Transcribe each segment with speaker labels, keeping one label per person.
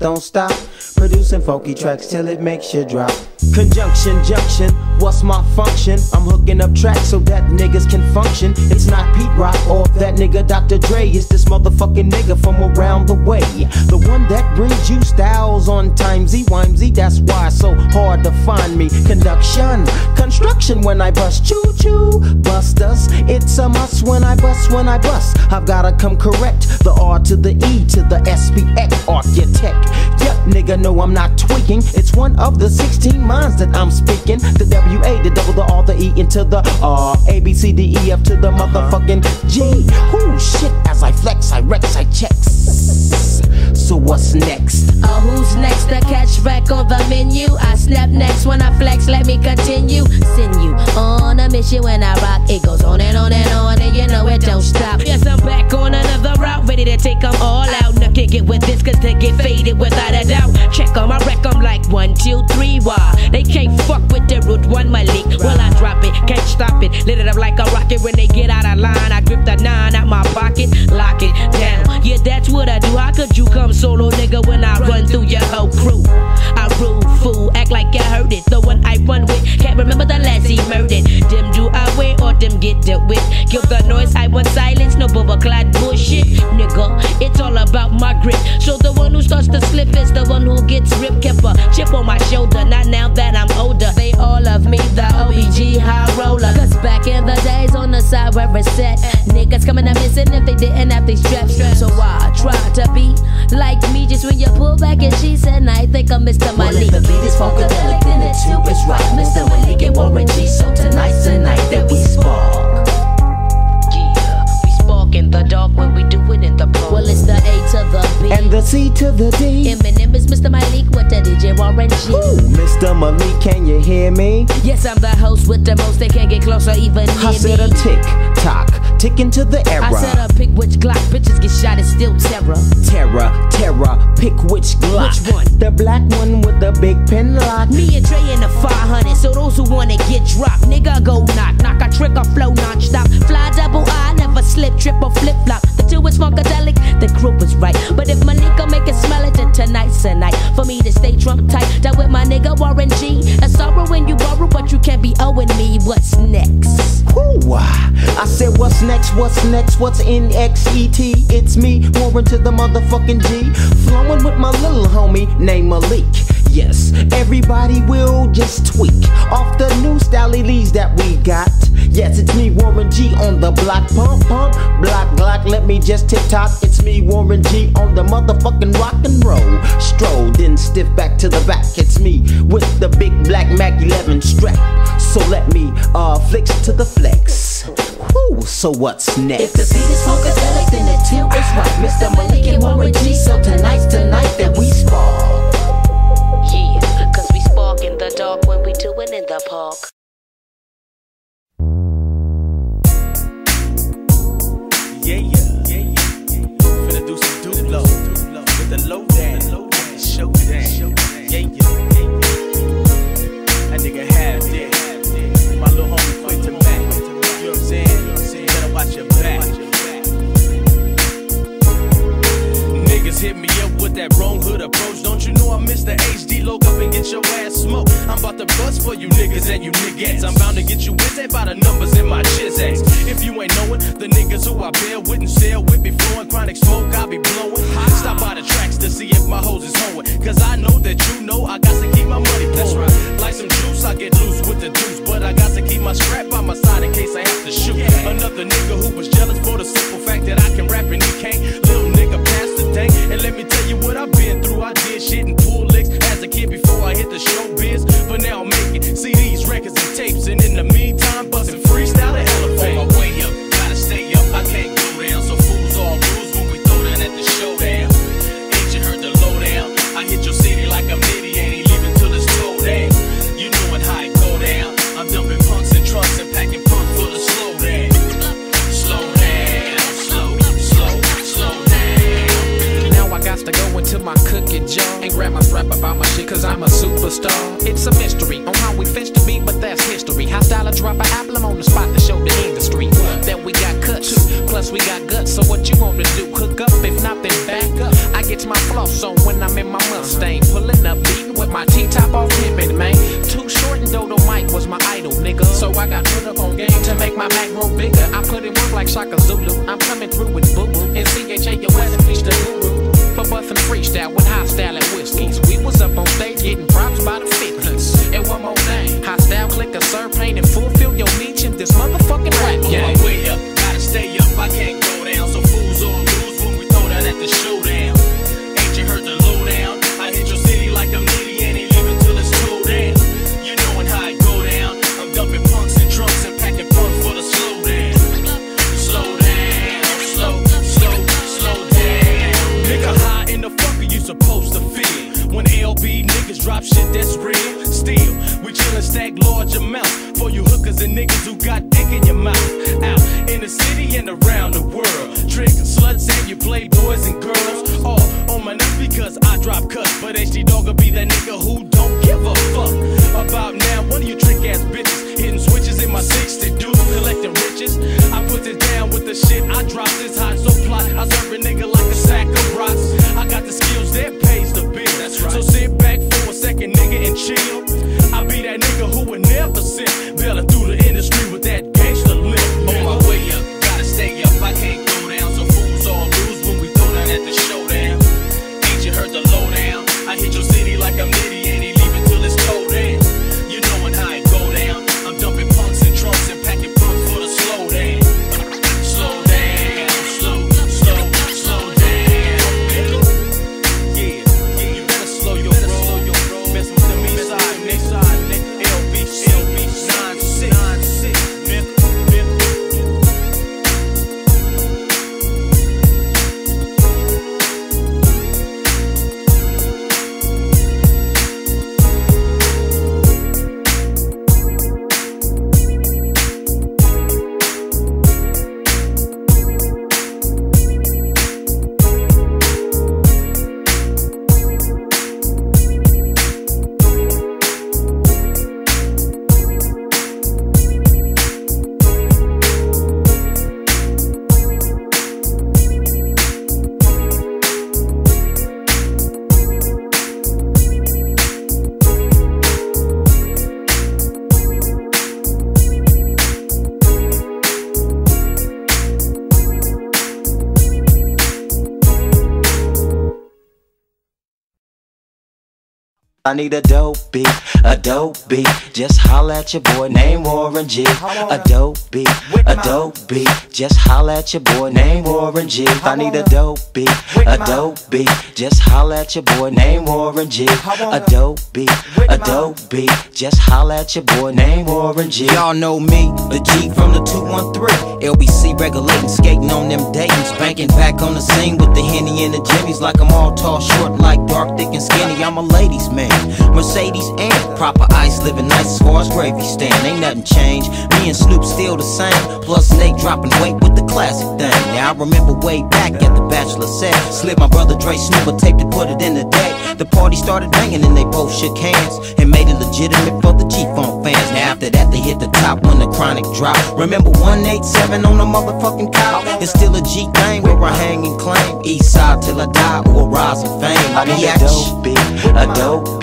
Speaker 1: don't stop.
Speaker 2: Producing funky tracks till it makes you drop. Conjunction, junction, what's my function? I'm hooking up tracks so that niggas can function. It's not Pete Rock or that nigga Dr. Dre. It's this motherfucking nigga from around the way. The one that brings you styles on timesy wimesy. That's why it's so hard to find me. Conduction, construction when I bust. Choo choo, bust us. It's a must when I bust, when I bust. I've gotta come correct. The R to the E to the SPX architect. Yep, nigga, no, I'm not tweaking. It's one of the 16 minds that I'm speaking. The W A, the double, the R, the E into the R. A B C D E F to the motherfucking G. Ooh, shit, as I flex, I rex, I checks. So what's next?
Speaker 3: Oh, who's next to catch back on the menu? I snap next when I flex, let me continue. Send you on a mission when I rock. It goes on and on and on, and you know it don't stop. Yes, I'm back on another route, ready to take them all out. Now kick it with this, cause they get faded without a doubt. Check on my wreck, I'm like one, two, three, why? They can't fuck with the root one Malik. Well, I drop it, can't stop it. Lit it up like a rocket when they get out of line. I grip the nine out my pocket, lock it down. Yeah, that's what I do. How could you come solo, nigga, when I run through your whole crew? I rule, fool, act like you heard it. The one I run with, can't remember the last he murdered. Them do I wear or them get dealt with. Give the noise, I want silence, no bubble clad bullshit. Nigga, it's all about my grip. So the one who starts to slip is the one who gets ripped. Kept a chip on my shoulder, where it's set, niggas coming up missing if they didn't have these straps. So I try to be like me just when you pull back and she said, I think I'm Mr.
Speaker 2: Well,
Speaker 3: Malik.
Speaker 2: if the beat is funkadelic, then it too is right. Mr. Malik and Warren G. So tonight's the night that we
Speaker 3: the dark when we do it in the park. Well, it's the A to the B.
Speaker 2: And the C to the D.
Speaker 3: Eminem is Mr. Malik with the DJ Warren G.
Speaker 2: Ooh, Mr. Malik, can you hear me?
Speaker 3: Yes, I'm the host with the most. They can't get closer even near
Speaker 2: I said
Speaker 3: me.
Speaker 2: a tick tock, ticking to the era.
Speaker 3: I said a pick which Glock bitches get shot. It's still terror.
Speaker 2: Terror, terror, pick which Glock.
Speaker 3: Which one?
Speaker 2: The black one with the big pen lock.
Speaker 3: Me and Trey in the 500. So those who wanna get dropped, nigga go knock, knock. I trick or flow non-stop. Fly double I never slip, trip or flip flop. The two is funkadelic, the group is right. But if my nigga make it smell it, then tonight's a night for me to stay drunk tight. That with my nigga Warren G. And sorrow when you borrow, but you can't be owing me. What's next?
Speaker 2: Ooh. I said, what's next? What's next? What's in XET? It's me, Warren to the motherfucking G. Flowing with my little homie named Malik. Yes, everybody will just tweak off the new style leads that we got. Yes, it's me, Warren G on the block. Pump, pump, block, block. Let me just tip top. It's me, Warren G on the motherfucking rock and roll. Stroll, then stiff back to the back. It's me with the big black Mac 11 strap. So let me uh flex to the flex. Whew, so what's next?
Speaker 3: If the beat is funkadelic, then it too is right. Mr. Malik and Warren G. So tonight's the night that we spark.
Speaker 4: You know HD? Look up and get your ass smoked. I'm about to bust for you niggas and you niggas. I'm bound to get you with that by the numbers in my chiz If you ain't knowing, the niggas who I bear with and sell with be flowing chronic smoke, I be blowing. Stop by the tracks to see if my hoes is hoeing. Cause I know that you know I got to keep my money That's right. Like some juice, I get loose with the deuce. But I got to keep my strap by my side in case I have to shoot. Another nigga who was jealous for the simple fact that I can rap and he can't. Little nigga pass the day. And let me tell you what I've been through. I did shit and pull licks as a kid before I hit the showbiz. But now I'm making CDs, records, and tapes. And in the meantime, busting freestyle and elevate. On my way up, gotta stay up. I can't
Speaker 5: jar and grab my strap about my shit cause I'm a superstar. It's a mystery on how we fetch to be, but that's history. How style I drop an I'm on the spot to show the industry that we got cuts. Plus we got guts, so what you want to do? Cook up, if not then back up. I get my floss on when I'm in my Mustang. Pulling up, beating with my T-top off pimpin', man. Too short and Dodo Mike was my idol, nigga. So I got put up on game to make my Mac grow bigger. I put in work like Shaka Zulu. I'm coming through with Boo Boo and C-H-A-O-S and Feast the Guru. For bustin' freestyle with high style and whiskeys. We was up on stage getting props by the 50s. And one more thing, high style click a sir paint and fulfill your niche in this motherfucking rap
Speaker 4: On my way up, gotta stay up, I can't go down. So fools all lose when we throw that at the showdown. Shit that's real, still, we chillin' stack large amounts for you hookers and niggas who got dick in your mouth. Out in the city and around the world. Trick sluts and you playboys and girls. All on my nuts because I drop cuts. But HD Dog'll be that nigga who don't give a fuck about now. One of you trick ass bitches hitting switches in my 60 dudes collecting riches. I put it down with the shit I drop this hot so plot. I serve a nigga like a sack of rocks. I got the skills that pays the bill. That's right. So sit back for a second, nigga, and chill. I be that nigga who would never sit belling I
Speaker 6: need a dope beat, a dope beat. Just holla at your boy, name Warren G. A dope beat, a dope beat. Just holla at your boy, name Warren G. I need a dope beat, a dope beat. Just holla at your boy, name Warren G. A dope beat, a dope beat. Just holla at your boy, name Warren G.
Speaker 7: Y'all know me, the G from the 213. LBC regulating, skating on them Dayton's. Banking back on the scene with the Henny and the Jimmys. Like I'm all tall, short, like dark, thick, and skinny. I'm a ladies' man. Mercedes and proper ice, living nice as far as gravy stand. Ain't nothing changed. Me and Snoop still the same. Plus, Snake dropping weight with the classic thing. Now, I remember way back at the Bachelor set. Slid my brother Dre Snoop a tape to put it in the day. The party started banging and they both shook hands and made it legitimate for the G Funk fans. Now, after that, they hit the top when the chronic dropped. Remember 187 on the motherfucking cop? It's still a G thing where I hang and claim. East side till I die or rise in fame.
Speaker 6: I need a dope beat, a dope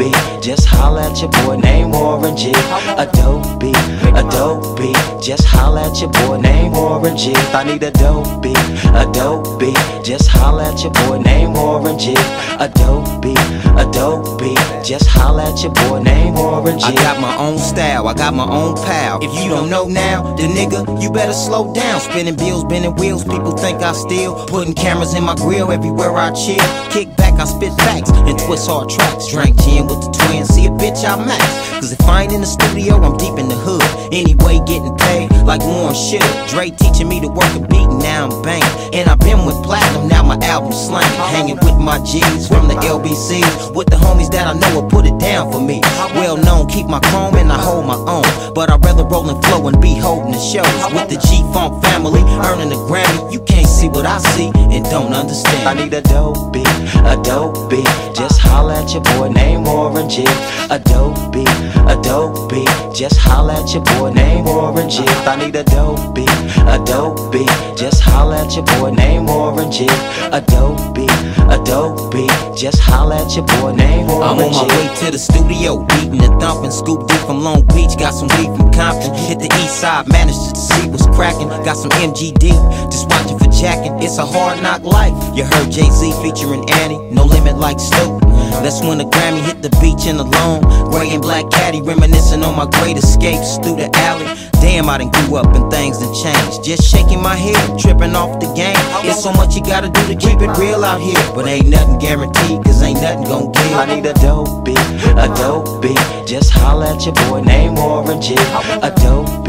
Speaker 6: Just holla at your boy, name Warren G. A dope beat, a dope beat. Just holla at your boy, name Warren G. I need a dope beat, a dope beat. Just holla at your boy, name Warren G. A dope beat, a dope beat. Just holla at your boy, name Warren G.
Speaker 7: I got my own style, I got my own pal. If you don't know now, the nigga, you better slow down. Spinning bills, bending wheels, people think I steal. Putting cameras in my grill everywhere I chill. Kick back, I spit facts and twist hard tracks. Drink gin with the twins, see a bitch I max. Cause if I ain't in the studio, I'm deep in the hood. Anyway, getting paid like Warren should. Dre teaching me to work a beat, now I'm banging. And I've been with Platinum, now my album slanging. Hanging with my G's from the LBCs. With the homies that I know will put it down for me. Well known, keep my chrome and I hold my own. But I'd rather roll and flow and be holding the shows. With the G Funk family, earning a Grammy. You can't see what I see and don't understand.
Speaker 6: I need a dope beat, a
Speaker 7: Adobe. Just holla at your boy named Warren G. Adobe, Adobe. Just holla at your boy named Warren G. I need Adobe, Adobe. Just holla at your boy named Warren G. Adobe, Adobe. Just holla at your boy named Warren I'm on my way to the studio, beating and thumping. Scoop deep from Long Beach, got some weed from Compton. Hit the east side, managed to see what's cracking. Got some MGD, just watching for jacking. It's a hard knock life. You heard Jay Z featuring Annie, no limit like Snoop. Let's win a Grammy, hit the beach and a long gray and black caddy, reminiscing on my great escapes through the alley. Damn, I done grew up and things done changed. Just shaking my head, tripping off the game. It's so much you gotta do to keep it real out here. But ain't nothing guaranteed, cause ain't nothing gon' give. I need a dope beat, a dope Adobe. Just holla at your boy named Warren a dope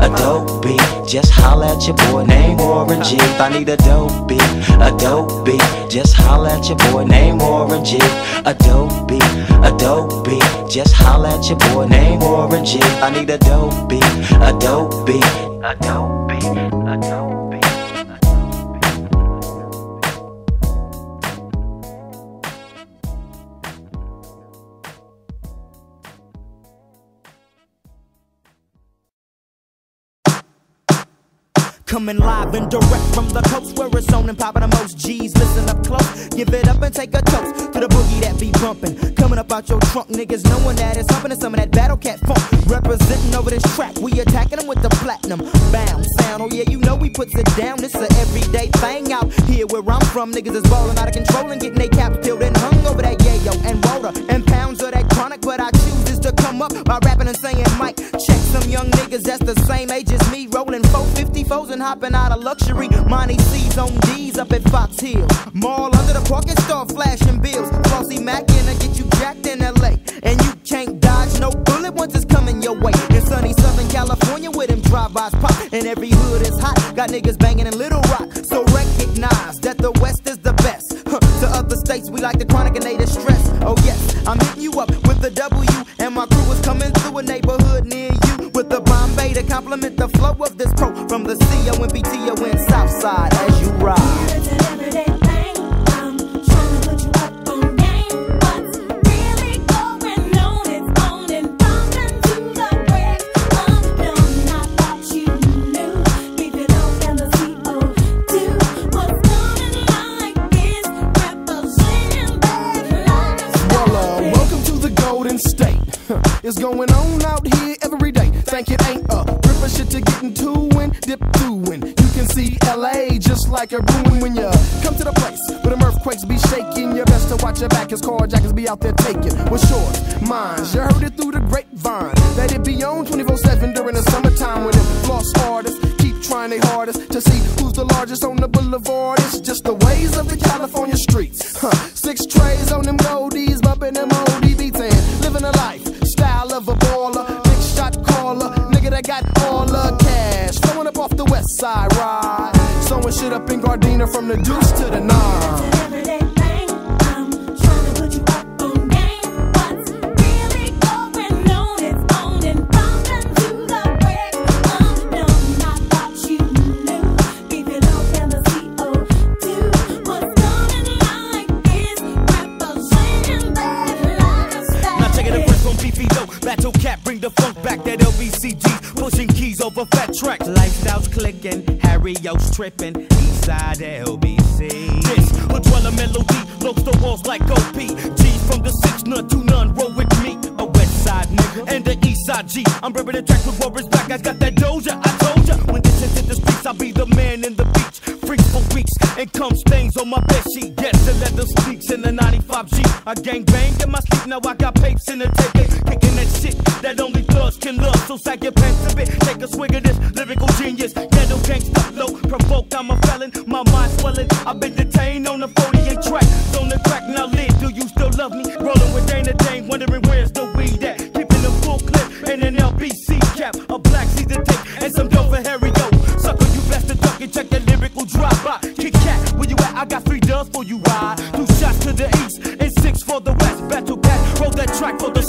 Speaker 7: Adobe. Just holla at your boy named Warren G. I need a dope beat, a dope Adobe. Just holla at your boy named Warren G. Adobe, Adobe. Just holla at your boy named Warren G. I need a Adobe, Adobe, Adobe, Adobe.
Speaker 8: Coming live and direct from the coast where it's on and popping the most G's. Listen up close, give it up and take a toast to the boogie that be bumping. Coming up out your trunk, niggas knowing that it's humping and some of that Battlecat funk. Representing over this track, we attacking them with the platinum bound sound. Oh yeah, you know we puts it down. It's a everyday thing out here where I'm from. Niggas is balling out of control and getting they caps peeled and hung over that yayo and water and pounds of that chronic. But I to come up by rapping and saying, Mike, check some young niggas that's the same age as me, rolling 454s and hopping out of luxury. Money C's on D's up at Fox Hill. Mall under the parking store, flashing bills. Flossy Mac in to get you jacked in LA. And you can't dodge no bullet once it's coming your way. In sunny Southern California, with them drive-bys pop. And every hood is hot. Got niggas banging in Little Rock. So recognize that the West is the best. Huh. To other states, we like the chronic and they distress. Oh yes, I'm hitting you up with the W. And my crew is coming through a neighborhood near you. With the Bombay to complement the flow of this pro. From the CO and BTO in Southside as you ride.
Speaker 9: It's going on
Speaker 10: out here every day. Think it ain't a ripper shit to get into and dip through and you can see LA just like a ruin when you come to the place where them earthquakes be shaking. You best to watch your back, cause carjackers be out there taking. What's yours? Mine's. You heard it through the grapevine. That it be on 24 7 during the summertime when them floss artists keep trying their hardest to see who's the largest on the boulevard. It's just the ways of the California streets. Huh. Six trays on them goldies, bumping them oldie beats and living a life. Style of a baller, big shot caller, nigga that got all the cash. Flowing up off the west side ride. Sewing shit up in Gardena from the deuce to the nine.
Speaker 9: The
Speaker 8: funk back. That LBCG pushing keys over fat tracks. Lifestyles clicking, Harry O's tripping. Eastside LBC. This will dwell a melody, looks the walls like OP. G's from the six none to none, roll with me. A west side nigga and the east side G. I'm ripping the track with Warren's back. I got that doja. I told the I'll be the man in the beach. Freaks for weeks and come stains on my bed sheet. Yes, the leather sneaks in the 95 G. I gang bang in my sleep, now I got papes in the ticket. Kicking that shit that only thugs can love. So sag your pants a bit, take a swig of this lyrical genius. Ghetto gangsta flow, provoked, I'm a felon. My mind swelling, I've been detained on the 48 track. On the crack, now live, do you still love me? Rolling with Dana Dane, wondering where's the weed at? Keeping a full clip and an LBC cap, a you ride. Two shots to the east and six for the west. Battlecat, roll that track
Speaker 6: for the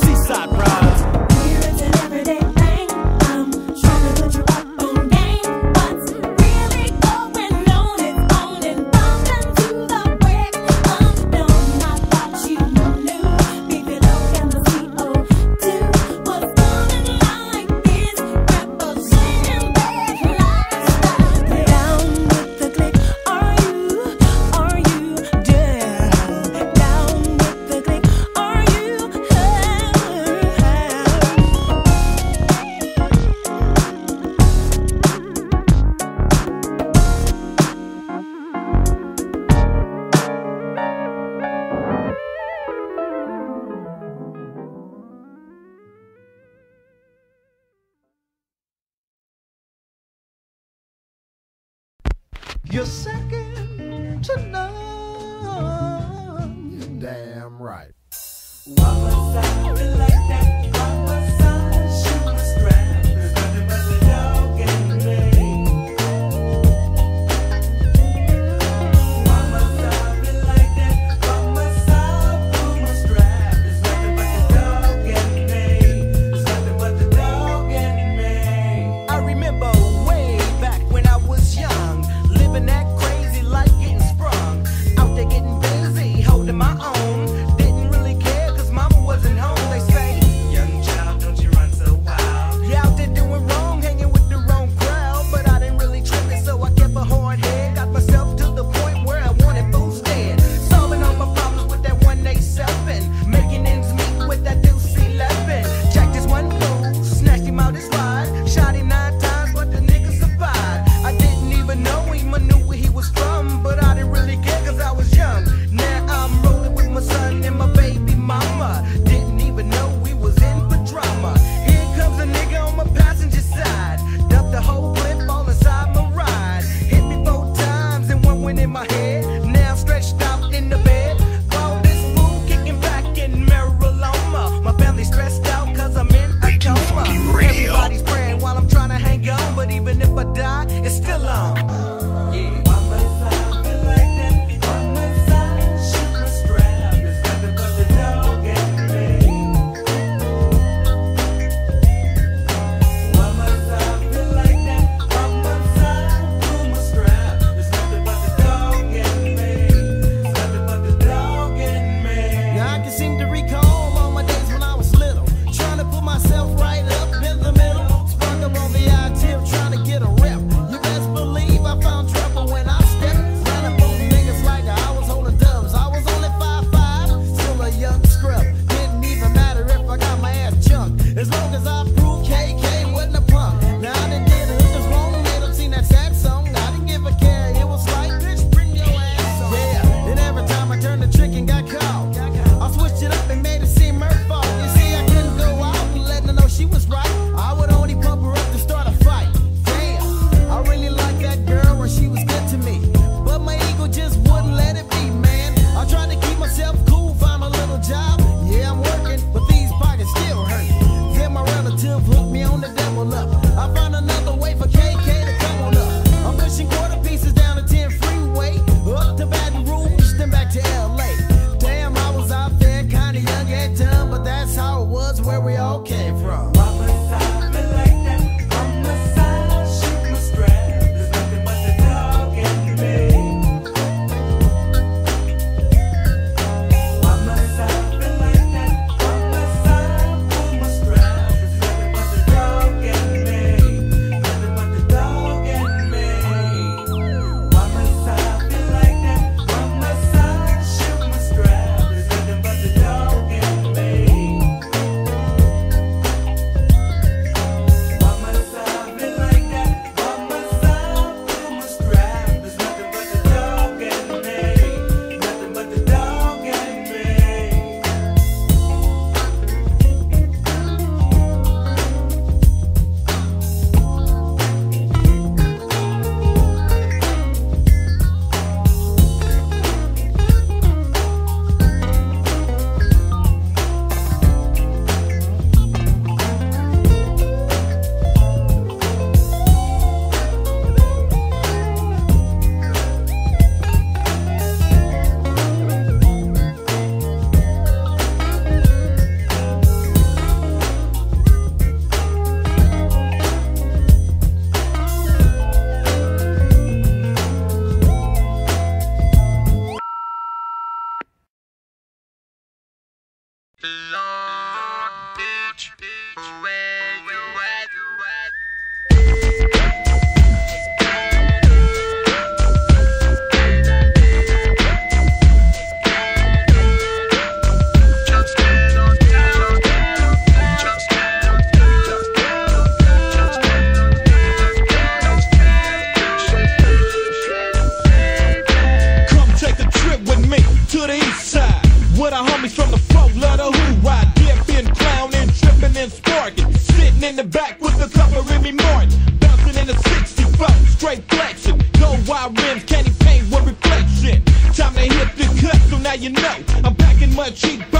Speaker 11: you know I'm packing my
Speaker 12: cheap.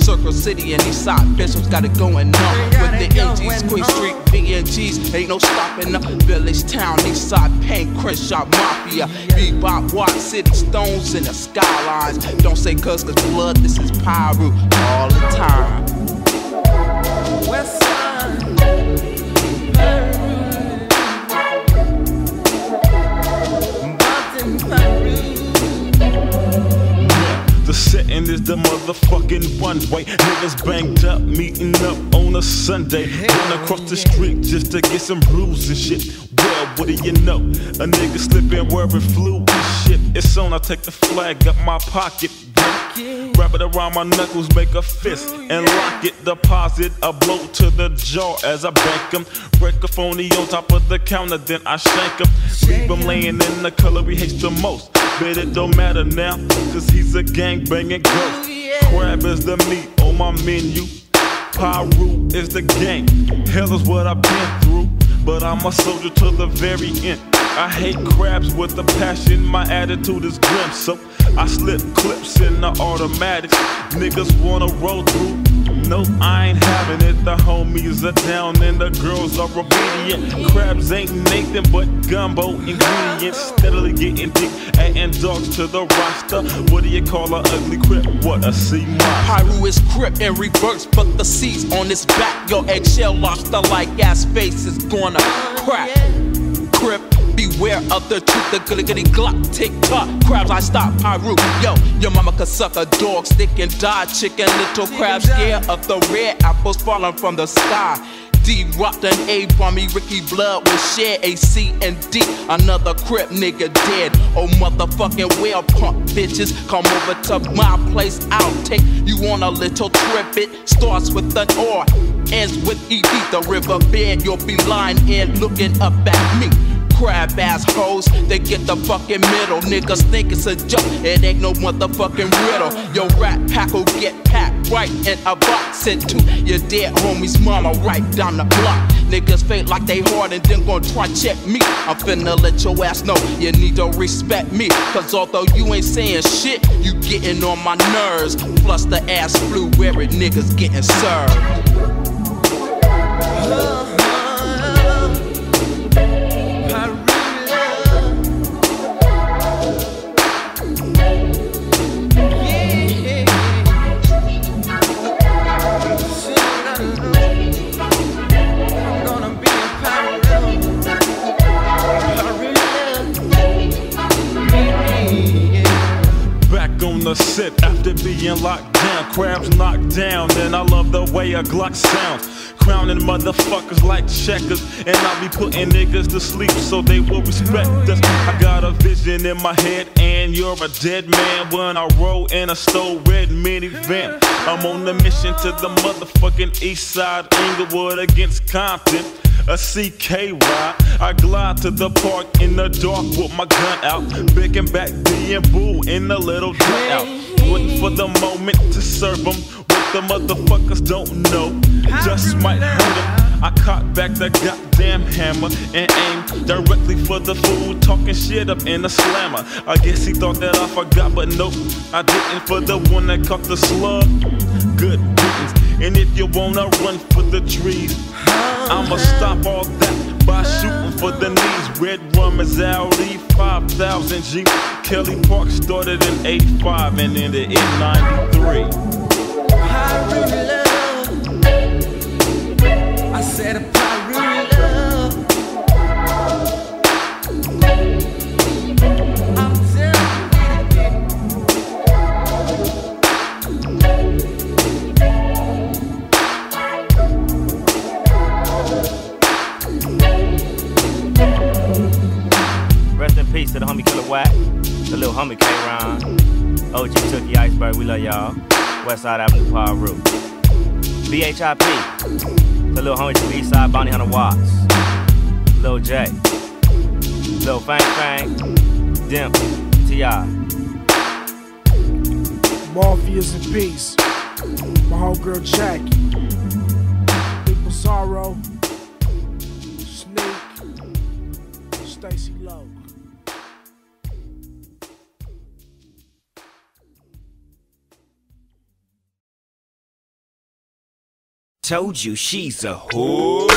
Speaker 12: Circle City and Eastside Bishop's got it going on. With the AGs, Queen Street, BNGs, ain't no stopping up. Village Town, Eastside Paint, Crenshaw Mafia, Bebop, Watt, City Stones, and the Skylines. Don't say cuss, cause blood, this is Piru all the time.
Speaker 11: West Side,
Speaker 13: The setting is the motherfucker motherfucking one way. Niggas banged up, meeting up on a Sunday. Run across the street just to get some rules and shit. Well, what do you know? A nigga slipping wearing flu and shit. It's on, I take the flag up my pocket. Wrap it around my knuckles, make a fist and lock it. Deposit a blow to the jaw as I bank 'em. Break a phony on top of the counter, then I shank 'em. Leave 'em laying in the color he hates the most. But it don't matter now, cause he's a gang banging ghost. Crab is the meat on my menu. Piru is the game. Hell is what I've been through, but I'm a soldier to the very end. I hate crabs with a passion, my attitude is grim, so I slip clips in the automatics. Niggas wanna roll through. No, I ain't having it. The homies are down and the girls are obedient. Crabs ain't Nathan but gumbo ingredients. Steadily getting dick, adding dogs to the roster. What do you call a ugly crip? What a sea monster.
Speaker 12: Piru is crip in reverse, but the C's on his back. Your eggshell lobster like ass face is gonna crack. Crip, beware of the truth. The goody goody glock, tick tock. Crabs, I stop Piru. Yo, your mama could suck a dog, stick and die. Chicken, little crabs, scared of the red apples falling from the sky. D rocked an A from me, Ricky Blood will share A, C, and D. Another crip nigga dead. Oh, motherfucking well, punk bitches. Come over to my place, I'll take you on a little trip. It starts with an R, ends with ED. The riverbed, you'll be lying in looking up at me crab ass hoes. They get the fucking middle. Niggas think it's a joke. It ain't no motherfucking riddle. Your rat pack will get packed right in a box. Sent to your dead homie's mama right down the block. Niggas fake like they hard and then gon' try check me. I'm finna let your ass know you need to respect me. Cause although you ain't saying shit, you getting on my nerves. Plus the ass flu wearing niggas getting served.
Speaker 13: The set after being locked down. Crabs knocked down, and I love the way a Glock sounds. Crowning motherfuckers like checkers, and I be putting niggas to sleep so they will respect us. I got a vision in my head, and you're a dead man when I roll in a stole red minivan. I'm on a mission to the motherfucking east side, Inglewood against Compton a CK ride. I glide to the park in the dark with my gun out. Picking back D and Boo in the little dugout. Waiting for the moment to serve them. What the motherfuckers don't know just might hurt them. I cock back the goddamn hammer and aim directly for the fool talking shit up in the slammer. I guess he thought that I forgot, but nope, I didn't for the one that caught the slug. Good riddance. And if you wanna run for the trees, I'ma stop all that by shooting for the knees. Red rum is Audi 5000 G. Kelly Park started in 85 and ended in 93.
Speaker 14: I said a pirate love.
Speaker 15: Rest in peace to the homie Killer Wack, the little homie K Ron, OG Tookie Iceberg, we love y'all. Westside Avenue Piru. BHIP, the little homie to the east side, Bounty Hunter Watts, Lil J, Lil Fang Fang, Dimp, T.I.
Speaker 6: Morpheus in peace. My homegirl Jackie. Big Sorrow. Sneak. Stacy Lowe.
Speaker 16: Told you she's a whore.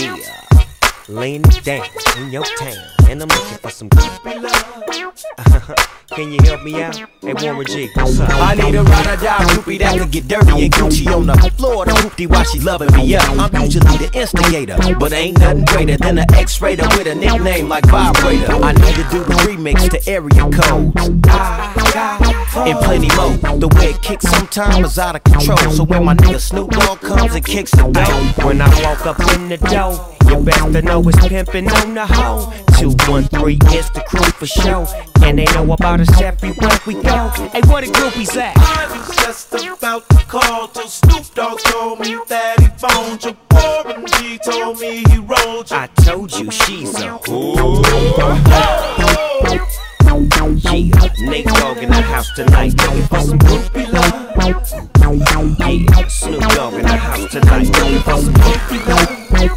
Speaker 16: Yeah. Laying it down in your town.
Speaker 2: And I'm looking for some groupie love. Can you help me out? Hey, Warren G, what's up?
Speaker 7: I need a ride or die groupie that could get dirty and Gucci on the floor. The hoopty while she loving me up. I'm usually the instigator, but ain't nothing greater than an X-rater with a nickname like Vibrator. I need to do the remix to area codes. And plenty more. The way it kicks sometimes is out of control. So when my nigga Snoop Dogg comes and kicks the door,
Speaker 2: When I walk up in the door, you best to know it's pimpin' on the hoe. 213 is the crew for show. And they know about us everywhere we go. Hey, what the groupies at?
Speaker 17: I was just about to call till Snoop Dogg told me that he phoned you. Warren G told me he rolled you.
Speaker 2: I told you she's a oh, Yeah, Nate Dogg in the house tonight, looking for some. Yeah, Snoop Dogg in the house tonight, looking for some. Yeah,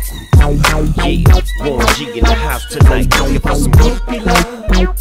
Speaker 2: Warren G in the house tonight, looking for some groupie love. Yeah,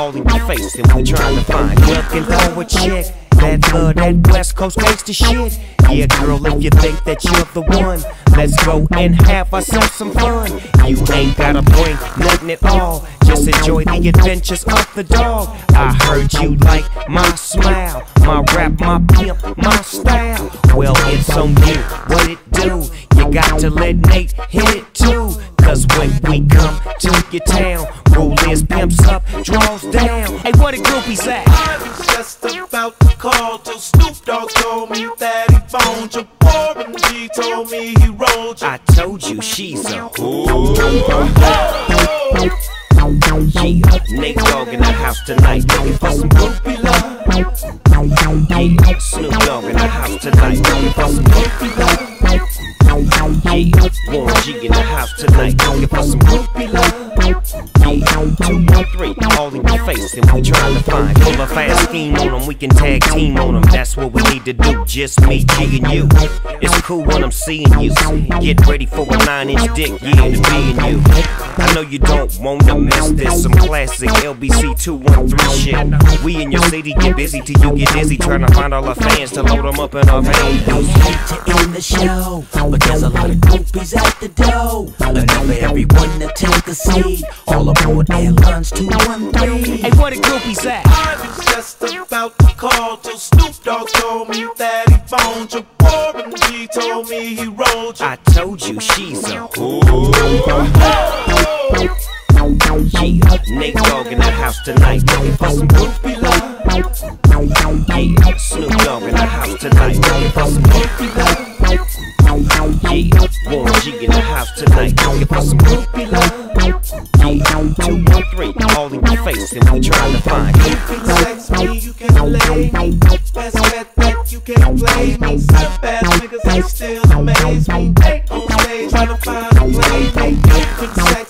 Speaker 2: all in your face, and we trying to find looking for a chick. That love, that West Coast gangsta shit. Yeah, girl, if you think that you're the one, let's go and have ourselves some fun. You ain't gotta bring nothing at all. Just enjoy the adventures of the dog. I heard you like my smile, my rap, my pimp, my style. Well, it's on you, what it do? You got to let Nate hit it too. Cause when we come to your town, rule is pimps up, draws down. Hey, what the groupies at?
Speaker 17: I was just about to call till Snoop Dogg told me that he phoned you. and G told me he rolled you.
Speaker 2: I told you she's a Yeah, Nate Dogg in the house tonight, looking for some groupie love. Yeah, Snoop Dogg in the house tonight, looking for some groupie love. Yeah, Warren G in the house tonight, looking for some groupie love. Yeah, two, one, three, all in your face, and we trying to find. Pull a fast scheme on them, we can tag team on them. That's what we need to do, just me, G, and you. It's cool when I'm seeing you. Get ready for a nine inch dick, yeah, to be in you. I know you don't wanna miss this. Some classic LBC 213 shit. We in your city get busy till you get dizzy. Trying to find all our fans to load them up in our
Speaker 7: van. end the show, but there's a lot of groupies at the door. Enough for everyone to take a seat. All aboard Airlines 213.
Speaker 2: Hey, where the groupies at?
Speaker 17: I was just about to call till Snoop Dogg told me that he phoned you. Warren he told me he rolled you.
Speaker 2: I told you she's a Yeah, Nate Dogg in the house tonight, looking for some groupie love. Yeah, Snoop Dogg in the house tonight, looking for some groupie love. Yeah, Warren G in the house tonight, looking for some groupie love. Yeah, two, one, three, all in your face, and we trying to find
Speaker 17: You sex me, you can lay me. Best bet that you can play me. Some bad niggas they still amaze me. They on stage trying to find a playmate. You can sex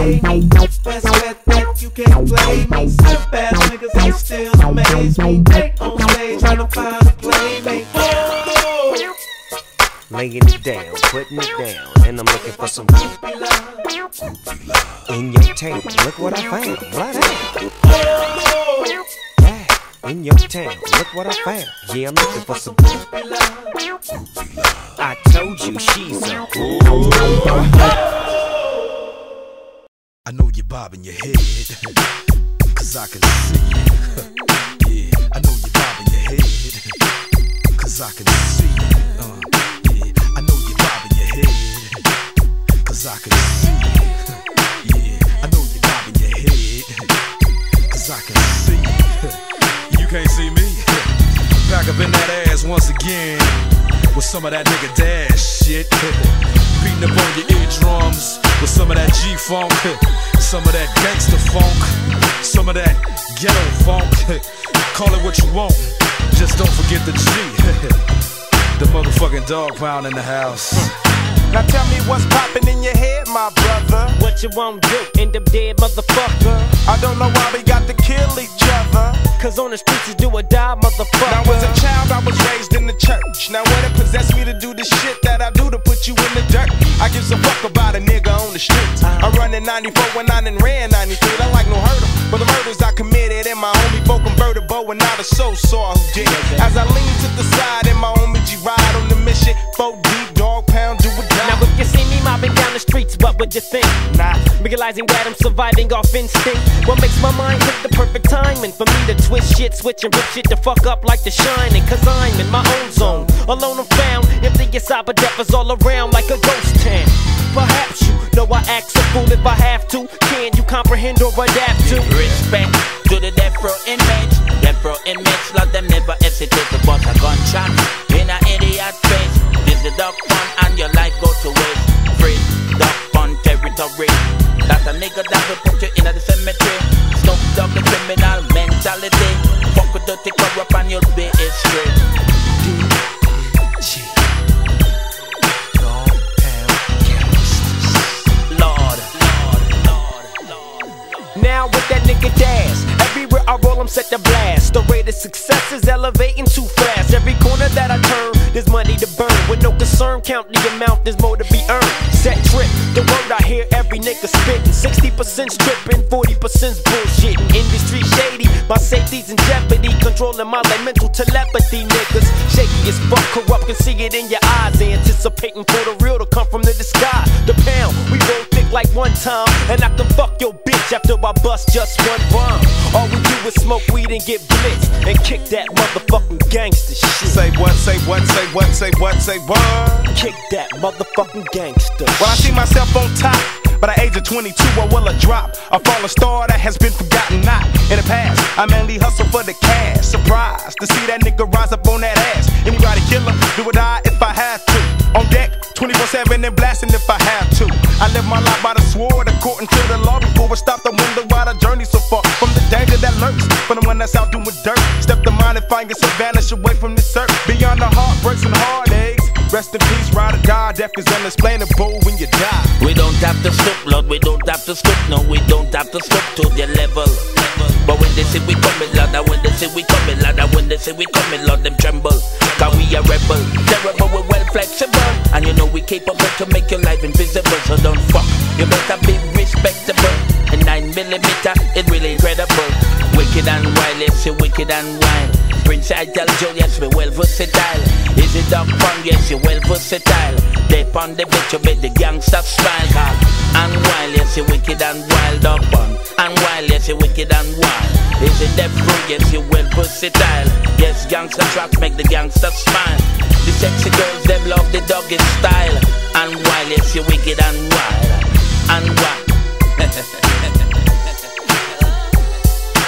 Speaker 17: me. Best bet that you can play me. Some bad niggas they still amaze me. They on stage trying to find a playmate. Oh,
Speaker 2: laying it down, putting it down, and I'm looking for some love. In your look what I found, right out. Yeah, in your town, look what I found. Yeah, I'm looking for some. I told you she's a
Speaker 18: I know you're bobbing your head, cause I can see yeah, I know you're bobbing your head, cause I can see. Uh, yeah, I know you're bobbing your head, cause I can see yeah, I know you're bobbing your head, cause I can see you can't see me? Back up in that ass once again, with some of that nigga dash shit. Beating up on your eardrums with some of that G funk, some of that gangster funk, some of that ghetto funk. Call it what you want, just don't forget the G. the motherfucking dog pound in the house.
Speaker 19: Now tell me what's popping in your head, my brother.
Speaker 2: What you won't do, end up dead, motherfucker.
Speaker 19: I don't know why we got to kill each other.
Speaker 2: Cause on the streets you do or die, motherfucker.
Speaker 19: Now as a child I was raised in the church. Now what it possessed me to do the shit that I do to put you in the dirt? I give a fuck about a nigga on the streets. I'm running 94 when I done ran 93. I like no hurt 'em, but the murders I committed and my homie folk convertible and not a soul saw who did. As I lean to the side and my
Speaker 20: what you think? Nah. Realizing that I'm surviving off instinct. What makes my mind hit the perfect timing for me to twist shit, switch and rip shit to fuck up like the shining. Cause I'm in my own zone. Alone I'm found. Empty but death is all around like a ghost town. Perhaps you know I act a fool if I have to. Can you comprehend or adapt to?
Speaker 21: Respect to the death row inmates. Death row inmates, lot them never hesitate to bust a gunshot in a idiot face. This the duck fun and your life go to waste. Territory. That's a nigga that will put you in the cemetery. Snoop Dogg the criminal mentality. Fuck with dirty corrupt and you'll be straight.
Speaker 20: Lord. Lord, Lord, Lord Now with that nigga everywhere I roll, I'm set to blast. The rate of success is elevating too fast. Every corner that I turn, there's money to burn. With no concern, count the amount, there's more to be earned. Set trip, the word I hear every nigga spitting. 60% stripping, 40% bullshitting. Industry shady, my safety's in jeopardy. Controlling my mental telepathy, niggas. Shaky as fuck, corrupt, can see it in your eyes. Anticipating for the real to come from the sky. The pound, we roll thick like one time. And I can fuck your bitch after I bust just one bomb. All we do is smoke weed and get blitzed. And kick that motherfucking gangster shit.
Speaker 19: Say what, say what, say what, say what, say what?
Speaker 20: Kick that motherfucking gangster
Speaker 19: Well, I see myself on top. By the age of 22, I will a drop. A fallen star that has been forgotten not in the past. I mainly hustle for the cash. Surprised to see that nigga rise up on that ass. Anybody killer, do or die if I have to. On deck, 24 7 and blasting if I have to. I live my life by the sword, according to the law. Before I stop, I wonder why the journey so far. From the danger that lurks, from the one that's out doing dirt. Step the mind and find yourself vanish away from this earth. Beyond the heartbreaks and heartaches. Rest in peace, ride or die. Death is unexplainable when you die.
Speaker 21: We don't have to stoop, Lord, we don't have to stoop, no, we don't have to stoop to their level. But when they say we coming, Lord, and when they say we coming, Lord, and when they say we coming, Lord, them tremble. Cause we a rebel, terrible, we're well flexible. And you know we capable to make your life invisible, so don't fuck. You better be respectable. And 9 millimeter is really incredible. Wicked and wild, yes, you wicked and wild. Prince I tell Joe, yes, we well versatile. Is it dog fun? Yes, you well versatile. They on the bitch, you bet the gangster smile. Car. And wild, yes, you wicked and wild dog fun. And wild, yes, you wicked and wild. Is it death row? Yes, you well versatile. Yes, gangster tracks make the gangster smile. The sexy girls, them love the doggy style. And wild, yes, you wicked and wild. And wild.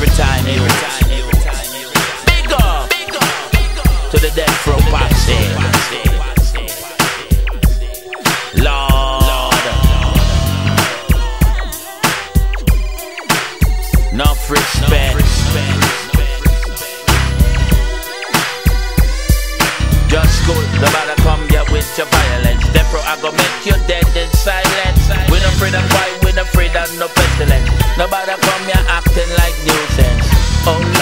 Speaker 21: Every time you. Big up to the death row posse. Lord. Enough respect. Just go, nobody come here with your violence. Therefore, I go make you dead in silence. We no afraid of fight, we no pestilence. Nobody come here acting like nuisance. Oh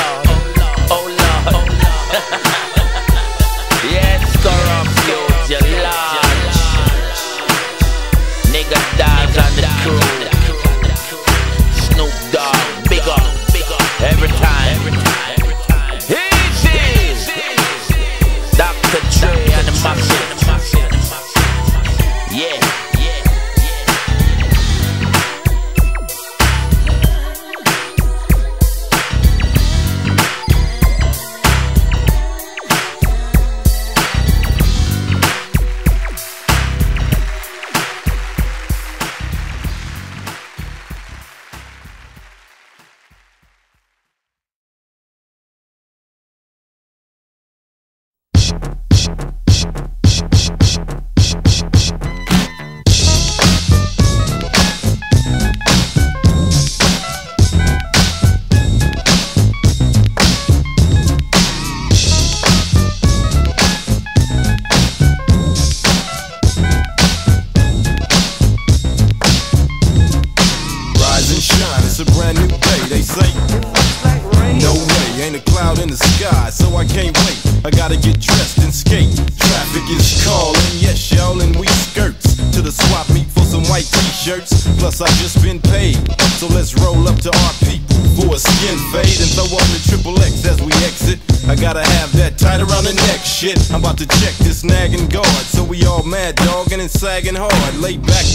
Speaker 17: and sagging hard. Lay back,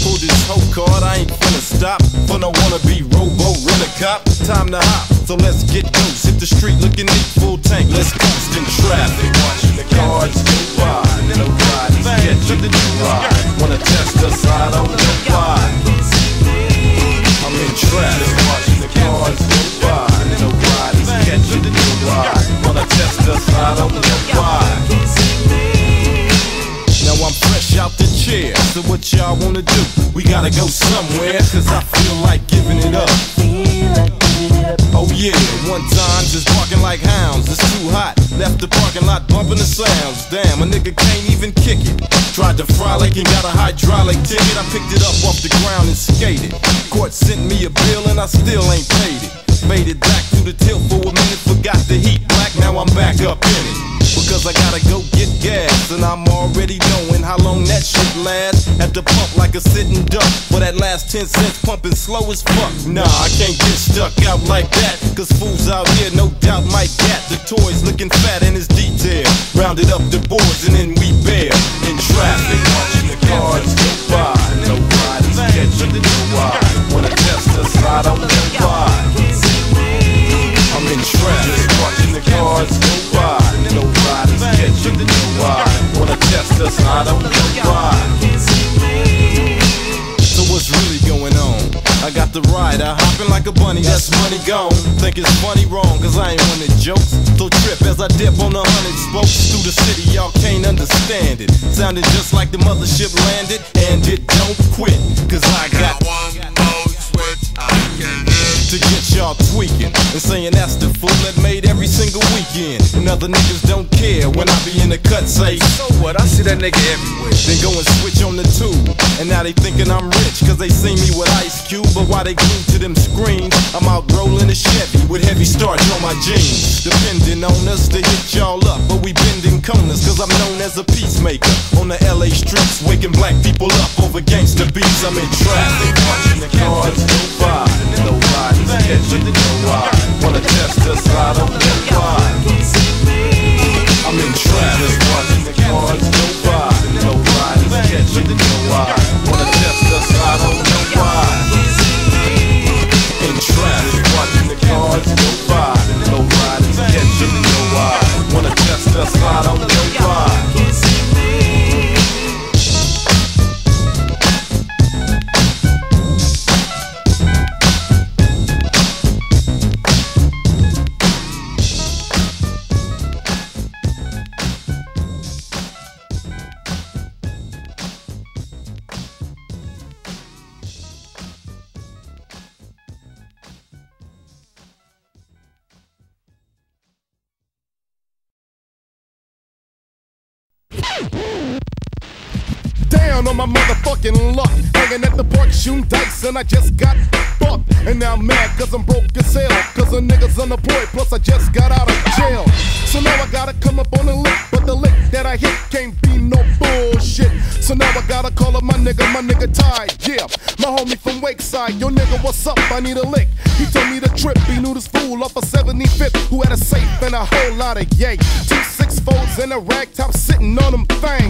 Speaker 17: and it don't quit, cause I got one more switch I can to get y'all tweaking and saying that's the fool that made every single weekend. And other niggas don't care when I be in the cut, say, So what? I see that nigga everywhere. Then go and switch on the tube. And now they thinking I'm rich, cause they see me with Ice Cube. But while they glued to them screens, I'm out rolling a Chevy with heavy starch on my jeans. Depending on us to hit y'all up, but we bending corners, cause I'm known as a peacemaker. On the LA streets, waking black I'm in traffic, watching the cars
Speaker 22: and I just got fucked. And now I'm mad cause I'm broke as hell. Cause a nigga's unemployed, plus I just got out of jail. So now I gotta come up on a lick, but the lick that I hit can't be no bullshit. So now I gotta call up my nigga, my nigga Ty. Yeah, my homie from Wakeside. Yo nigga, what's up? I need a lick. He told me the trip, he knew this fool off of 75th who had a safe and a whole lot of yay. Two six folds and a rag top sitting on them things.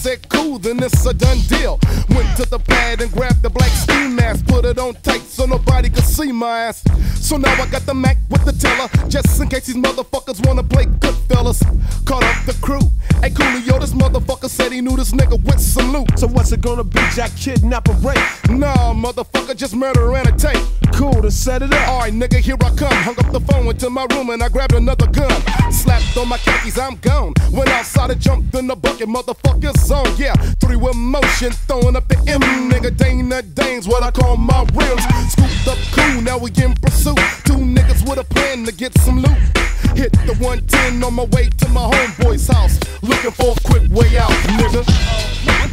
Speaker 22: Said, cool, then it's a done deal. Went to the pad and grabbed the black ski mask, put it on tight so nobody could see my ass. So now I got the Mac with the teller, just in case these motherfuckers wanna play good fellas. Caught up the crew. Hey, Coolio, this motherfucker said he knew this nigga with some loot. So what's it gonna be, Jack kidnap or rape? Nah, motherfucker, just murder and a tape. Cool to set it up. Alright, nigga, here I come. Hung up the phone, went to my room and I grabbed another gun. Slapped on my khakis, I'm gone. Went outside and jumped in the bucket, motherfuckers on. Yeah, three with motion, throwing up the M, nigga. Dana Dane's what I call my rims. Scooped up cool, now we in pursuit. Two niggas with a plan to get some loot. Hit the 110 on my way to my homeboy's house. Looking for a quick way out, nigga.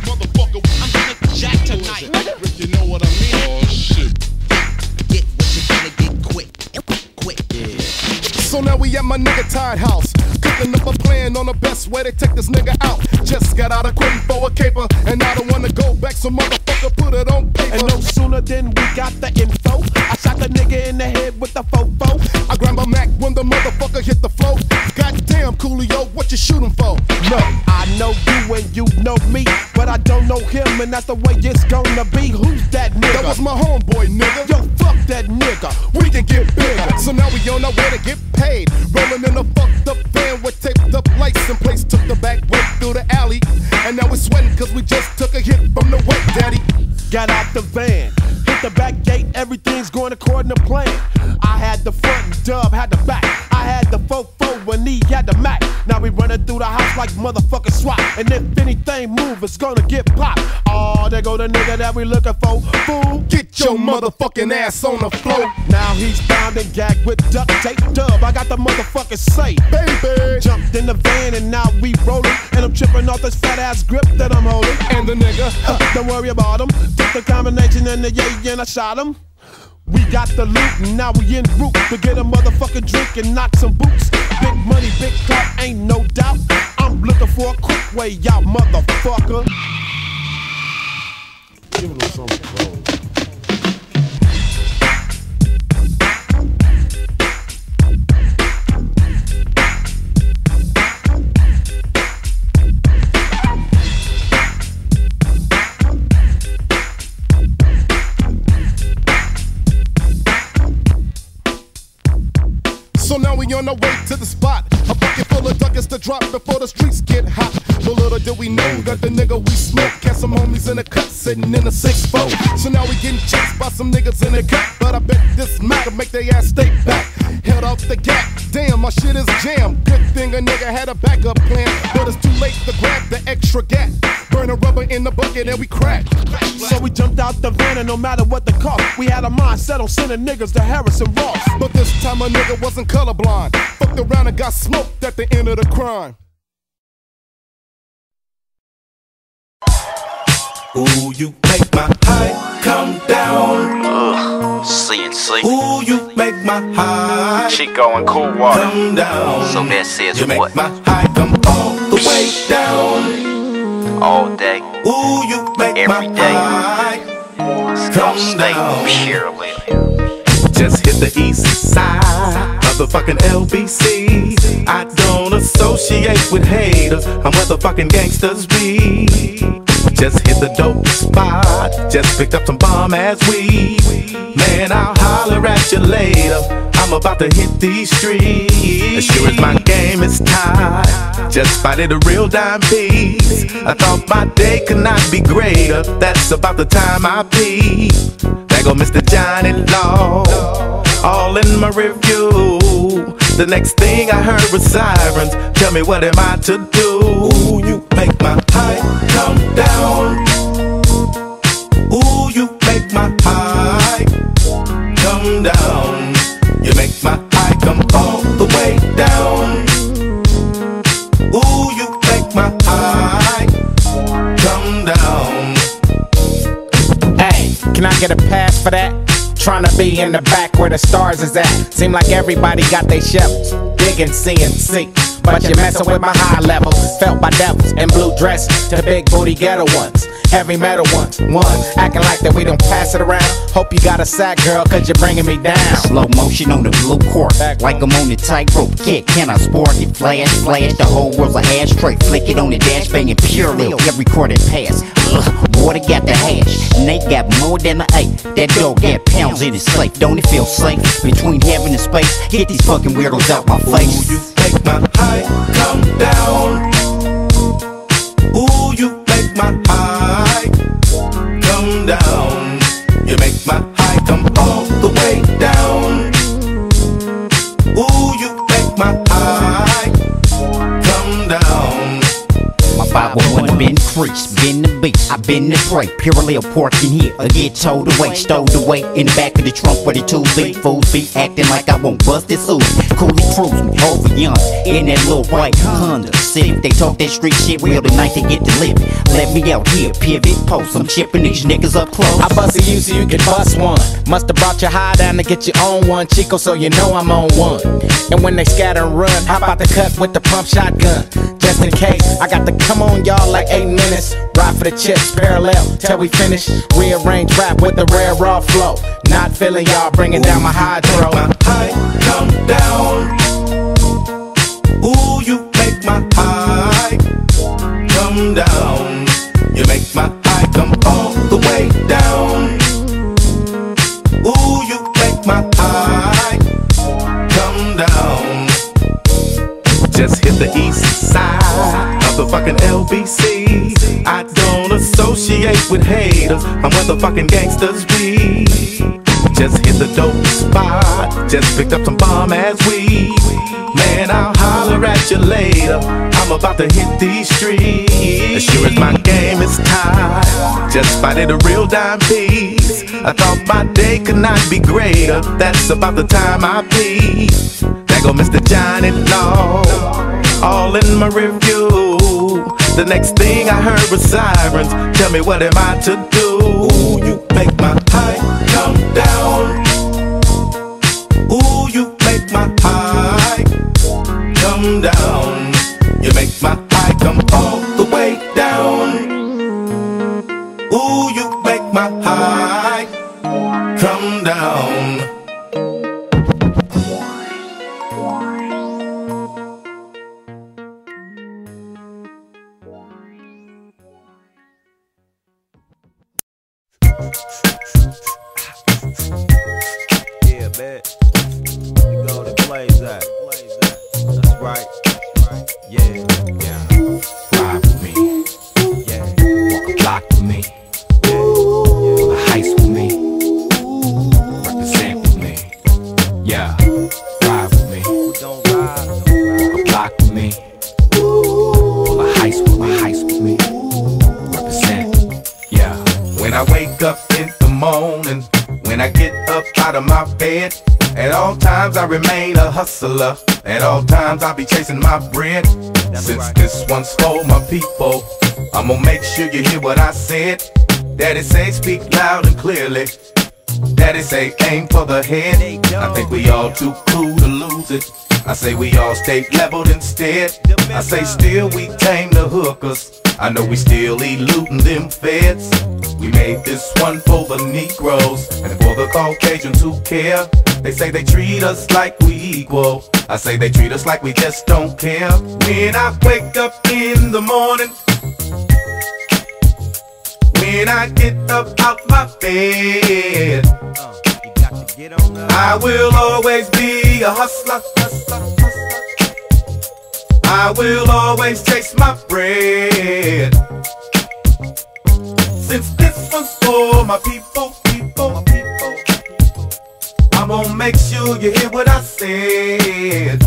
Speaker 22: Motherfucker, I'm gonna jack tonight. So now we at my nigga Tide House. Cooking up a plan on the best way to take this nigga out. Just got out of quitting for a caper. And I don't wanna go back, so motherfucker put it on paper.
Speaker 19: And no sooner than we got the info, I shot the nigga in the head with the fofo.
Speaker 22: I grab my Mac when the motherfucker hit the floor. Goddamn, Coolio, what you shooting for?
Speaker 19: No, I know you and you know me, but I don't know him, and that's the way it's gonna be. Who's that nigga?
Speaker 22: That was my homeboy, nigga.
Speaker 19: Yo, fuck that nigga.
Speaker 22: We can get bigger. So now we on our way to get paid. Rolling in a fucked up van with taped up lights in place. Took the back way through the alley. And now we're sweating cause we just took a hit from the wet daddy.
Speaker 19: Got out the van, hit the back gate, everything's going according to plan. I had the front, Dub had the back. I had the fofo when he had the Mac. Now we running through the house like motherfucking SWAT. And if anything move, it's gonna get popped. Oh, there go the nigga that we looking for. Fool,
Speaker 22: Get your motherfucking ass on the floor.
Speaker 19: Now he's bound and gagged with duct tape. Dub, I got the motherfucking safe.
Speaker 22: Baby,
Speaker 19: Jumped in the van and now we rolling. And I'm tripping off this fat ass grip that I'm holding.
Speaker 22: And the nigga,
Speaker 19: Huh, don't worry about him. Took the combination and the yay and I shot him. We got the loot and now we en route to get a motherfucking drink and knock some boots. Big money, big clap, ain't no doubt. I'm looking for a quick way out, motherfucker. Give it some bro.
Speaker 22: Now we on our way to the spot. A bucket full of ducats to drop before the streets get hot. But little did we know that the nigga we smoke had some homies in the cut sitting in a six four. So now we getting chased by some niggas in the cut. But I bet this will make their ass stay back. Head off the gap. Damn, my shit is jammed. Good thing a nigga had a backup plan. But it's too late to grab the extra gap. Burn a rubber in the bucket and we crack.
Speaker 19: So we jumped out the van and no matter what the cost, we had a mindset on sending niggas to Harrison Ross.
Speaker 22: But this time a nigga wasn't colorblind. Fucked around and got smoked at the end of the crime.
Speaker 17: Ooh, you make my high come down.
Speaker 23: CNC.
Speaker 17: Ooh, you make my high
Speaker 23: Chico and Cool Water.
Speaker 17: come down.
Speaker 23: So that says
Speaker 17: You make
Speaker 23: what?
Speaker 17: my high come all the way down.
Speaker 23: All day,
Speaker 17: Ooh, you make
Speaker 23: every
Speaker 17: my
Speaker 23: day.
Speaker 17: high
Speaker 23: It's
Speaker 17: come
Speaker 23: gonna stay
Speaker 17: down.
Speaker 23: purely.
Speaker 17: Just hit the east side of the fucking LBC. I don't associate with haters. I'm where the fucking gangsters be. Just hit the dope spot. Just picked up some bomb ass weed. Man, I'll holler at you later. I'm about to hit these streets. As sure as my game is tied. Just spotted a real dime piece. I thought my day could not be greater. That's about the time I peep. There go Mr. Johnny Law, all in my review. The next thing I heard was sirens. Tell me what am I to do? Ooh, you make my high come down. Ooh, you make my high come down. You make my high come all the way down. Ooh, you make my high come down.
Speaker 24: Hey, can I get a pass for that? Trying to be in the back where the stars is at. Seem like everybody got they shovels, digging CNC. But you're messing with my high level. Felt by devils in blue dress to big booty ghetto ones. Heavy metal ones. One acting like that we don't pass it around. Hope you got a sack, girl, cause you're bringing me down.
Speaker 25: Slow motion on the blue court, like I'm on the tightrope kick. Can I sport it? Flash, flash, the whole world's a ashtray. Flick it on the dash, banging purely every recorded pass. Water got the hash, Nate got more than an eight. That dog got pounds in his safe. Don't it feel safe between heaven and space? Get these fucking weirdos out my face.
Speaker 17: Make my high come down. Ooh, you make my high come down.
Speaker 25: 501 been freaks. Been the beat, I been the prey. Purely a pork in here. I get towed away, stowed away in the back of the trunk where the two big Fools be acting like I won't bust this ooze. Coolly cruising over young in that little white Honda Civic. They talk that street shit real tonight, they get to live. Let me out here, pivot post. I'm chipping these niggas up close.
Speaker 24: I bust a U so you can bust one. Must have brought your high down to get your own one, Chico, so you know I'm on one. And when they scatter and run, how about the cut with the pump shotgun? Just in case, I got to come on y'all like eight minutes. Ride for the chips, parallel till we finish. Rearrange rap with the rare raw flow. Not feeling y'all bringing down my hydro.
Speaker 17: come down. Ooh, you make my high come down. You make my high come all the way down. Ooh, you make my high come down. Just hit the east side of the fucking LBC. I don't associate with haters. I'm where the fucking gangsters be. Just hit the dope spot. Just picked up some bomb ass weed. Man, I'll holler at you later. I'm about to hit these streets. As sure as my game is tied. Just spotted a real dime piece. I thought my day could not be greater. That's about the time I peak. There go Mr. Johnny Law. All in my review. The next thing I heard was sirens. Tell me what am I to do? You make my high come down. Ooh, you make my high come down. You make my high come all the way down. Ooh, you make my high come down. Out of my bed, at all times I remain a hustler. At all times I be chasing my bread. Since this one's for my people, I'm gonna make sure you hear what I said. Daddy say speak loud and clearly. Daddy say aim for the head. I think we all too cool to lose it. I say we all stay leveled instead. I say still we tame the hookers. I know we still eluding them feds. We made this one for the Negroes and for the Caucasians who care. They say they treat us like we equal. I say they treat us like we just don't care. When I wake up in the morning, when I get up out my bed, I will always be a hustler. I will always chase my bread. Since this one's for my people, people, people, I'm gonna make sure you hear what I said.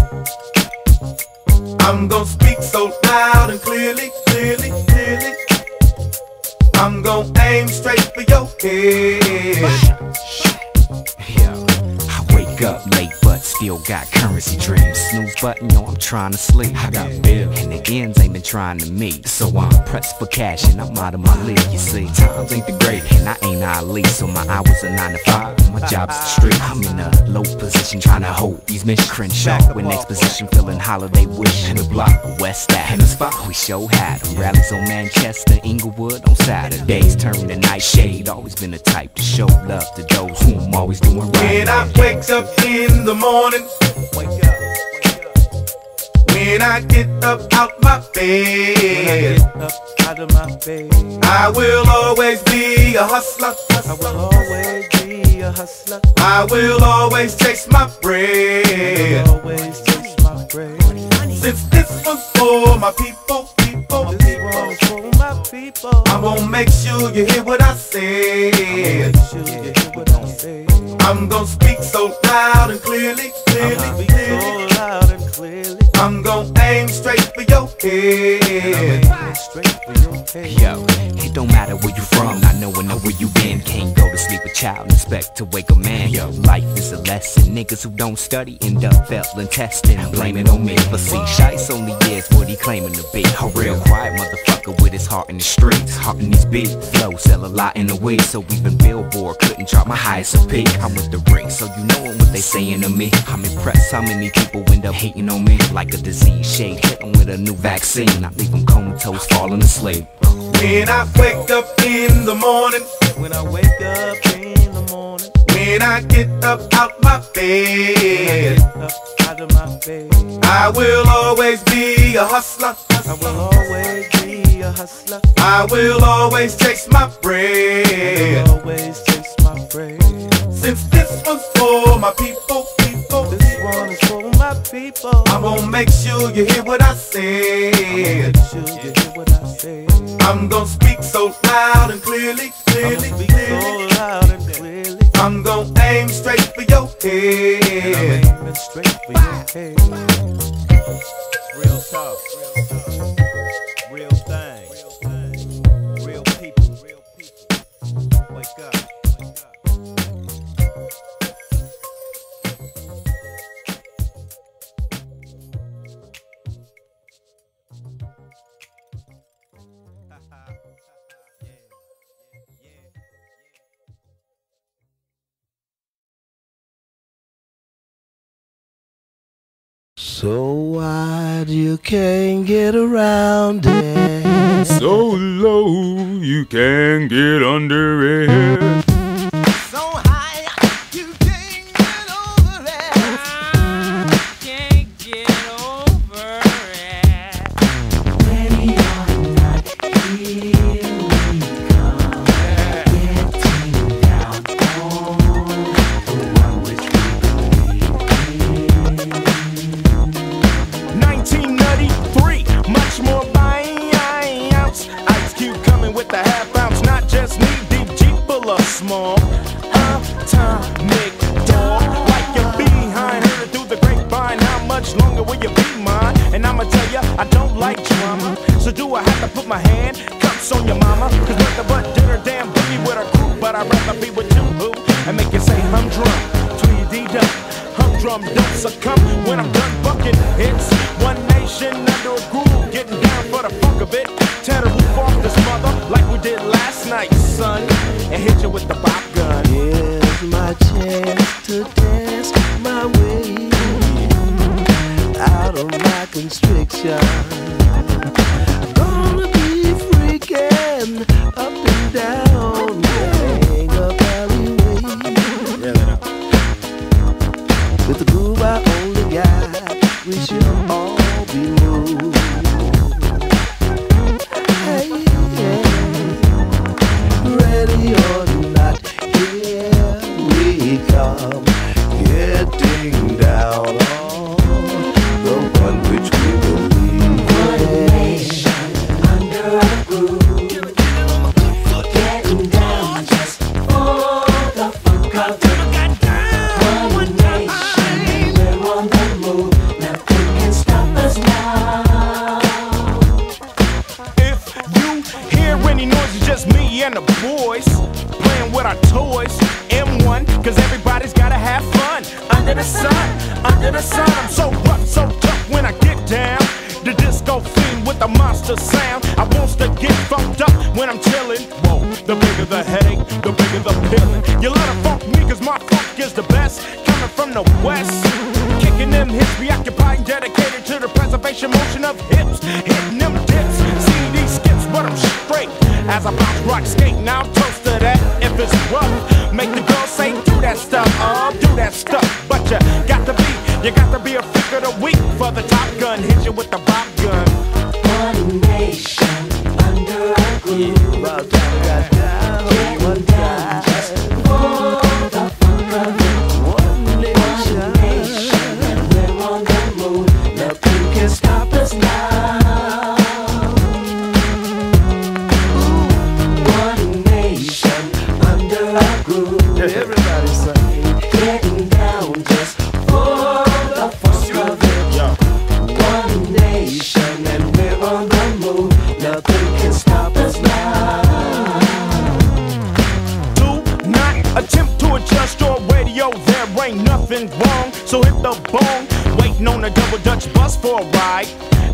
Speaker 17: I'm gonna speak so loud and clearly, clearly, clearly. I'm gonna aim straight for your head.
Speaker 26: I wake up late, still got currency dreams. Snooze button, yo, I'm trying to sleep. I got bills, and the ends ain't been trying to meet. So I'm pressed for cash, and I'm out of my league, you see. Times ain't the great, and I ain't Ali, so my hours are 9 to 5. My job's the street. I'm in a low position, trying to hold these missions. Crenshaw, with next position, feeling holiday wish. In the block, West Ave, in the spot, we show had 'em. Rallies on Manchester, Inglewood on Saturdays. Turn the night shade, always been the type to show love to those who I'm always doing right.
Speaker 17: When I wake up in the morning, when I get up out my bed, I will always be a hustler. I will always be a hustler. I will always chase my bread. always chase my bread. Since this one's for my people, people, people, I'm gonna make sure you hear what I said. I'm gonna speak so loud and clearly, clearly, clearly. I'm gon' aim straight for your head.
Speaker 26: Yo, it don't matter where you from, not knowing know where you been. Can't go to sleep a child and expect to wake a man. Yo, life is a lesson. Niggas who don't study end up failing testing. Blame it on me. But see, Shice only is what he claiming to be. A real quiet motherfucker with his heart in the streets. Heart these big Flow sell a lot in the weed. So even Billboard couldn't drop my highest a peak. I'm with the ring, so you know what they saying to me. I'm impressed how many people end up hating on me. Like a disease shade, hit 'em with a new vaccine. I leave them comatose, falling asleep.
Speaker 17: When I wake up in the morning,
Speaker 4: when I wake up in the morning,
Speaker 17: when I get up out my bed,
Speaker 4: out my bed,
Speaker 17: I will always be a hustler.
Speaker 4: I will always be a hustler.
Speaker 17: I will always chase my bread.
Speaker 4: Always chase my bread.
Speaker 17: Since this one's for my people, people,
Speaker 4: this one is for my people.
Speaker 17: I'm gonna make sure you hear what I say.
Speaker 4: I'm gonna make sure you hear what I say.
Speaker 17: I'm gonna speak so loud and clearly, clearly,
Speaker 4: I'm clearly. So loud and clearly.
Speaker 17: I'm gonna aim straight for your head.
Speaker 4: And I'm aiming straight for your head. Real talk, real
Speaker 27: So wide you can't get around it.
Speaker 19: So low you can't get under it.
Speaker 28: Like drama. So do I have to put my hand cups on your mama? Cause nothing but dinner damn boogie with a crew, but I'd rather be with you, boo, and make you say humdrum, tweedy dum. Humdrum don't succumb when I'm done bucking hits. One nation under a groove, getting down for the fuck of it. Tear the roof off this mother like we did last night, son, and hit you with the pop gun.
Speaker 27: Here's my chance to dance my way out of my constriction. I'm Gonna be freaking up and down,
Speaker 28: me and the boys playing with our toys. M1, cause everybody's gotta have fun. Under the sun, under the sun, I'm so rough, so tough when I get down. The disco fiend with the monster sound. I wants to get fucked up when I'm chillin'. Whoa, the bigger the headache, the bigger the pillin'. You let funk me cause my funk is the best. Coming from the west. Kicking them hips, preoccupied, dedicated to the preservation motion of hips. Hitting them dips, these skips, but I'm straight. As I bounce, rock, skate, now I'm toast to that. If it's rough, make the girl say, do that stuff, oh, do that stuff. But you got to be, you got to be a freak of the week for the top gun. Hit you with the bop gun.
Speaker 29: One nation under a groove. Getting
Speaker 19: waiting on a double Dutch bus for a ride.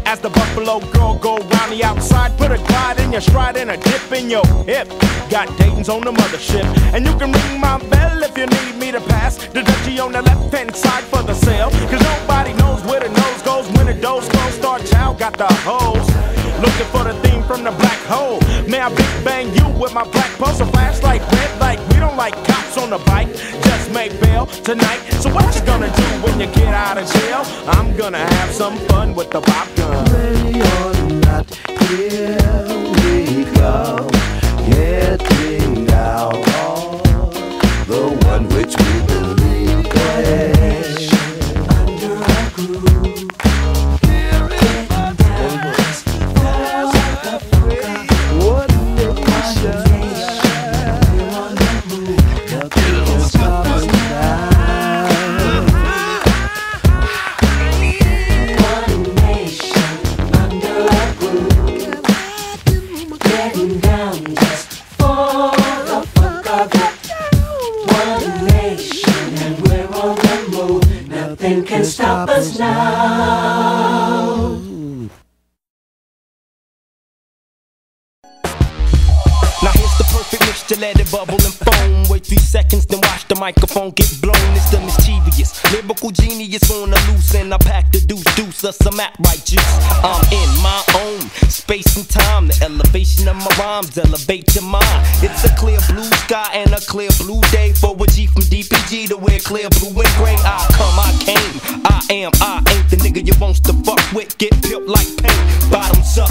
Speaker 19: As the Buffalo girl go round the outside, put a glide in your stride and a dip in your hip. Got Dayton's on the mothership, and you can ring my bell if you need me to pass the Dutchie on the left hand side for the sale. Cause nobody knows where the nose goes when the doors close. Star Child got the hose. Looking for the theme from the black hole. May I big bang you with my black poster flashlight red light. we don't like cops on the bike. Just make bail tonight. So what you gonna do when you get out of jail? I'm gonna have some fun with the pop gun.
Speaker 27: Ready or not, here we come, getting out on the one which we believe is under now.
Speaker 30: Now
Speaker 20: here's the perfect mixture, let it bubble and foam. Wait three seconds, then the microphone get blown. It's the mischievous, lyrical genius on the loose, and I pack the deuce, deuce of some right juice. I'm in my own space and time. The elevation of my rhymes elevate your mind. It's a clear blue sky and a clear blue day for a G from DPG to wear clear blue and gray. I come, I came, I am, I ain't the nigga you wants to fuck with. Get peeled like paint, bottoms up.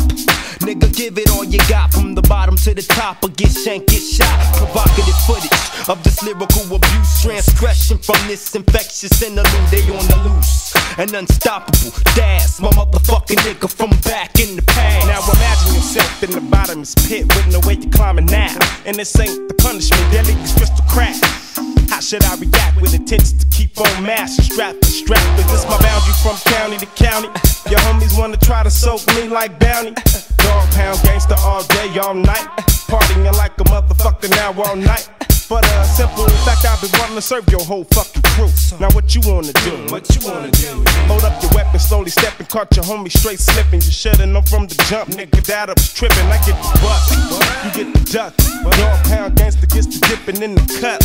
Speaker 20: Nigga, give it all you got from the bottom to the top or get shanked, get shot. Provocative footage of this lyrical abuse, transgression from this infectious interlude. They on the loose and unstoppable. That's my motherfucking nigga from back in the past.
Speaker 19: Now imagine yourself in the bottomless pit with no way to climbing now. And this ain't the punishment, deadly is crystal crack. How should I react with intention to keep on mass and strap for strap? Is this my boundary from county to county? Your homies wanna try to soak me like bounty. Dog pound gangster all day, all night. Partying like a motherfucker now all night. For the simple fact I've been wanting to serve your whole fucking Now what you wanna do? What you wanna do? Hold up your weapon, slowly stepping, caught your homie straight slipping. You should've known from the jump, nigga, that I was tripping. I get the buck, you get the duck. Dog pound gangster gets the dipping in the cut.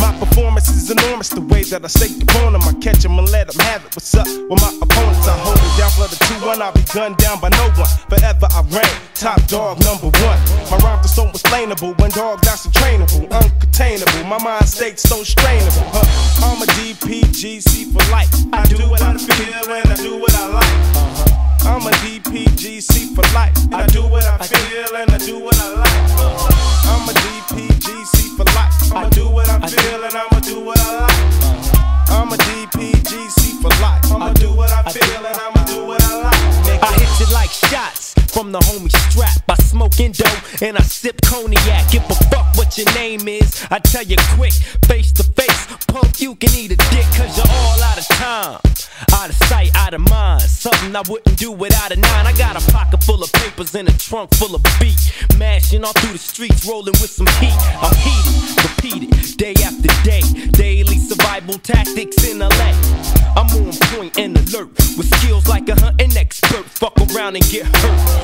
Speaker 19: My performance is enormous, the way that I stake the corner. I catch 'em and let 'em have it. What's up with my opponents? I hold it down for the 2-1. I'll be gunned down by no one. Forever I reign, top dog number one. My rhymes are so explainable when dog got some trainable, uncontainable. My mind state's so strainable. Huh? I'm a DPGC for life. I do what I feel and I do what I like. Uh-huh. I'm a DPGC for life. I do what I feel and I do what I like. Uh-huh. I'm a DPGC for life. I'ma do what I feel and I'ma do what I like. Uh-huh. I'm a DPGC for life. I'ma do what I feel and I'ma do what I like.
Speaker 20: I hit you like shots from the homie strap. I smoke Indo and I sip cognac. Give a fuck what your name is. I tell you quick, face to face. Punk, you can eat a dick cause you're all out of time. Out of sight, out of mind. Something I wouldn't do without a nine. I got a pocket full of papers and a trunk full of beat. Mashing all through the streets, rolling with some heat. I'm heated, repeated, day after day. Daily survival tactics in LA. I'm on point and alert with skills like a hunting expert. Fuck around and get hurt.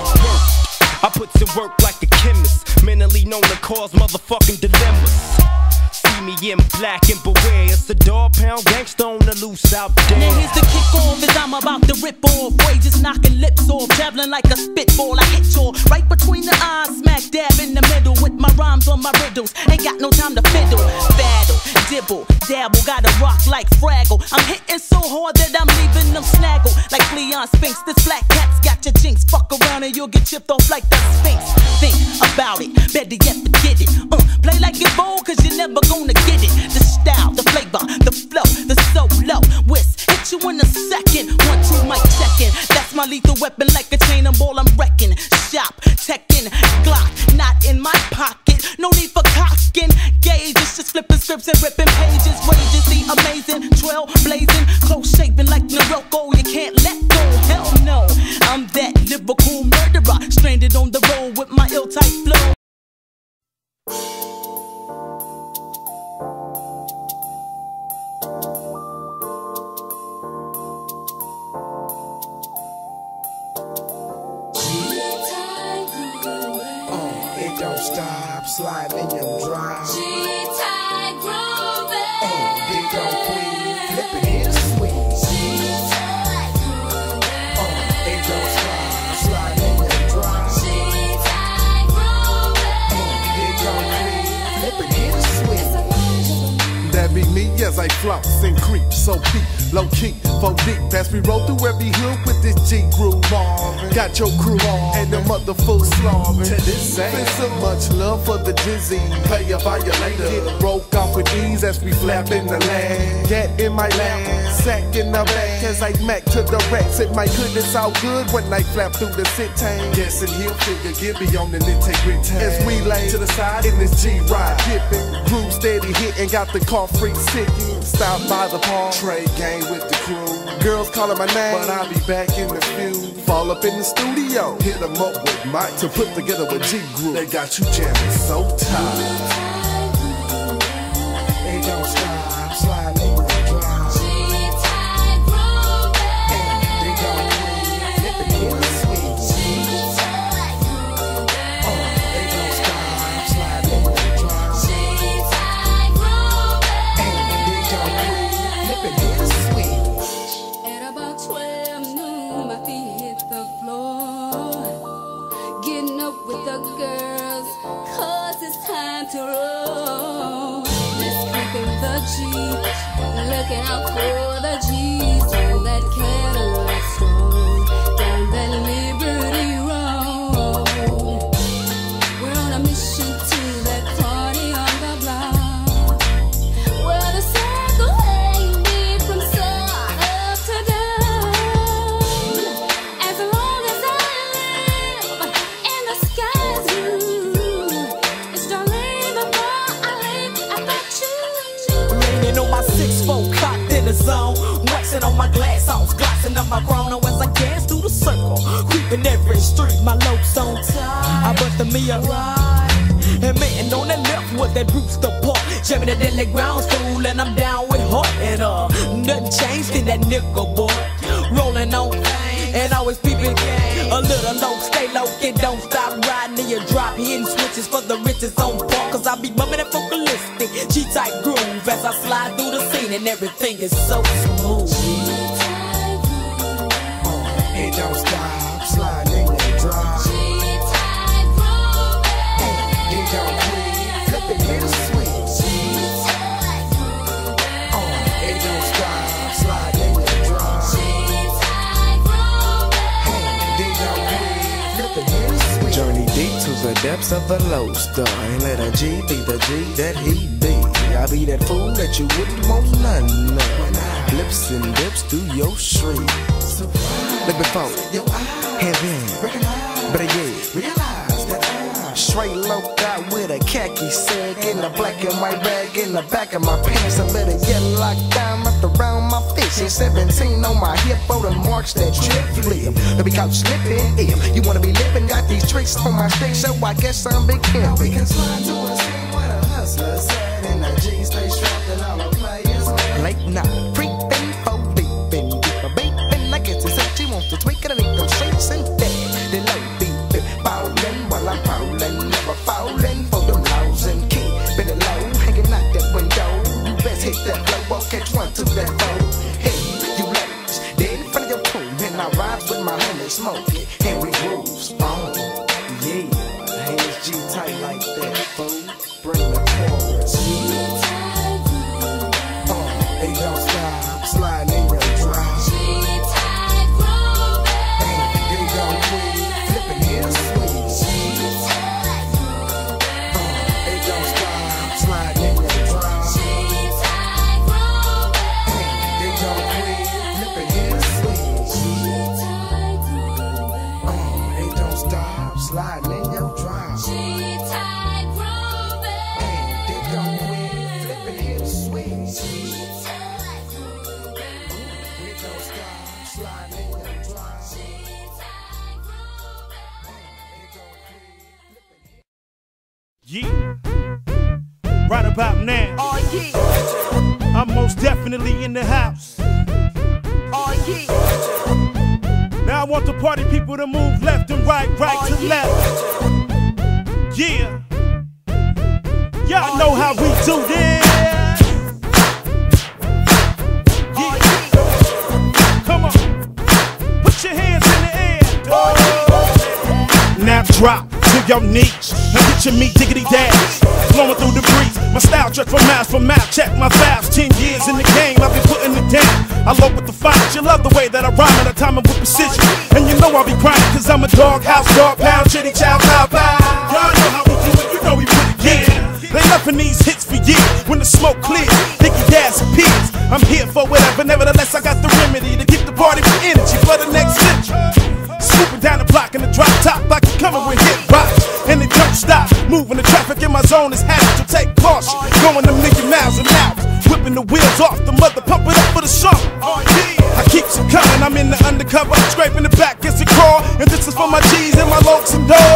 Speaker 20: I put to work like a chemist, mentally known to cause motherfucking dilemmas. See me in black and beware, it's a dog pound gangster on the loose out there.
Speaker 31: Now here's the kick off as I'm about to rip off. Wages knocking lips off, traveling like a spitball. I hit you right between the eyes, smack dab in the middle with my rhymes on my riddles. Ain't got no time to fiddle, battle, dibble, dabble. Gotta rock like Fraggle. I'm hitting so hard that I'm leaving them snaggle like Leon Spinks. This black cat's got your jinx. Fuck around and you'll get chipped off like the Sphinx. Think about it, better yet forget it. Uh, play like you're bold, cause you're never gonna get it. The style, the flavor, the flow, the solo. Whisk, hit you in a second. One, two, mic checking. That's my lethal weapon, like a chain and ball. I'm wrecking. Shop, techin, Glock, not in my pocket. No need for cocking. Gauge, it's just flipping scripts and ripping pages. Wages, the amazing, trail blazing, close shaving like Norelco. You can't let go. Hell no, I'm that lyrical murderer, stranded on the road with my ill-type flow.
Speaker 6: Uh, don't stop sliding in your drive.
Speaker 32: G-Tide grooving.
Speaker 6: Oh, uh, big on queen. Me as I floss and creep, so deep, low key, four deep. As we roll through every hood with this G groove. Got your crew on and the mother full slavin'. To this ain't so much love for the dizzy. Play a violator. Get broke off with ease as we flap in the land. Get in my lap, sack in the back as I mac to the racks. It my goodness all good when I flap through the sit tang. Guessing he'll figure, me on the integrity. As we lay to the side in this G ride, dipping, groove steady hitting, got the car freak sicking. Stop by the park, trade game with the crew. Girls calling my name, but I'll be back in the few. Fall up in the studio, hit 'em up with Mike to put together a G group. They got you jamming so tight.
Speaker 32: Looking out for the G's.
Speaker 31: Street, my lopes on. I busted me a ride. And man on the left with that Brewster Park. Jamming the deadly grounds fool, and I'm down with heart. And uh, nothing changed in that nickel boy. Rolling on and always peeping. A little low, stay low, and don't stop riding till you drop hitting switches for the riches on park. Cause I be bumming and focalistic. G type groove as I slide through the scene, and everything is so smooth.
Speaker 6: It don't stop, depths of the low star, and let a G be the G that he be. I be that fool that you wouldn't want none of. Lips and dips through your street. Look before, heaven, that I'm straight low out with a khaki sag in the black and white rag in the back of my pants. I better get locked down around And 17 on my hip for the marks that trip flip. To be caught slipping if you wanna be living, got these tricks on my stick, so I guess I'm big Kim. We can slide to
Speaker 33: off. The mother pump it up for the song. I keep some coming, I'm in the undercover. Scraping the back, it's a crawl. And this is for my G's and my lonesome
Speaker 34: dog.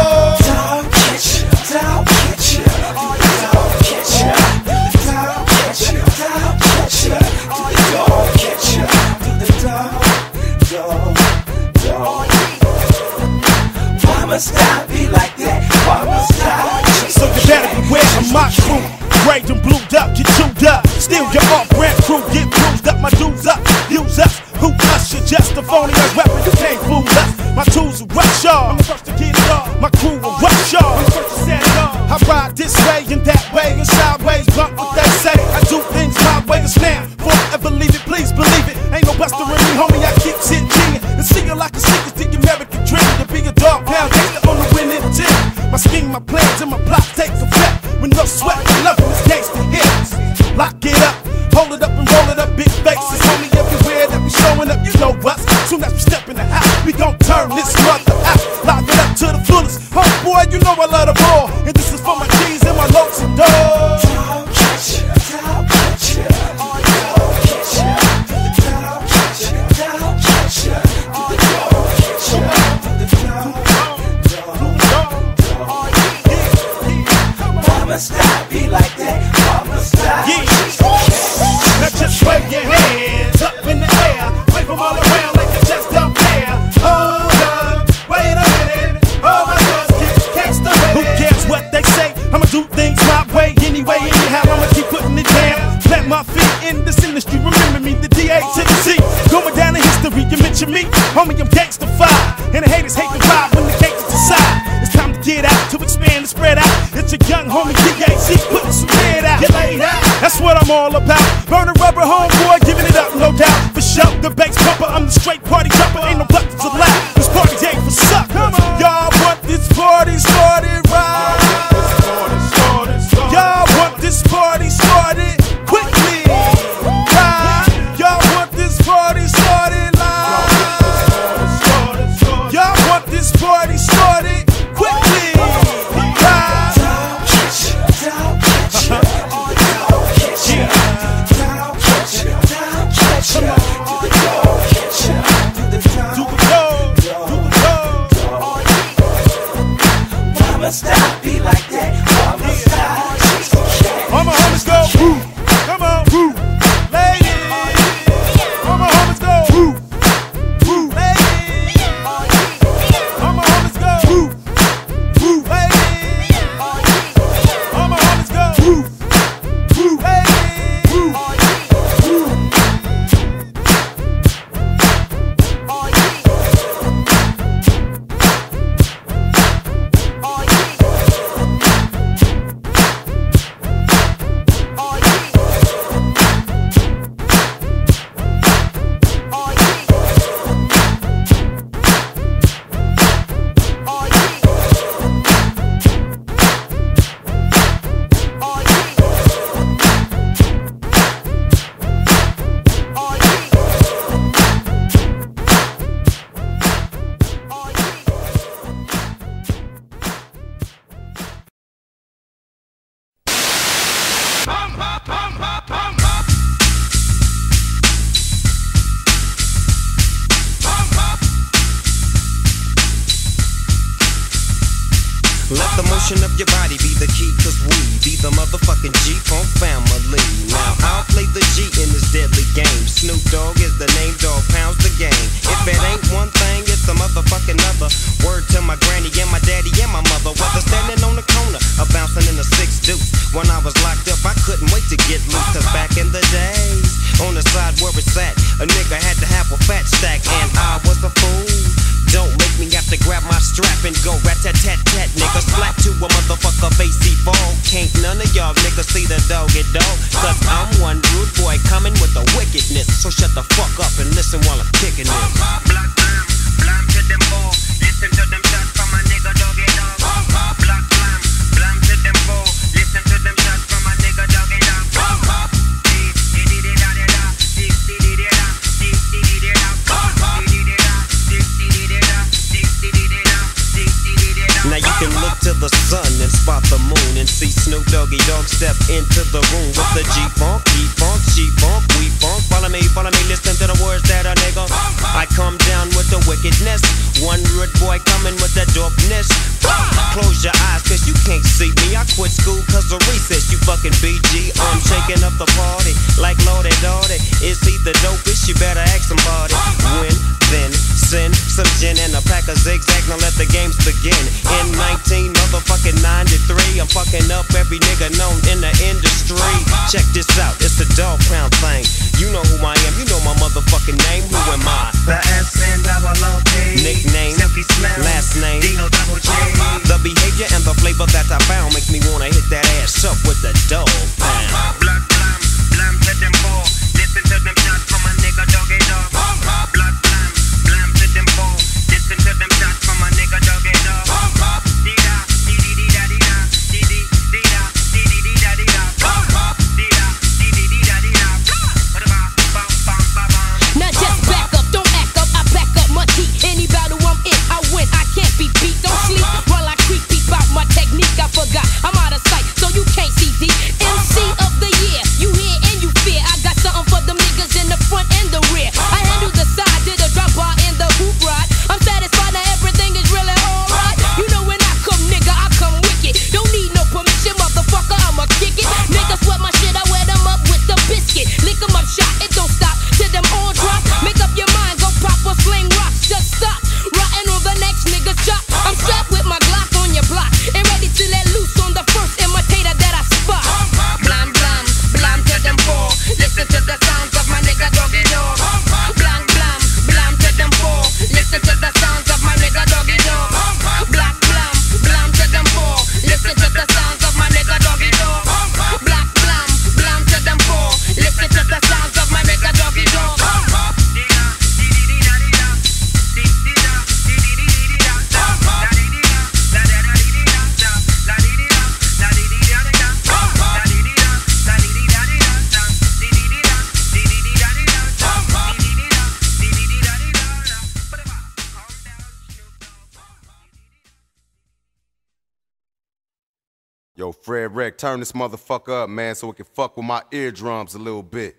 Speaker 35: Yo, Fred Wreck, turn this motherfucker up, man, so it can fuck with my eardrums a little bit.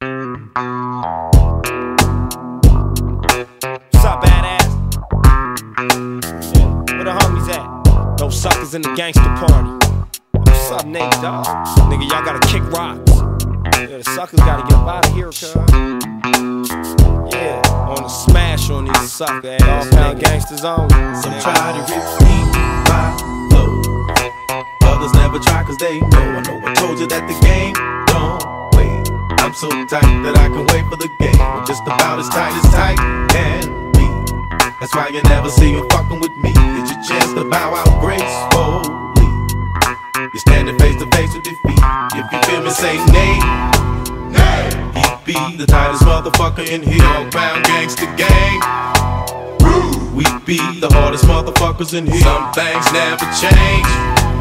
Speaker 20: What's up, badass? Yeah. Where the homies at? Those suckers in the gangster party. What's up, Nate Dogg? Nigga, y'all gotta kick rocks. Yeah, the suckers gotta get up out of here, cuz. Yeah, on the smash on these sucker ass niggas. gangsters on.
Speaker 17: Some try to repeat my flow. Others never try cause they know. I know I told you that the game don't wait. I'm so tight that I can wait for the game. I'm just about as tight as tight can be. That's why you never see you fucking with me. It's your chance to bow out gracefully. You're standing face to face with defeat. If you feel me, say nay. Nay. He be the tightest motherfucker in here. Dogg Pound gangsta gang. We be the hardest motherfuckers in here. Some things never change.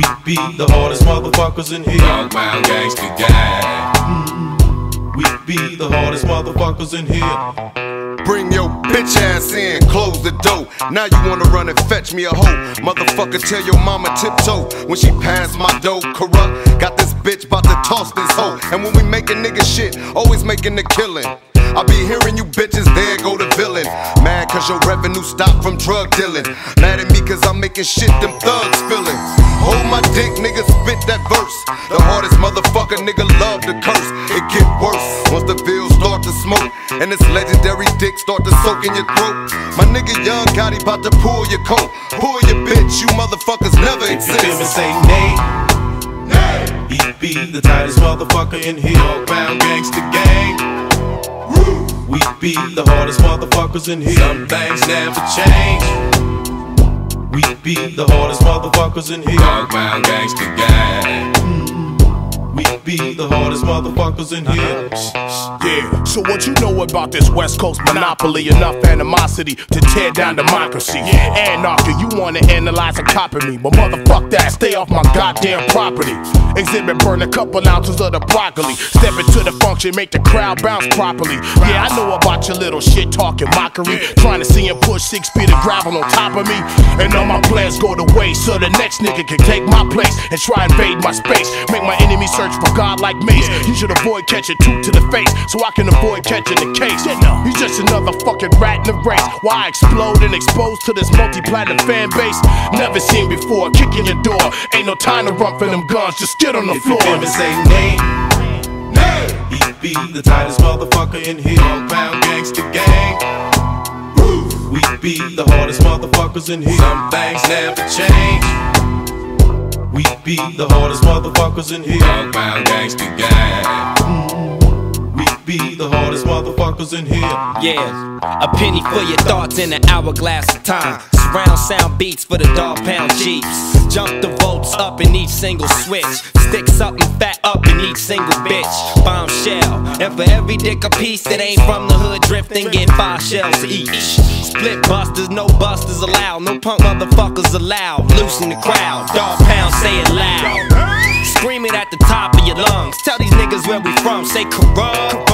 Speaker 17: We be the hardest motherfuckers in here. Dogg Pound gangster gang. Mm-hmm. We be the hardest motherfuckers in here.
Speaker 35: Bring your bitch ass in, close the door. Now you wanna run and fetch me a hoe. Motherfucker, tell your mama tiptoe when she pass my dough. Kurupt, got this bitch bout to toss this hoe. And when we making nigga shit, always making the killing. I be hearing you bitches, there go the villain. Mad cause your revenue stopped from drug dealing. Mad at me cause I'm making shit them thugs feeling. Hold my dick, nigga, spit that verse. The hardest motherfucker, nigga, love to curse. It get worse once the bills start to smoke. And this legendary dick start to soak in your throat. My nigga Young Gotti about to pull your coat. Pull your bitch, you motherfuckers never
Speaker 17: If you
Speaker 35: exist.
Speaker 17: say nay. Nay. He be the tightest motherfucker in here. Dogg Pound gangster gang. We be the hardest motherfuckers in here. Some things never change. We be the hardest motherfuckers in here. Dogg Pound gangster gang. We be the hardest motherfuckers in here.
Speaker 36: Yeah, so what you know about this West Coast monopoly? Enough animosity to tear down democracy. Anarchy, you wanna analyze and copy me, but motherfuck that, stay off my goddamn property. Exhibit burn a couple ounces of the broccoli. Step into the function, make the crowd bounce properly. Yeah, I know about your little shit talking mockery. Trying to see him push six feet of gravel on top of me. And all my plans go to waste, so the next nigga can take my place and try and invade my space. Make my enemy search for God like mace. You should avoid catching two to the face, so I can avoid catching the case. He's just another fucking rat in the race. Why I explode and exposed to this multi-platinum fan base? Never seen before. Kick in the door. Ain't no time to run for them guns. Just get on the
Speaker 17: If
Speaker 36: floor.
Speaker 17: me, say name. Nay. He be the tightest motherfucker in here. Pound gangster gang. Woo. We be the hardest motherfuckers in here. Some things never change. We be the hardest motherfuckers in here. Pound gangster gang. We be the hardest motherfuckers in here.
Speaker 20: Yeah, a penny for your thoughts in an hourglass of time. Surround sound beats for the dog pound jeeps. Jump the volts up in each single switch. Stick something fat up in each single bitch. Bombshell. And for every dick a piece that ain't from the hood drifting, get five shells each. Split busters, no busters allowed. No punk motherfuckers allowed. Loosen the crowd. Dog pound, say it loud. Scream it at the top of your lungs. Tell these niggas where we from. Say Kurupt.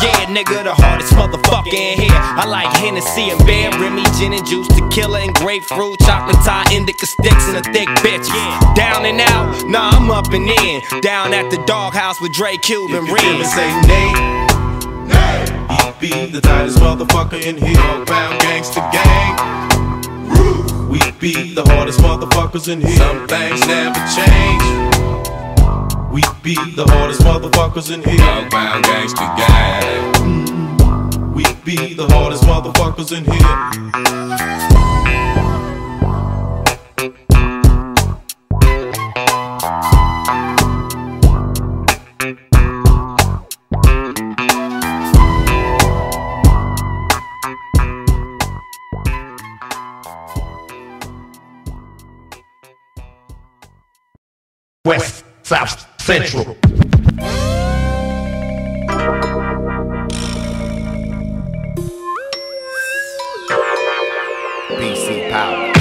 Speaker 20: Yeah, nigga, the hardest motherfucker in here. I like Hennessy and beer, Remy, gin and juice, tequila and grapefruit, chocolate Thai, indica sticks, and a thick bitch. Down and out, nah, I'm up and in. Down at the doghouse with Dre Cube and
Speaker 17: If you feel me, say nay. Nay. He be the tightest motherfucker in here. Pound gangster gang. We be the hardest motherfuckers in here. Some things never change. We be the hardest motherfuckers in here. Pound gangster gang. Mm-hmm. We be the hardest motherfuckers in here.
Speaker 36: West, South, Central.
Speaker 37: BC Power.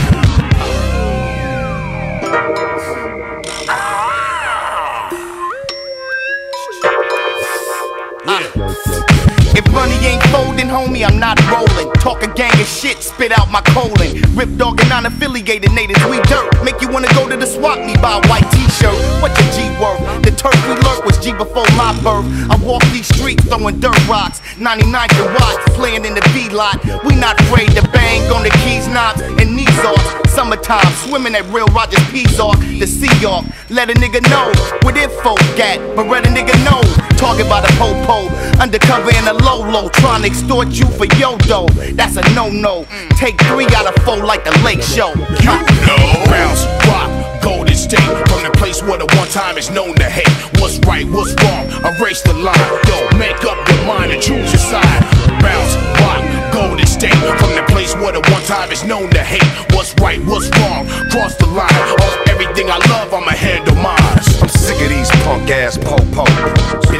Speaker 37: If money ain't folding, homie, I'm not rolling. Talk a gang of shit, spit out my colon. Rip dog and non-affiliated natives, we dirt. Make you wanna go to the swap me buy a white t-shirt. What your G worth? The turf we lurk was G before my birth. I walk these streets throwing dirt rocks. 99 to watts, playing in the B lot. We not afraid to bang on the keys, knobs, and knees off. Summertime, swimming at Real Rogers Peace off. The Sea York, let a nigga know where their folk at. But let a nigga know, target by the po-po. Undercover in a low-low, trying to extort you for yo dough. That's a no-no. Take three out of four like the Lake Show.
Speaker 36: You know. Bounce, rock, Golden State. From the place where the one time is known to hate. What's right, what's wrong? Erase the line. Yo, make up your mind and choose your side. Bounce, rock, Golden State. From the place where the one time is known to hate. What's right, what's wrong? Cross the line. On everything I love, I'ma handle mine.
Speaker 35: I'm sick of these punk ass po-po.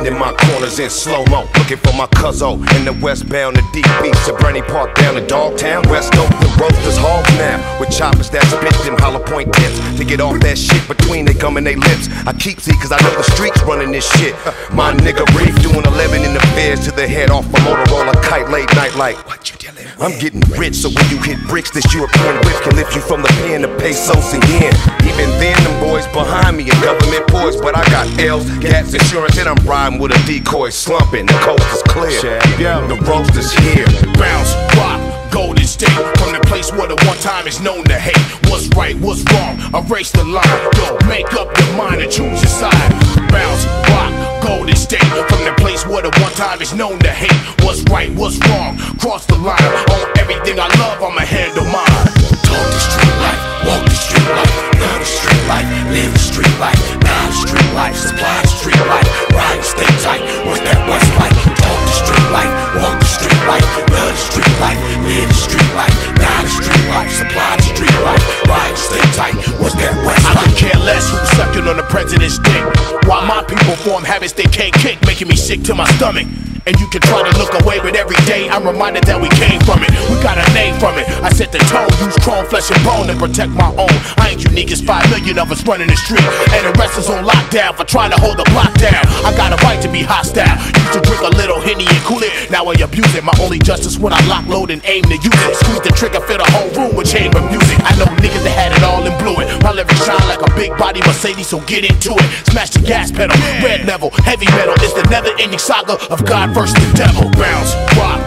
Speaker 35: Bending my corners in slow-mo. Looking for my cuzzo in the westbound to deep beach. To Bernie Park down to Dogtown. West Oakland roasters hogs now. With choppers that spit them hollow point tips. To get off that shit between they gum and they lips. I keep Z cause I know the streets running this shit. My nigga Reef doing 11 in the feds to the head off a Motorola kite late night like. What you dealing I'm getting rich, so when you hit bricks, this European whip can lift you from the pen to pesos and yen. Even then, them boys behind me in government poise, but I got L's, gas insurance, and I'm riding with a decoy slumping. The coast is clear. The roast is here.
Speaker 36: Bounce, rock, Golden State. From the place where the one time is known to hate. What's right, what's wrong? Erase the line. Yo, make up your mind and choose your side. Bounce, rock, Golden State. From the place where the one time is known to hate. What's right, what's wrong? Cross the line. On everything I love, I'ma handle mine. Talk the street life, walk the street life, love the street life, live the street life, the street life, supply the street life, ride stay tight. What's that what's like? Talk the street life, walk the street life, love the street life, live the street life, buy the street life, supply the street life, ride stay tight. What's that what's like? I could care less who's sucking on the president's dick. While my people form habits they can't kick, making me sick to my stomach. And you can try to look away, but every day I'm reminded that we came from it. We got a name from it. I set the tone, use chrome, flesh, and bone to protect my own. I ain't unique, it's five million of us running the street. And the rest is on lockdown for trying to hold the block down. I got a right to be hostile. Used to drink a little Henny and cool it. Now I abuse it. My only justice when I lock, load, and aim to use it. Squeeze the trigger, fill the whole room with chamber music. I know niggas that had it all and blew it. My lyrics shine like a big body Mercedes, so get into it. Smash the gas pedal, red level, heavy metal. It's the never ending saga of God versus the devil. Bounce, rock,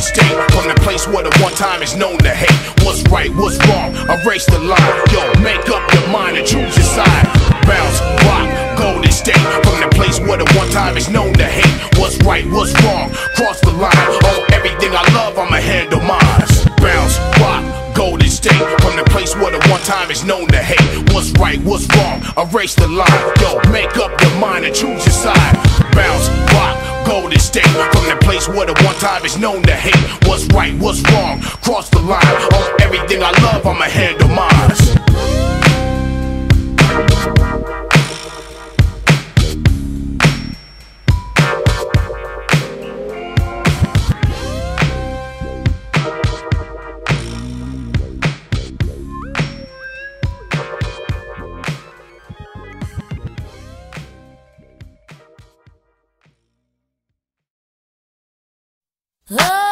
Speaker 36: golden state. From the place where the one time is known to hate. What's right, what's wrong, erase the line. Yo, make up your mind and choose your side. Bounce, rock, golden state. From the place where the one time is known to hate. What's right, what's wrong, cross the line. Oh, everything I love, I'ma handle mine. Bounce, rock, golden state. From the place where the one time is known to hate. What's right, what's wrong, erase the line. Yo, make up your mind and choose your side. Bounce, rock, golden state. From the place where the one time is known to hate. What's right, what's wrong, cross the line. On everything I love, I'ma handle mine.
Speaker 32: Oh,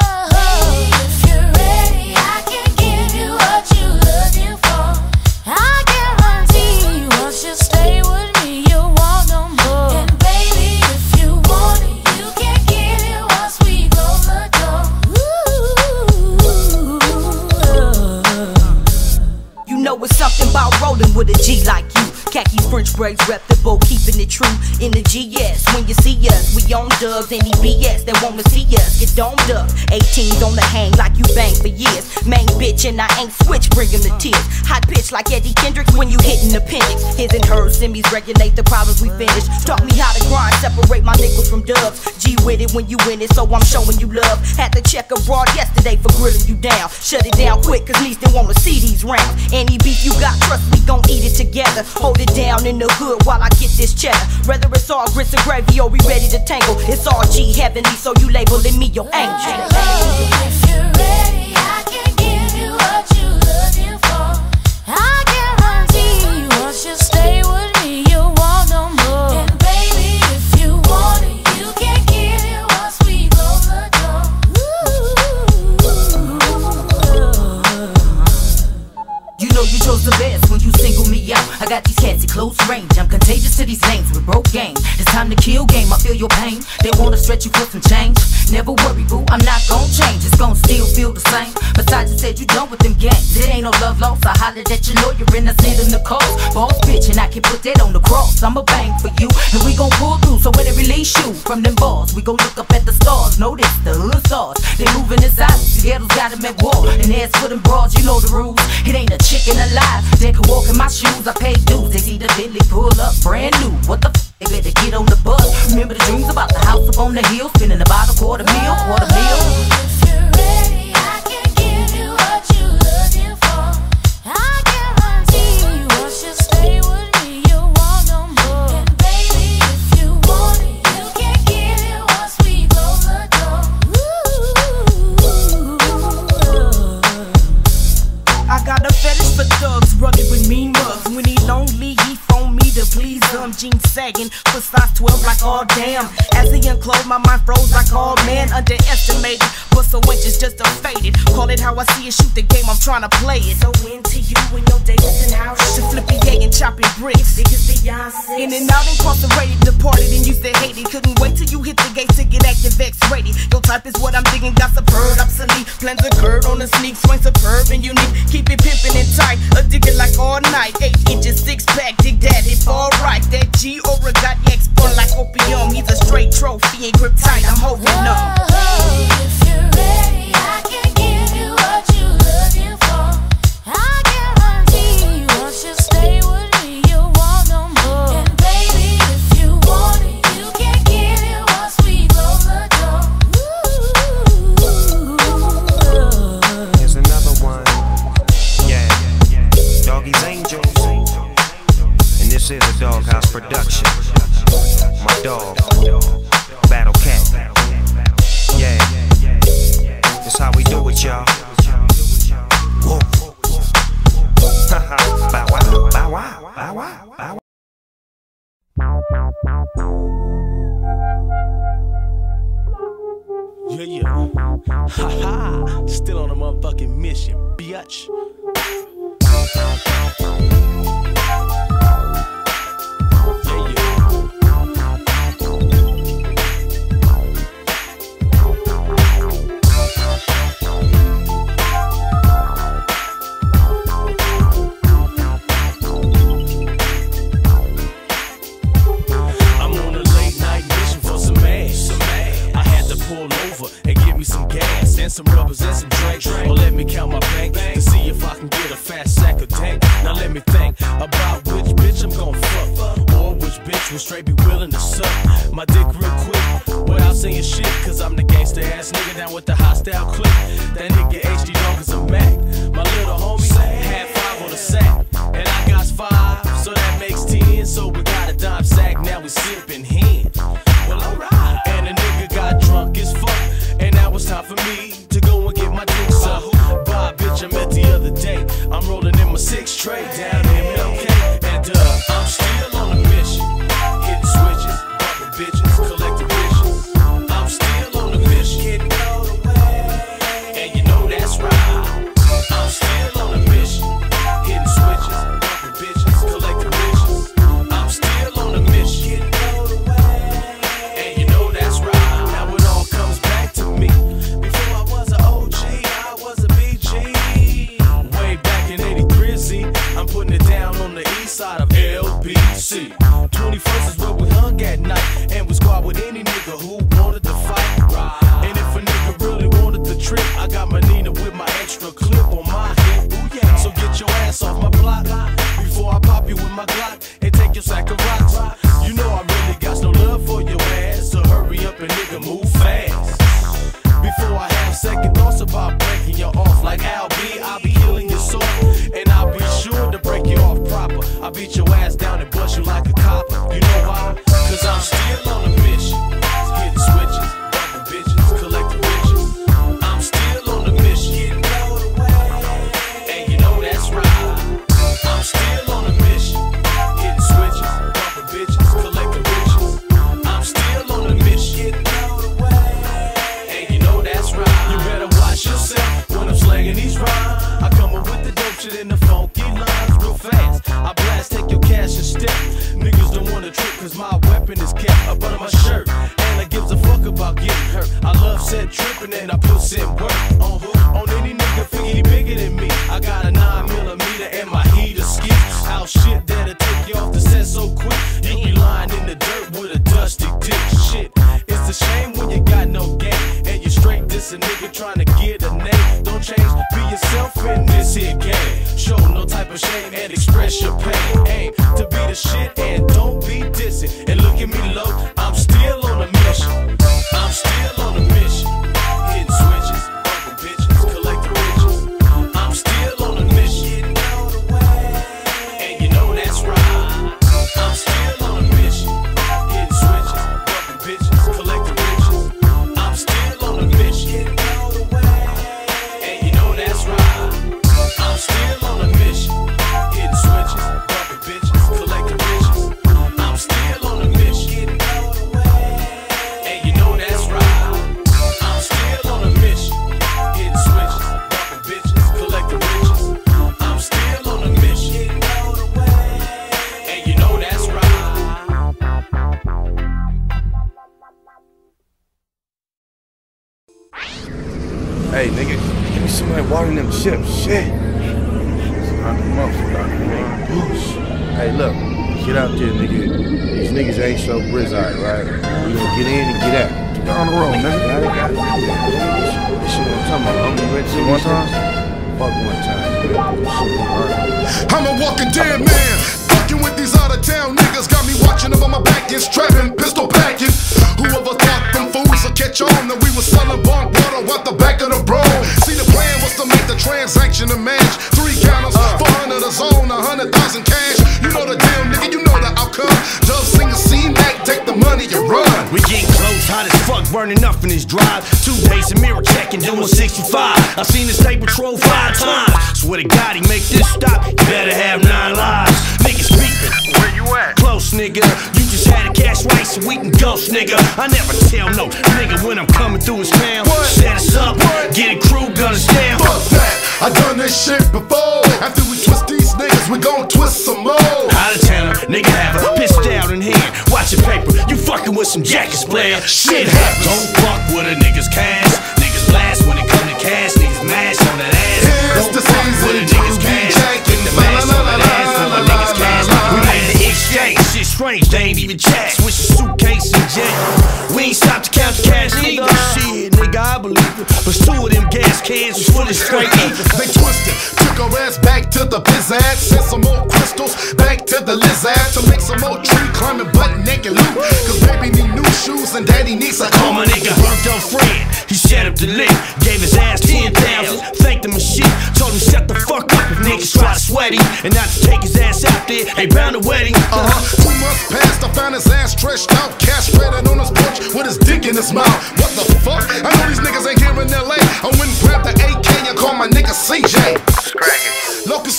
Speaker 31: Braids reputable, keeping it true in the GS. When you see us, we on dubs, any BS that wanna see us get domed up. 18s on the hang like you bang for years. Main bitch and I ain't switch, bring 'em to tears. Hot pitch like Eddie Kendricks when you hitting appendix. His and hers, semis regulate the problems we finish. Taught me how to grind, separate my nickels from dubs. G with it when you win it, so I'm showing you love. Had to check abroad yesterday for grilling you down. Shut it down quick, cause Least didn't wanna see these rounds. Any beef you got, trust we gon' eat it together. Hold it down in the hood while I get this cheddar. Whether it's all grits or gravy or we ready to tangle, it's all G heavenly, so you labeling me your angel.
Speaker 32: If you're ready, I can give you what you're looking for. I guarantee once you stay with me, you want no more. And baby, if you want it, you can get it once we close the
Speaker 31: You know you chose the best when you single me out. I got these at close range. I'm contagious to these lanes with broke game. It's time to kill game. I feel your pain. They wanna stretch you for some change. Never worry, boo. I'm not gon' change. It's gon' still feel the same. Besides, you said you done with them games. It ain't no love lost. I hollered at your lawyer and I sent him the calls. Boss bitch, and I can put that on the cross. I'ma bang for you, and we gon' pull through. So when they release you from them bars, we gon' look up at the stars. Notice the hood stars. They moving inside. Ghetto's got them at war. And as for them broads, you know the rules. It ain't a chicken alive. They can walk in my shoes. I pay dues. They see the Bentley pull up brand new. What the f? They better get on the bus. Remember the dreams about the house up on the hill, spending about a quarter meal, quarter meal. Please him. Jeans sagging, foot size 12 like all damn. As he unclosed, my mind froze like all man. Underestimated, but so inches just a faded. Call it how I see it, shoot the game, I'm trying to play it. So into you and your days and house. To flipping yay and chopping bricks. Beyonce. In and out, incarcerated, departed, and used to hate it. Couldn't wait till you hit the gate to get active X rated. Your type is what I'm digging, got superb, obsolete. Plans occurred on the sneak, swing superb and unique. Keep it pimpin' and tight, addicted like all night. Eight inches, six pack, dig that, it's alright. That G Aura got X spun like opium. He's a straight trophy and grip tight, I'm holding up.
Speaker 32: If you're ready,
Speaker 2: production. My
Speaker 4: dog,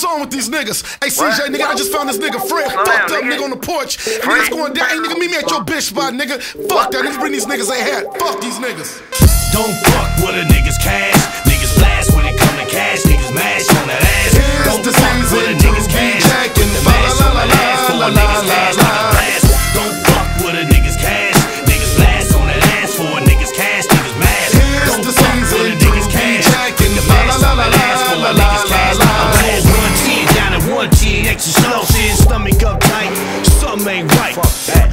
Speaker 22: Locust on with these niggas. Hey CJ, nigga, I just found this nigga Fred. Fucked up nigga on the porch. Niggas going down. Hey nigga, meet me at your bitch spot, nigga. Fuck that. Niggas bring these niggas they had. Fuck these niggas.
Speaker 38: Don't fuck with a nigga's cash. Niggas blast when it come to cash. Niggas mash on that ass. Don't
Speaker 22: the
Speaker 38: fuck with a nigga's cash. Bring the mash on that ass for a nigga's cash. Niggas blast. Don't fuck with a nigga's cash. Niggas blast on that ass for a nigga's cash. Niggas mash. Don't fuck with a nigga's cash. Bring the mash on that ass for a nigga's at 110 extra slow.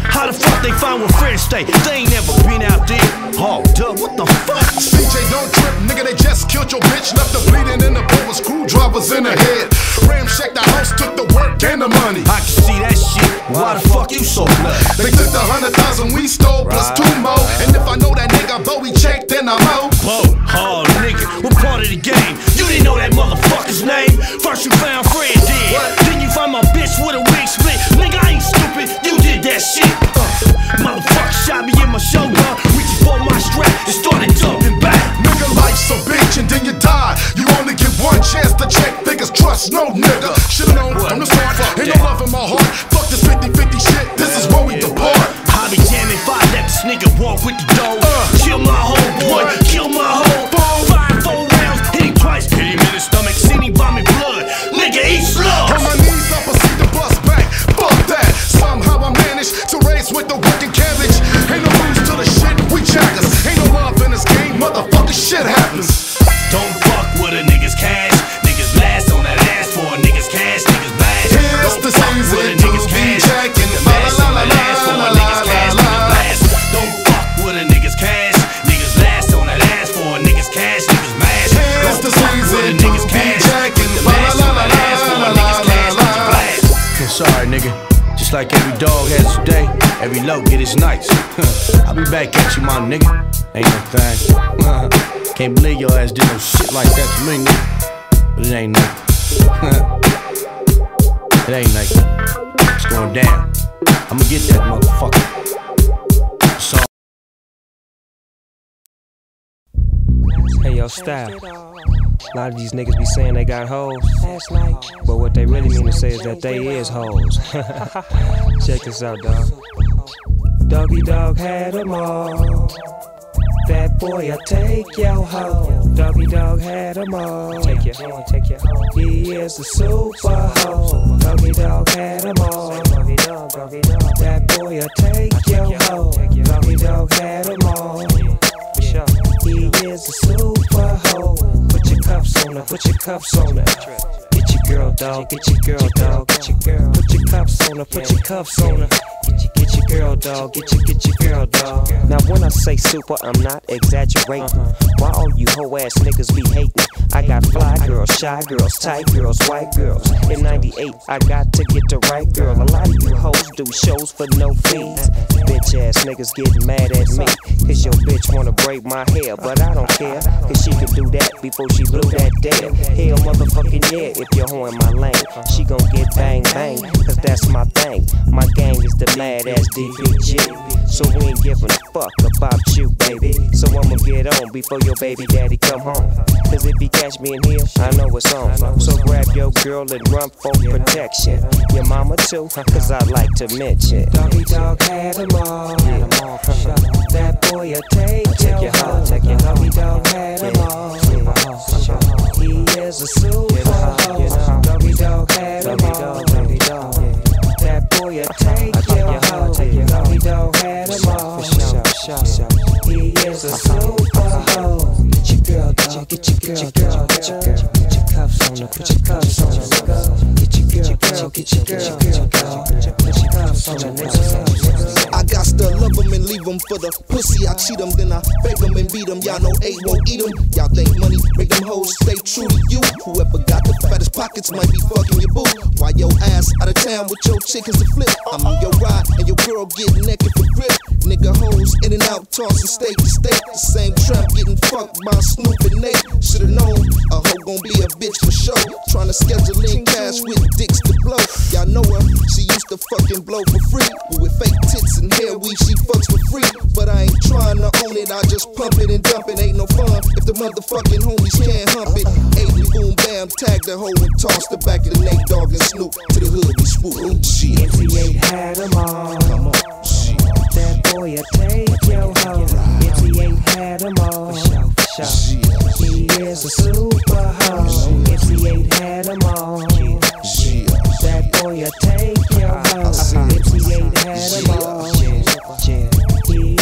Speaker 38: How the fuck they find where friends stay? They ain't never been out there. Oh, duh, what the fuck?
Speaker 22: CJ, don't trip, nigga. They just killed your bitch. Left her bleeding in the boat with screwdrivers in her head. Ramshacked the house, took the work and the money.
Speaker 38: I can see that shit. Why the fuck you so nuts?
Speaker 22: They took the hundred thousand we stole plus two more. And if I know that nigga Bowie check, then I'm out.
Speaker 38: Bo, oh nigga, what part of the game? You didn't know that motherfucker's name. First you found Fred dead, then you find my bitch with a wig split. Nigga, I ain't stupid, you did that shit. Uh, motherfucker shot me in my shoulder, reaching for my strap and started jumping back.
Speaker 22: Nigga, life's a bitch and then you die. You only get one chance to check figures. Trust no nigga. Should've known from the start. Ain't no love in my heart. Fuck this 50 50 shit. This is where we depart.
Speaker 38: I be jamming if I let this nigga walk with the dough. kill my homeboy, kill my whole Five, four rounds, hit him twice, hit him in the stomach, seen him vomit
Speaker 22: I to race with the working cabbage. Ain't no rules to the shit. We jackers. Ain't no love in this game. Motherfucker, shit happens.
Speaker 38: Don't
Speaker 39: Just like every dog has its day, every low get his nights. I'll be back at you, my nigga. Ain't no thing. Can't believe your ass did no shit like that to me, nigga. But it ain't nothing. it ain't nothing. It's going down. I'ma get that motherfucker. Sorry.
Speaker 2: Hey yo, style. A lot of these niggas be saying they got hoes, but what they really mean to say is that they is hoes. Check this out, dog. Doggy dog had them all. That boy, I take your hoe. Doggy dog had them all. Take your hoe, take your hoe. He is a super hoe. Doggy dog had them all. Doggy dog, doggy dog. That boy, I take your hoe. Doggy dog had them all. He is a super hoe. Put your cuffs on her, put your cuffs on her. Get your girl, dog, get your girl, dog, get your girl. Put your cuffs on her, put your cuffs on her. Get your, girl, dog, get your, get your girl, dog. Now when I say super, I'm not exaggerating. Uh-huh. Why all you hoe ass niggas be hating? I got fly girls, shy girls, tight girls, white girls. In 98, I got to get the right girl. A lot of you hoes do shows for no fees. Bitch ass niggas getting mad at me. Cause your bitch wanna braid my hair, but I don't care. Cause she could do that before she blew that damn. Hell motherfucking yeah, if you're hoe in my lane. She gon' get bang bang, cause that's my thing. My gang is the mad ass DPG. So we ain't giving a fuck about you, baby. So I'ma get on before your baby daddy come home. Cause if he catch me in here, I know it's on. So grab your girl and run for protection. Your mama too, cause I like to mention. Doggy dog had them all. That boy a take, take your hoe, take your Doggy dog had them all. He is a super hoe. Doggy dog had them all. That boy a take is a super hoe. Get your girl, dog. Get your girl, dog. Get your girl. Put your cuffs on her. Put your cuffs on her. Get your girl, girl. Get your girl, dog. Put your cuffs on her.
Speaker 37: Got to love them and leave them for the pussy. I cheat them, then I fake them and beat them. Y'all know eight won't eat them. Y'all think money make them hoes stay true to you. Whoever got the fattest pockets might be fucking your boo. While your ass out of town with your chickens to flip. I'm on your ride and your girl get naked for grip. Nigga hoes in and out, tossing state to state. The same trap getting fucked by Snoop and Nate. Should've known a hoe gon' be a bitch for sure. Trying to schedule in cash with dicks to blow. Y'all know her, she used to fucking blow for free. But with fake tits and hair weave, she fucks for free. But I ain't trying to own it, I just pump it and dump it. Ain't no fun if the motherfucking homies can't hump it. And boom bam, tag the hoe and toss the back of the Nate Dogg and Snoop to the hood we swoop. Ooh, shit.
Speaker 2: MC Eiht had them all.
Speaker 37: Come on, shit.
Speaker 2: That boy a take your hoe. MC Eiht had them all. He is a super hoe. MC Eiht had them all. That boy a take your uh-huh. hoe. MC Eiht had them all.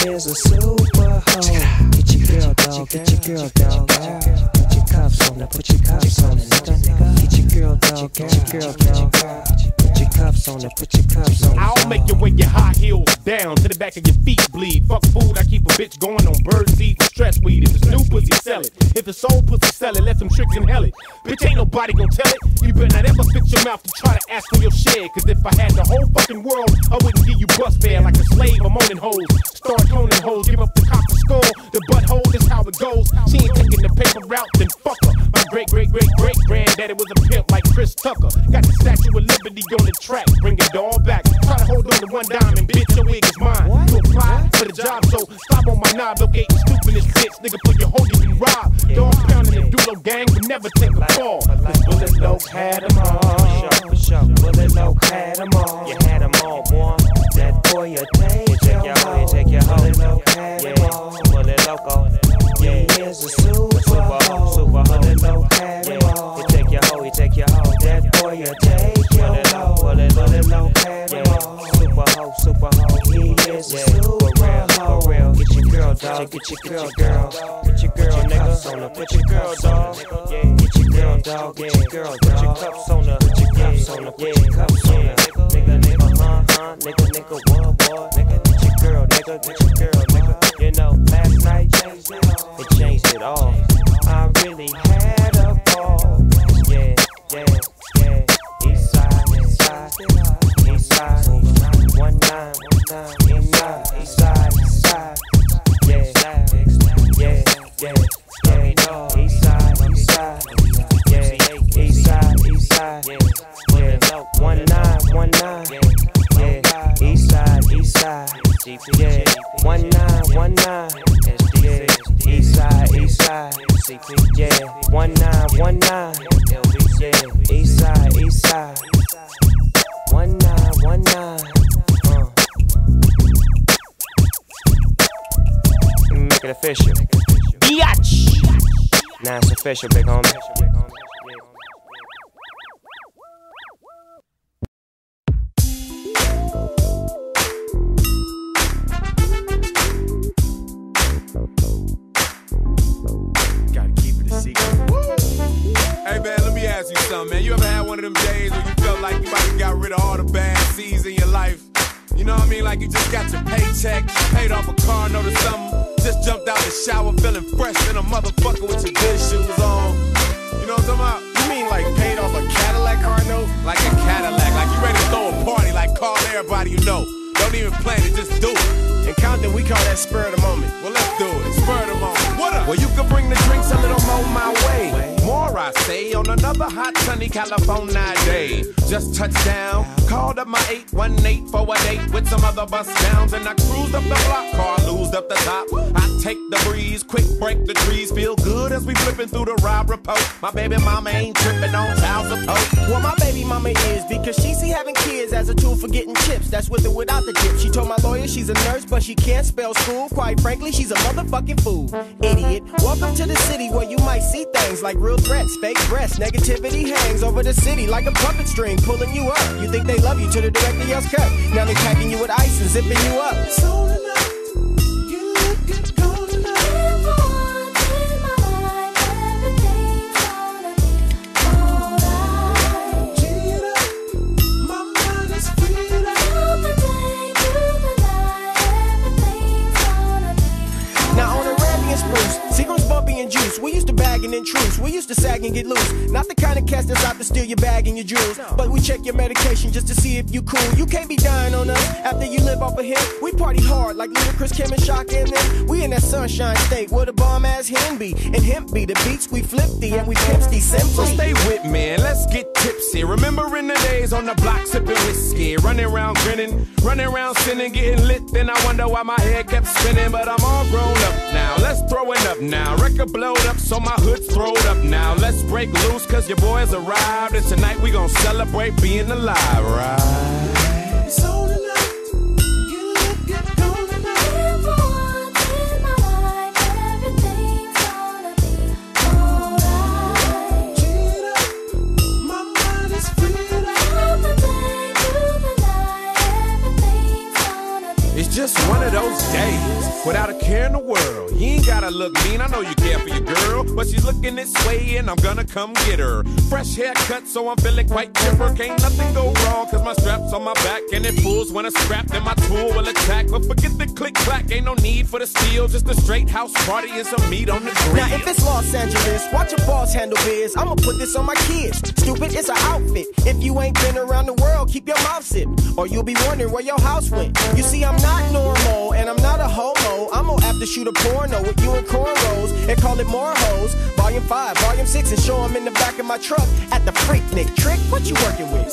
Speaker 2: Is a super hoe. Get your girl, dog. Get your girl, dog. Put your cuffs on her. Put your cuffs on her, nigga. Get your girl, dog. Get your girl, dog. Put your cuffs on her. Put your cuffs on her.
Speaker 4: I'll make you wear your high heels down to the back of your feet bleed. Fuck food, I keep a bitch going on bird seed and stress weed. If it's new pussy, sell it. If it's old pussy, sell it. Let some tricks and hell it. Bitch, ain't nobody gon' tell it. You better not ever fit your mouth to try to ask for your share. Cause if I had the whole fucking world, I wouldn't give you bus fare like a slave. I'm owning hoes. Start cloning hoes, give up the cop the skull. The butthole, this how it goes. She ain't taking the paper route, then fuck her. My great, great, great, great granddaddy was a pimp like Chris Tucker. Got the Statue of Liberty on the track, bring it all back. Try to hold on to one diamond, bitch, your wig is mine. You apply for the job, so stop on my knob, locating stupidest bitch. Nigga, put your you can rob. Dog pounding the Dulo gang, but never take a fall. Cause Bullet Loc had them all.
Speaker 2: For sure, Bullet Loc had them all. You had them all, boy. That boy, you take you take your hoe, you take your dog. Get your girl, girl. Get your girl, nigga. On her. Put your girl, dog. Yeah, get your girl, dog. Get your girl, dog. Put your cups on her. Put your cups on her. Put your cups on her. Nigga, nigga, uh, uh, nigga, nigga, what, boy? Nigga, get your girl, nigga, get your girl, nigga. You know, last night Now it's official, big homie.
Speaker 40: Gotta keep it a secret. Hey man, let me ask you something, man. You ever had one of them days where you felt like you might have got rid of all the bad seeds in your life? You know what I mean? Like you just got your paycheck, paid off a car note or something, just jumped out the shower feeling fresh in a motherfucker with Don't even plan it, just do it. In Compton, we call that spur of the moment. Well, let's do it. Spur of the moment. What up? Well, you can bring the drinks a little more my way. More
Speaker 19: I say, on another hot sunny California day. Just touched down, called up my 818 for a date with some other bus downs, and I cruised up the block, car loosed up the top. I take the breeze, quick break the trees, feel good as we flipping through the ride report. My baby mama ain't tripping on child support.
Speaker 41: Well, my baby mama is because she see having kids as a tool for getting chips. That's with or without the dip. She told my lawyer she's a nurse, but she can't spell school. Quite frankly, she's a motherfucking fool. Idiot. Welcome to the city where you might see things like real threats, fake breasts. Negativity hangs over the city like a puppet string pulling you up. You think they love you till the director yells cut. Now they packing you with ice and zipping you up. And intrude. We used to sag and get loose. Not the kind of cast that's out to steal your bag and your jewels. But we check your medication just to see if you cool. You can't be dying on us after you live off of him. We party hard like Ludacris, Kim and Shock and them. We in that sunshine state where the bomb ass hen be. And hemp be the beats we flip the and we pimps thee
Speaker 19: So
Speaker 41: simply.
Speaker 19: stay with me and let's get tipsy. Remembering the days on the block sipping whiskey, running around grinning, running around sinning, getting lit. Then I wonder why my head kept spinning, but I'm all grown up now. Let's throw it up now. Record blowed up, so my hood's throwed up now. Let's break loose, cause your boys arrived. And tonight we gonna celebrate being alive, right? It's just one of those days without a care in the world. You ain't gotta look mean, I know you care for your girl, but she's looking this way and I'm gonna come get her. Fresh haircut, so I'm feeling quite chipper. Can't nothing go wrong, cause my strap's on my back and it pulls when I scrap, then my tool will attack. But forget the click clack, ain't no need for the steel, just a straight house party and some meat on the grill.
Speaker 41: Now if it's Los Angeles, watch your boss handle biz. I'ma put this on my kids. Stupid, it's an outfit. If you ain't been around the world, keep your mouth zipped, or you'll be wondering where your house went. You see, I'm not normal and I'm not a homo. I'm gonna have to shoot a porno with you in cornrows and call it more hoes. Volume five, volume six, and show show 'em in the back of my truck at the Freaknik. Trick, what you working with?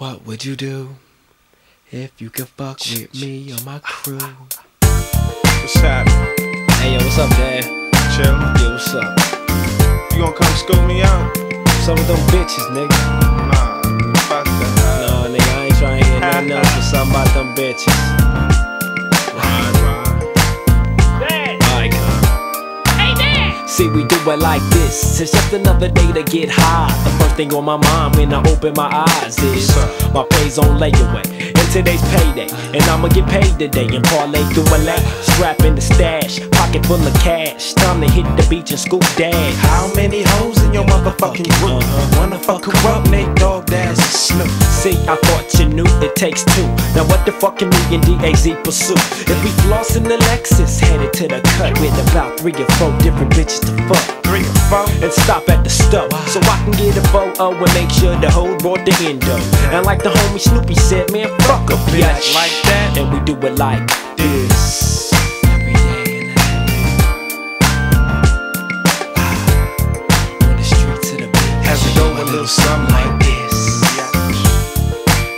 Speaker 20: What would you do if you could fuck with me or my crew? What's happening? Hey, yo, what's up, Dad? Chillin'. Yo, what's up? You gonna come scope me out? Some of them bitches, nigga. Nah, fuck that. No, nigga, I ain't trying to hear nothing else but something about them bitches. See, we do it like this. It's just another day to get high. The first thing on my mind when I open my eyes is my pay's on layaway. And today's payday. And I'ma get paid today and parlay through a lay. Strap in the stash, pocket full of cash. Time to hit the beach and scoop dash. How many hoes in your motherfucking group? Uh-huh. Wanna fuck Kurupt Nate Dogg, that's Snoop. See, I thought you knew it takes two. Now what the fuck can me and DAZ pursue? If we floss in the Lexus, headed to the cut with about three or four different bitches to fuck. Three or four? And stop at the stove. So I can get a photo and make sure the whole brought the endo. And like the homie Snoopy said, man, fuck a bitch. Like that? And we do it like this. little something like this.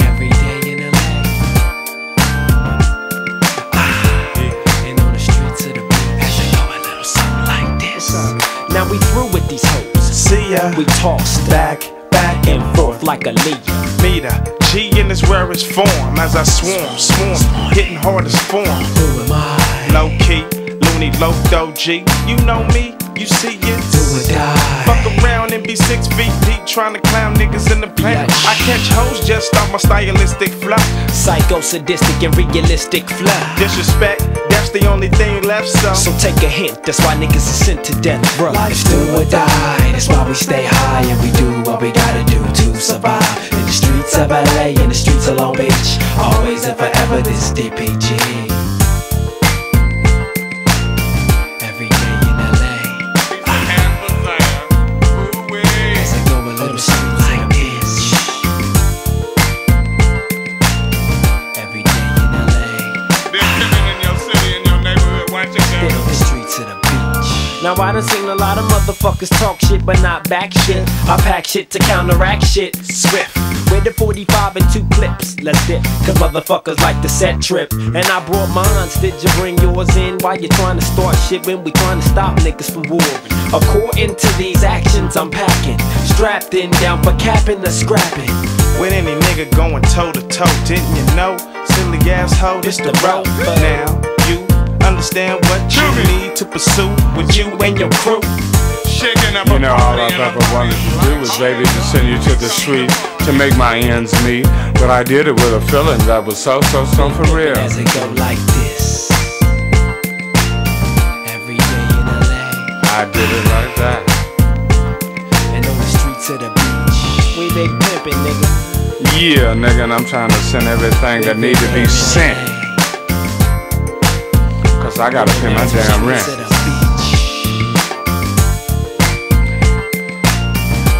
Speaker 20: Every day in LA. Ah, and on the streets of the beach. Had to go a little something like this. Now we through with these hoes. See ya.
Speaker 42: We tossed back, back and forth like a leaf
Speaker 19: Meter. G in his rarest form as I swarm, swarm, hitting hard as form.
Speaker 20: Who am I?
Speaker 19: Low key, loony, low g. You know me, you see it.
Speaker 20: Do or die.
Speaker 19: Fuck around and be six feet deep trying to clown niggas in the paint. I catch hoes just off my stylistic flow.
Speaker 42: Psycho, sadistic, and realistic flow.
Speaker 19: Disrespect, that's the only thing left, so.
Speaker 42: So take a hint, that's why niggas is sent to death, bro.
Speaker 20: Life's do or die. That's why we stay high and we do what we gotta do to survive. In the streets of LA, in the streets of Long Beach. Always and forever, this is DPG.
Speaker 42: Now I done seen a lot of motherfuckers talk shit but not back shit. I pack shit to counteract shit. Swift. With the 45 and two clips, let's dip. Cause motherfuckers like to set trip. And I brought mines, did you bring yours in? Why you trying to start shit when we trying to stop niggas from warring? According to these actions, I'm packing. Strapped in, down for capping or scrapping.
Speaker 19: With any nigga going toe to toe, didn't you know? Silly asshole, this the road. Now understand what you need to pursue with you and your crew.
Speaker 43: You know, all I've ever wanted to do was, baby, to send you to the street to make my ends meet. But I did it with a feeling that was so, so, so for real.
Speaker 20: As it go like this. Every day in LA.
Speaker 43: I did it like that.
Speaker 20: And on the streets of the beach.
Speaker 42: We big pimpin', nigga.
Speaker 43: Yeah, nigga, and I'm trying to send everything that need to be sent. Cause I gotta pay my damn rent.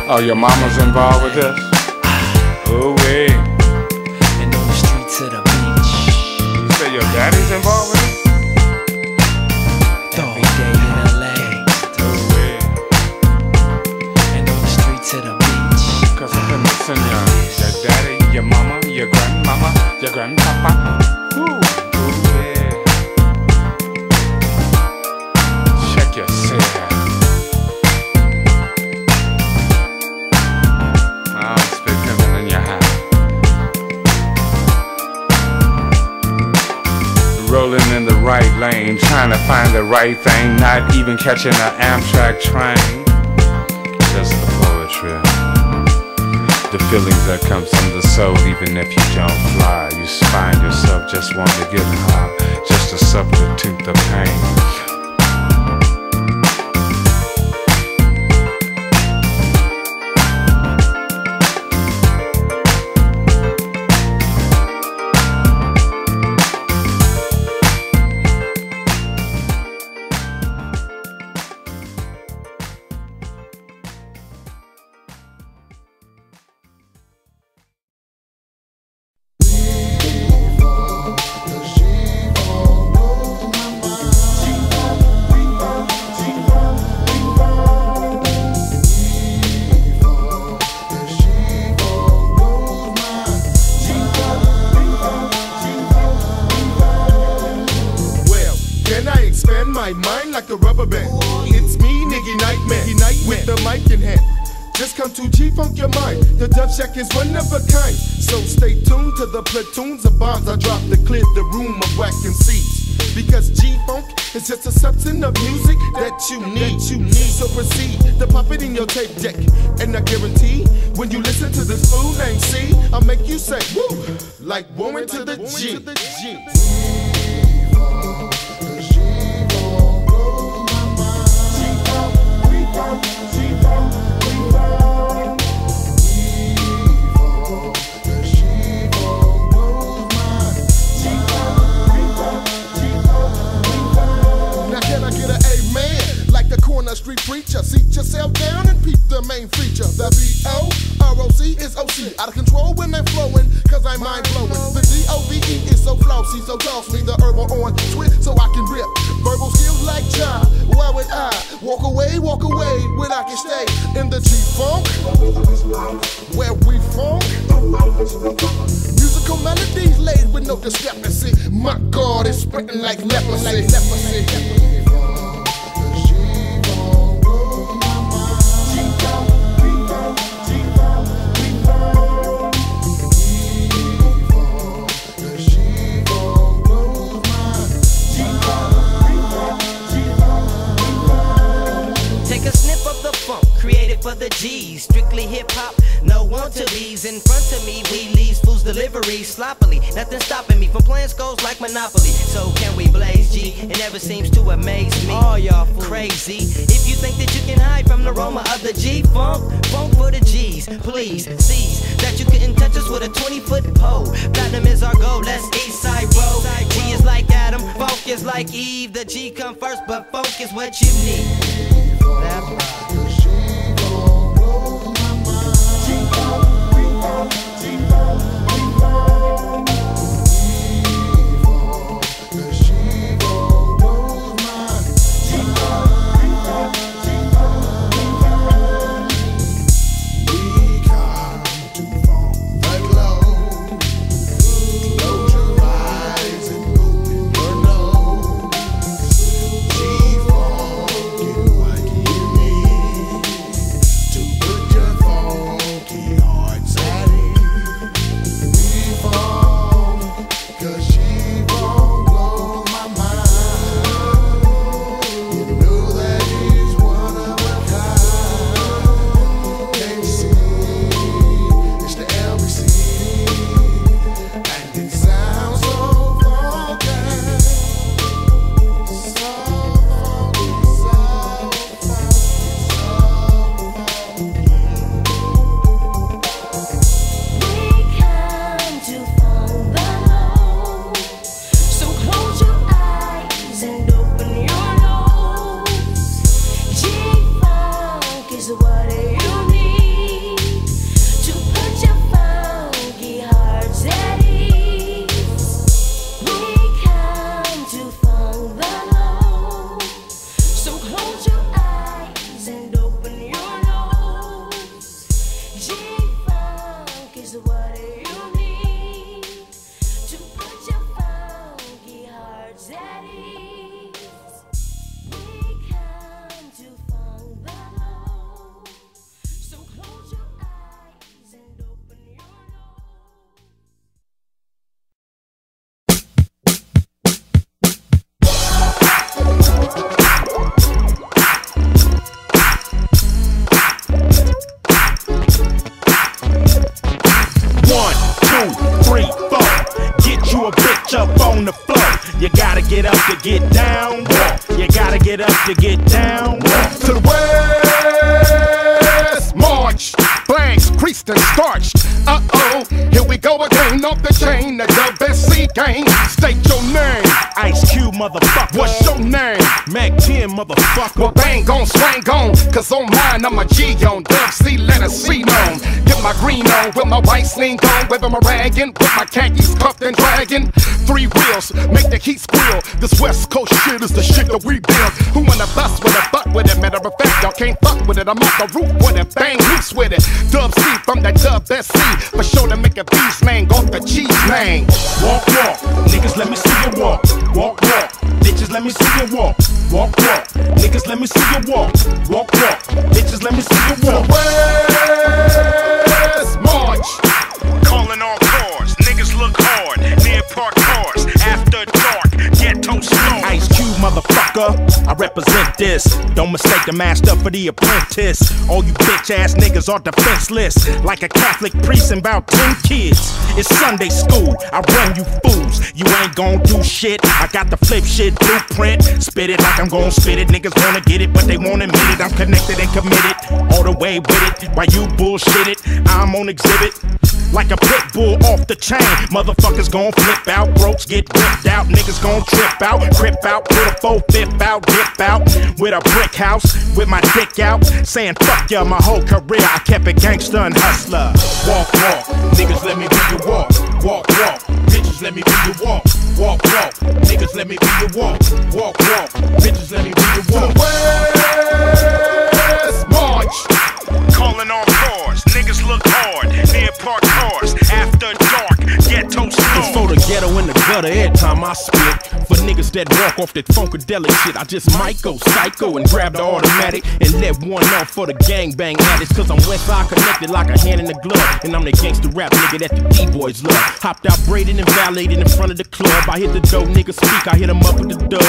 Speaker 43: Oh, your mama's involved with this? Ah. Ooh, wee.
Speaker 20: And on the streets of the beach.
Speaker 43: You say your daddy's involved with this?
Speaker 20: Every day. And on the streets of the beach.
Speaker 43: Cause I'm gonna your, your daddy, your mama, your grandmama, your grandpapa. Rolling in the right lane, trying to find the right thing, not even catching an Amtrak train. Just the poetry. The feelings that come from the soul, even if you don't fly. You find yourself just wanting to get high, just to substitute the pain.
Speaker 22: Platoons of bombs I drop to clear the room of whacking seeds. Because G-Funk is just a substance of music that you need. That you need. So proceed to pop it in your tape deck. And I guarantee when you listen to this fool named C, I'll make you say, woo, like woman to the G. Corner street preacher, seat yourself down and peep the main feature. The B-O-R-O-C is O-C. Out of control when I'm flowing, cause I'm mind blowing. The D-O-V-E is so flossy, so toss me the herbal on twist so I can rip. Verbal skills like Ja, why would I walk away, walk away when I can stay in the G-Funk? Where we from? Musical melodies laid with no discrepancy. My God, it's spreading like leprosy. Like leprosy. Strictly hip hop. No want to be's in front of me. We leaves fools delivery sloppily. Nothing stopping me from playing skulls like Monopoly. So can we blaze G? It never seems to amaze me. All y'all crazy. If you think that you can hide from the aroma of the G funk, funk for the G's, please seize that you couldn't touch us with a 20 foot pole. Platinum is our goal. Let's east side roll. G is like Adam, funk is like Eve. The G come first, but funk is what you need. That's right. So
Speaker 19: are defenseless. Like a Catholic priest and about 10 kids. It's Sunday school. I run you fools. You ain't gon' do shit. I got the flip shit blueprint. Spit it like I'm gon' spit it. Niggas wanna get it, but they won't admit it. I'm connected and committed. All the way with it. While you bullshit it, I'm on exhibit. Like a pit bull off the chain. Motherfuckers gon' flip out. Brokes get ripped out. Niggas gon' trip out. Crip out. Put a four fifth out. Dip out. With a brick house. With my dick out. Saying fuck ya my whole career. I kept it gangster and hustler. Walk, walk. Niggas let me be your walk. Walk, walk. Bitches let me be your walk. Walk, walk. Niggas let me be your walk. Walk, walk. Bitches let me be your walk.
Speaker 44: West March.
Speaker 19: Calling all cars. Niggas look hard. Near park cars. After dark. Ghetto store. Ghetto and the
Speaker 17: gutter every time I spit. For niggas that walk off that funkadelic shit, I just might go psycho and grab the automatic and let one off for the gangbang addicts. Cause I'm Westside connected like a hand in the glove. And I'm the gangster rap nigga that the D-boys love. Hopped out braided and valeted in front of the club. I hit the dope niggas speak, I hit them up with the dub.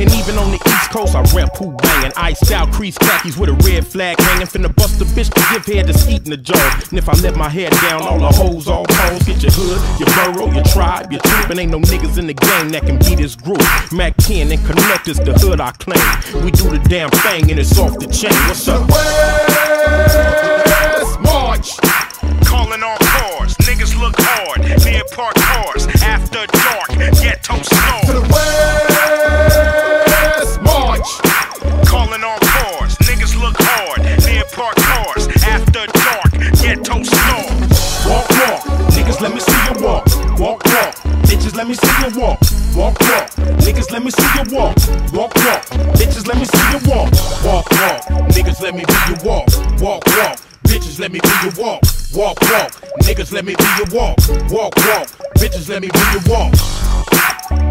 Speaker 17: And even on the East Coast, I rap who banging. Iced out crease khakis with a red flag hanging. Finna bust a bitch to give head that's eating the jaw. And if I let my head down, all the hoes all pose. Get your hood, your borough, your tribe, your troop. And ain't no niggas in the game that can beat this group. Mac 10 and connect is the hood I claim. We do the damn thing and it's off the chain. What's up?
Speaker 45: West March. Calling all cars, niggas look hard. Near park cars, after dark, ghetto store. To the West March. Calling all cars, niggas look hard. Near park cars, after dark, ghetto store.
Speaker 17: Walk, walk, niggas, let me me see you walk. Walk, walk, niggas, let me see you walk. Walk, walk, bitches, let me see you walk. Walk, walk, niggas, let me be you walk. Walk, walk, bitches, let me be you walk. Walk, walk, niggas, let me be you walk. Walk, walk, bitches, let me be you walk.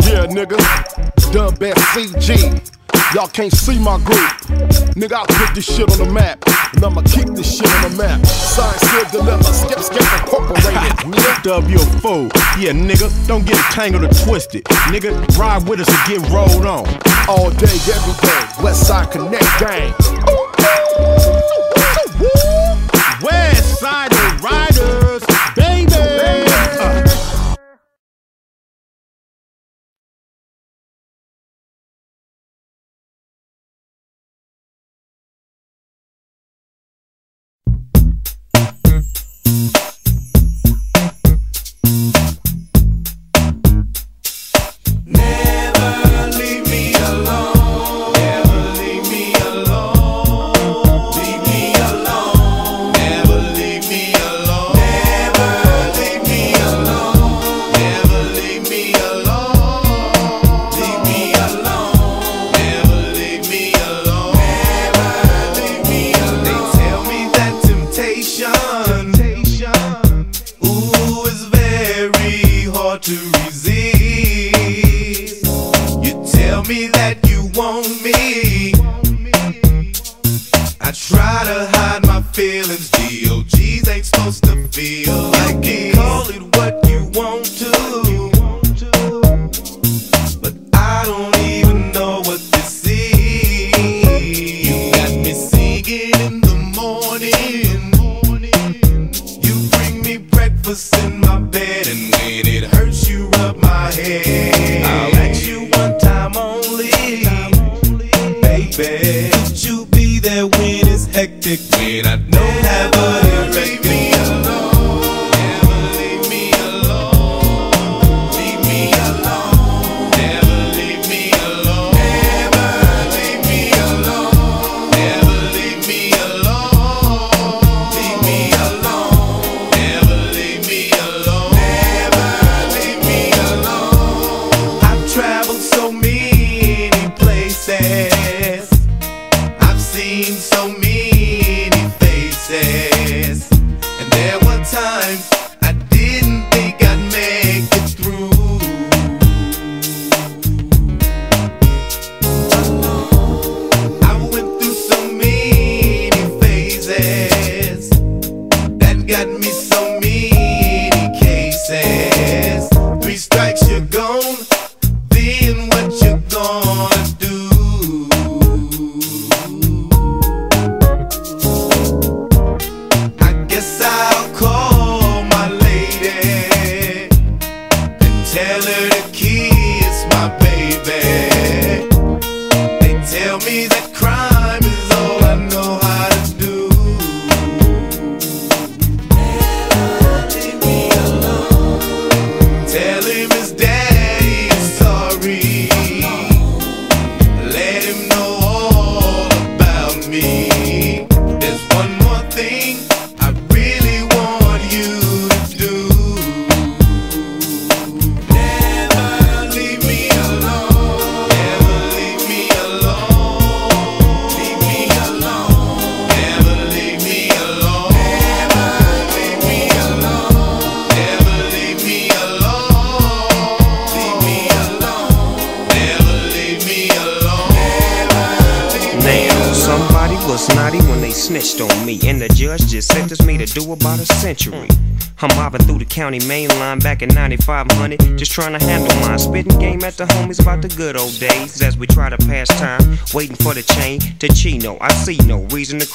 Speaker 22: Yeah, nigga. Dub best CG. Y'all can't see my group. Nigga, I'll put this shit on the map. And I'ma keep this shit on the map. Science still deliver. Skip, skip, incorporated. nigga.
Speaker 17: Dub, you a fool. Yeah, nigga, don't get tangled or twisted. Nigga, ride with us and get rolled on.
Speaker 22: All day, every day. Westside Connect Gang.
Speaker 17: West Side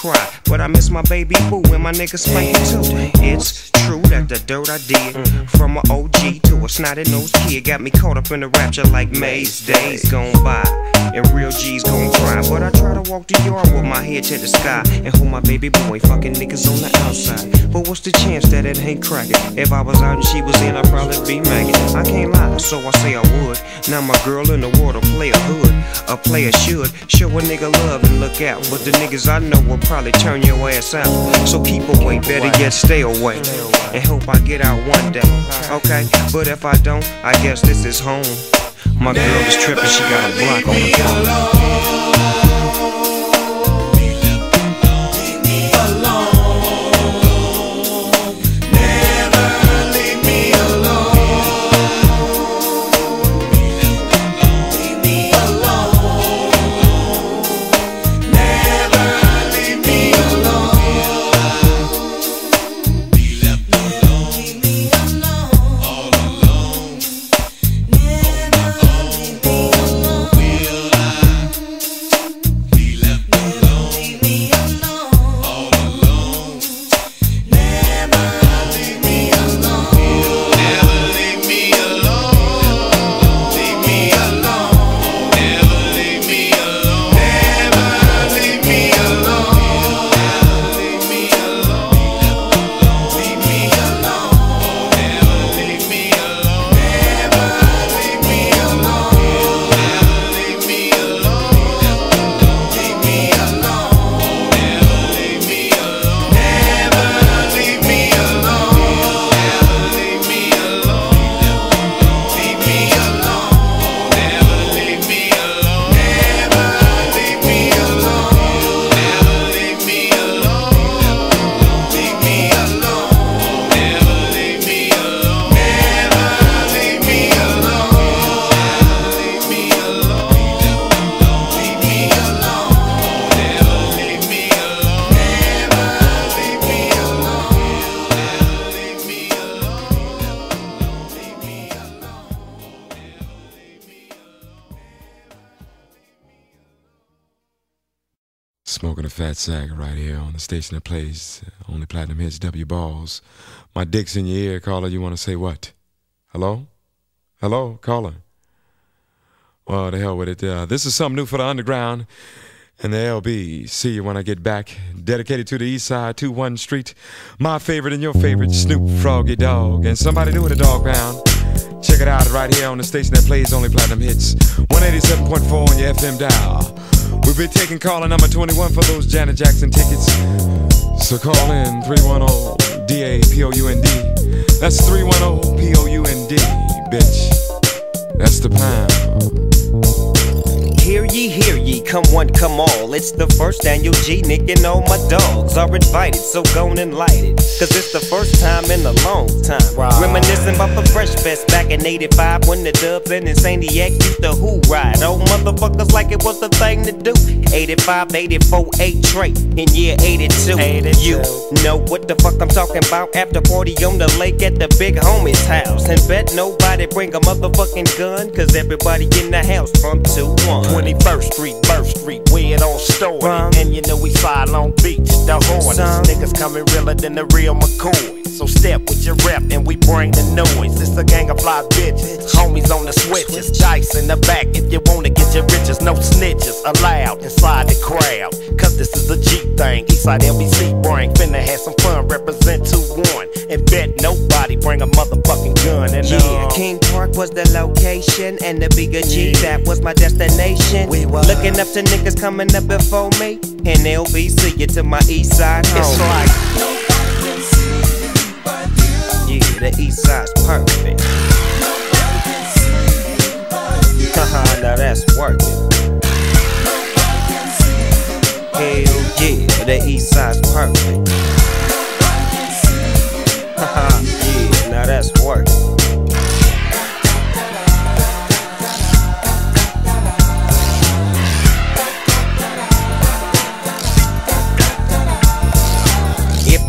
Speaker 2: cry, but I miss my baby boo and my nigga spanking too. It's true that the dirt I did mm-hmm. from an OG to a snotty nosed kid got me caught up in the rapture like Maze days gone by. And real G's gon' cry, but I try to walk the yard with my head to the sky and hold my baby boy fucking niggas on the outside. But what's the chance that it ain't cracking? If I was out and she was in, I'd probably be magging. I can't lie, so I say I would. Now my girl in the world, a player hood, a player should show a nigga love and look out. But the niggas I know will probably turn your ass out. So keep away, better yet stay away, and hope I get out one day. Okay, but if I don't, I guess this is home. My girl is tripping, she got a block on the phone.
Speaker 46: Right here on the station that plays uh, only platinum hits W balls. My dick's in your ear, caller. You want to say what? Hello? Hello, caller. Well, the hell with it. Uh, this is something new for the underground and the LB. See you when I get back. Dedicated to the East Side, 2 1 Street. My favorite and your favorite, Snoop Doggy Dogg. And somebody new with a Dogg Pound. Check it out right here on the station that plays only platinum hits. 187.4 on your FM dial. We'll been taking caller number 21 for those Janet Jackson tickets. So call in 310 D A P O U N D. That's 310 P O U N D, bitch. That's the pound.
Speaker 2: Hear ye, hear ye, come one, come all. It's the first annual G Nick and all my dogs are invited, so go and light it. Cause it's the first time in a long time. Right. Reminiscing about the Fresh Fest back in 85 when the dubs and Insaniac used to who ride. Old motherfuckers like it was the thing to do. 85, 84, 8 trait in year 82. You know what the fuck I'm talking about? After 40 on the lake at the big homie's house. And bet nobody bring a motherfucking gun, cause everybody in the house from 2 1.
Speaker 47: 21st Street, Birth Street, where it all started. And you know we fly Long Beach, the Hornets. Niggas coming realer than the real McCoy. So step with your rep and we bring the noise. It's a gang of fly bitches, homies on the switches, dice in the back. If you wanna get your riches, no snitches allowed inside the crowd. Cause this is a G thing. Eastside LBC bring, finna have some fun, represent 2-1. And bet nobody bring a motherfucking gun. And
Speaker 2: Yeah,
Speaker 47: uh,
Speaker 2: King Park was the location, and the bigger G, that was my destination. We were looking up to niggas coming up before me, and LBC you to my east side home.
Speaker 47: It's like
Speaker 2: yeah, the east side's perfect. Haha, now that's working. Hell yeah, the east side's perfect. Haha, yeah, now that's working.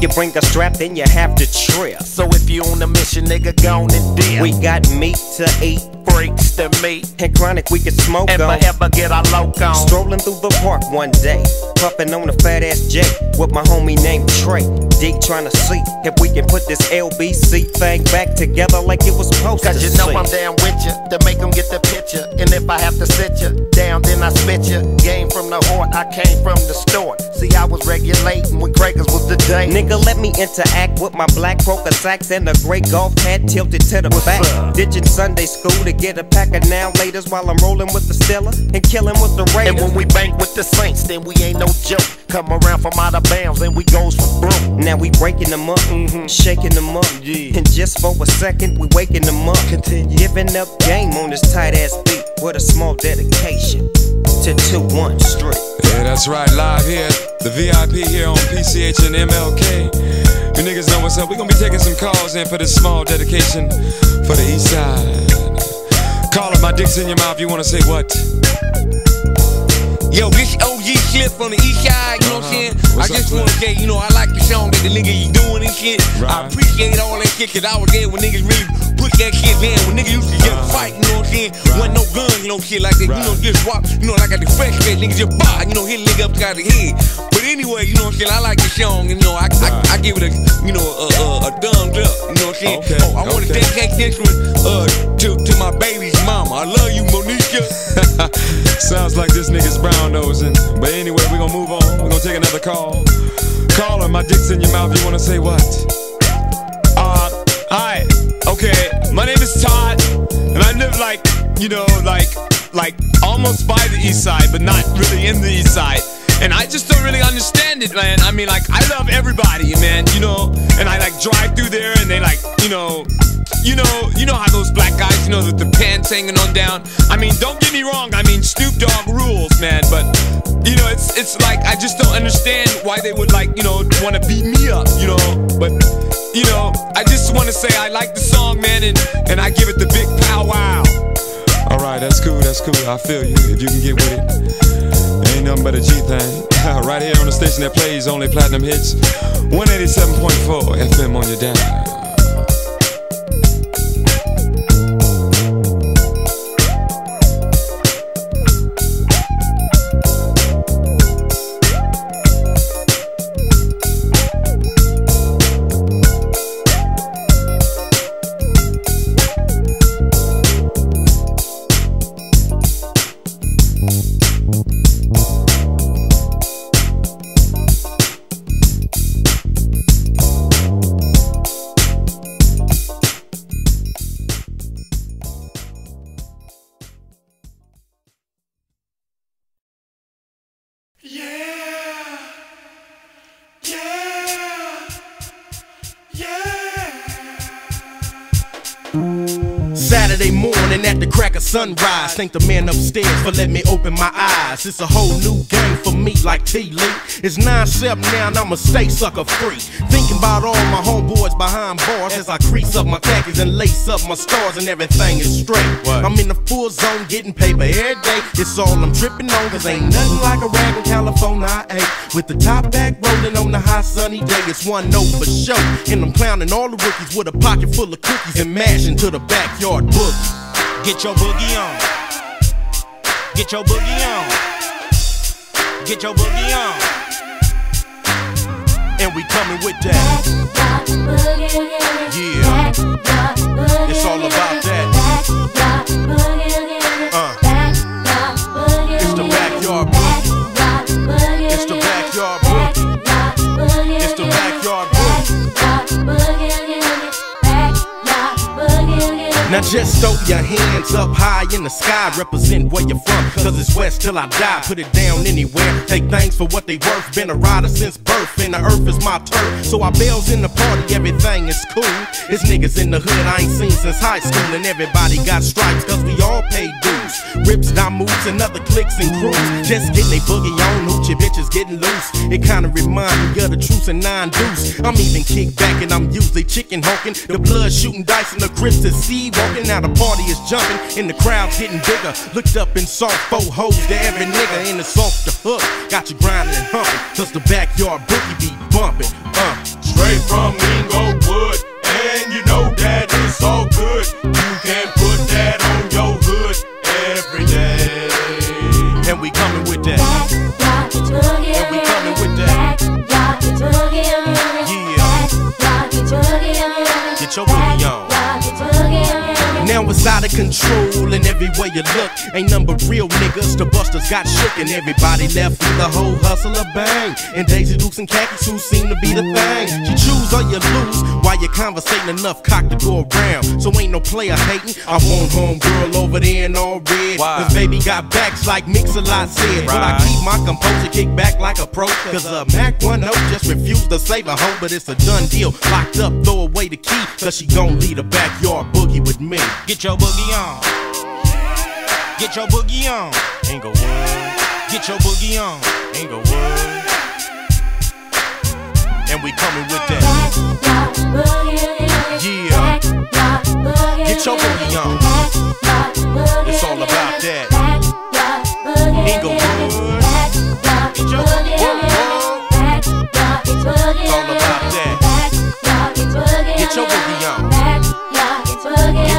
Speaker 2: you bring a strap, then you have to trip.
Speaker 47: So if you on a mission, nigga, go on and dip.
Speaker 2: We got meat to eat,
Speaker 47: freaks to meet,
Speaker 2: and chronic we can smoke
Speaker 47: and
Speaker 2: on.
Speaker 47: forever get our loc on.
Speaker 2: Strolling through the park one day, puffing on a fat ass J with my homie named Trey. D trying to see if we can put this LBC thing back together like it was supposed
Speaker 47: Cause
Speaker 2: to.
Speaker 47: you know
Speaker 2: see.
Speaker 47: I'm down with you to make them get the picture. And if I have to sit you down, then I spit you. Game from the heart, I came from the store. See, I was regulating when Craigers was the day.
Speaker 2: Nigga, let me interact with my black poker sacks and a gray golf hat tilted to the back. Ditching Sunday school to get a pack of now laters while I'm rolling with the Stella and killing with the Raiders.
Speaker 47: And when we bank with the Saints, then we ain't no joke. Come around from out of bounds, and we goes for broke.
Speaker 2: Now we breaking them up,
Speaker 47: Mm-hmm.
Speaker 2: shaking them up. And just for a second, we waking them up. Continue. Giving up game on this tight ass beat with a small dedication to 2 1 Street.
Speaker 46: Yeah, that's right. Live here, the VIP here on PCH and MLK. You niggas know what's up. we gonna be taking some calls in for this small dedication for the east side. Call it my dick's in your mouth. You wanna say what?
Speaker 48: Yo, this OG slip from the east side, you know what I'm saying?
Speaker 46: Uh-huh. What's
Speaker 48: I just
Speaker 46: Flip?
Speaker 48: wanna say, you know, I like the song that the nigga you doing and shit. I appreciate all that shit, cause I was there when niggas really put that shit down. When niggas used to just fight, you know what I'm saying? Wasn't no guns, you know, shit like that. You know, just walk, you know, like at the Fresh Fest, niggas just bar, you know, hit a nigga upside the head. But anyway, you know what I'm saying? I like the song, and you know, I, I, I give it a, you know, a, a, a thumbs up, you know what I'm saying?
Speaker 46: Okay,
Speaker 48: oh, I wanna
Speaker 46: okay.
Speaker 48: dedicate this one, uh, to, to my baby's mama. I love you, Monisha.
Speaker 46: Sounds like this nigga's brown But anyway, we're gonna move on. We're gonna take another call. Caller, my dick's in your mouth. You wanna say what?
Speaker 49: Uh, hi. Okay, my name is Todd, and I live like, you know, like, like almost by the east side, but not really in the east side. And I just don't really understand it, man. I mean, like, I love everybody, man, you know, and I like drive through there and they like, you know, you know, you know how those black guys, you know, with the pants hanging on down. I mean, don't get me wrong. I mean, Snoop Dogg rules, man. But you know, it's it's like I just don't understand why they would like, you know, want to beat me up, you know. But you know, I just want to say I like the song, man, and and I give it the big pow wow.
Speaker 46: All right, that's cool. That's cool. I feel you. If you can get with it, ain't nothing but a G thing. right here on the station that plays only platinum hits. 187.4 FM on your dial.
Speaker 19: Sunrise. Thank the man upstairs for letting me open my eyes. It's a whole new game for me, like T Lee. It's 9 7 now, and I'ma stay sucker free. Thinking about all my homeboys behind bars as I crease up my khakis and lace up my stars, and everything is straight. I'm in the full zone getting paper every day. It's all I'm tripping on, cause ain't nothing like a rag in California I ate. With the top back rolling on the hot sunny day, it's one note for sure. And I'm clowning all the rookies with a pocket full of cookies and mashing to the backyard boogie.
Speaker 50: Get your boogie on. Get your boogie on. Get your boogie on.
Speaker 19: And we coming with that. Yeah. It's all about that. Now just throw your hands up high in the sky, represent where you're from. Cause it's west till I die, put it down anywhere. Take things for what they worth, been a rider since birth, and the earth is my turf. So I bells in the party, everything is cool. It's niggas in the hood I ain't seen since high school, and everybody got stripes cause we all pay dues. Rips, down moves, and other clicks and crews. Just getting they boogie on, hoochie bitches getting loose. It kinda remind me of the truce and nine deuce. I'm even kick back and I'm usually chicken honking. The blood shooting dice and the grips to see walking. Now the party is jumping and the crowd's getting bigger. Looked up and saw four hoes to every nigga in the off the hook. Got you grinding and humping, cause the backyard boogie be bumping. Uh, straight.
Speaker 38: from Inglewood. And you know that it's all good. You can put that on your hood.
Speaker 51: And we coming with that.
Speaker 37: Now it's out of control and every way you look. Ain't but real niggas. The busters got shook and everybody left with the whole hustle of bang. And Daisy Dukes and khakis who seem to be the thing. You choose or you lose while you're conversating enough cock to go around. So ain't no player hating. I want home girl over there in all red. Cause baby got backs like Mix-a-Lot said. But I keep my composure, kick back like a pro. Cause a Mac 1 just refused to save a hoe. But it's a done deal. Locked up, throw away the key. Cause she gon' lead a backyard boogie with me.
Speaker 51: Get your boogie on. Get your boogie on.
Speaker 37: Inglewood.
Speaker 51: Get your boogie on.
Speaker 37: Inglewood. And we coming with that. Yeah. Get your boogie on. It's all about that. Inglewood. Get your whoa, whoa. It's all about that. Get your boogie on.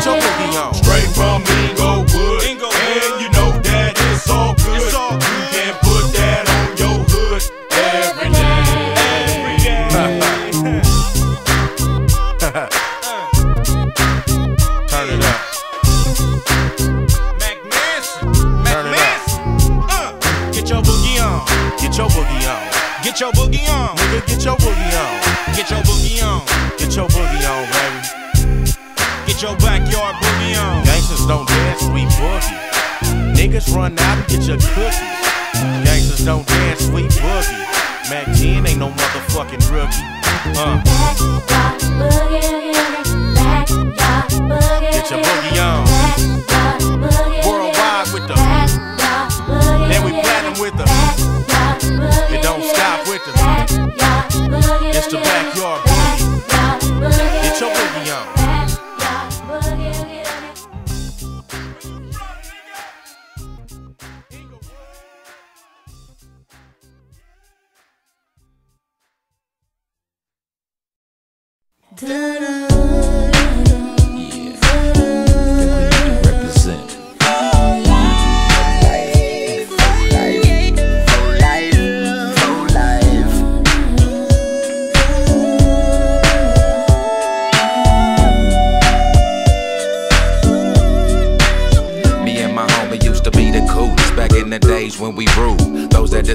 Speaker 37: Get your boogie on.
Speaker 38: Straight from Inglewood. And you know that it's all good. You can put that on your hood every
Speaker 37: Turn it up. Turn it up. Uh.
Speaker 51: Get your boogie on.
Speaker 37: Get your boogie on.
Speaker 51: Get your boogie on.
Speaker 37: Nigga, get your boogie on.
Speaker 51: Get your boogie on.
Speaker 37: Get your boogie on, baby.
Speaker 51: Get your backyard boogie on.
Speaker 37: Don't dance, we boogie. Niggas run out and get your cookies. Gangsters don't dance, we boogie. Mac 10 ain't no motherfucking rookie. Uh. Get your boogie on.
Speaker 52: Represent.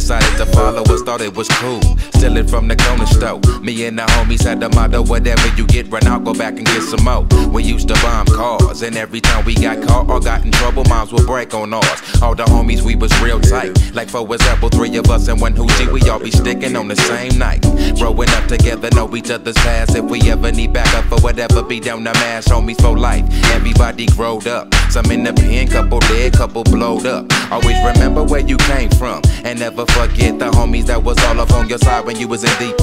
Speaker 53: Decided to follow us thought it was cool. Stealing from the corner store. Me and the homies had the motto whatever you get, run out, go back and get some more. We used to bomb cars, and every time we got caught or got in trouble, moms would break on ours. All the homies, we was real tight. Like for example, three of us and one hoochie, we all be sticking on the same night. Growing up together, know each other's past. If we ever need backup for whatever, be down the mash, homies for life. Everybody growed up. Some in the pen, couple dead, couple blowed up. Always remember where you came from, and never forget the homies that was all up on your side when you was in deep.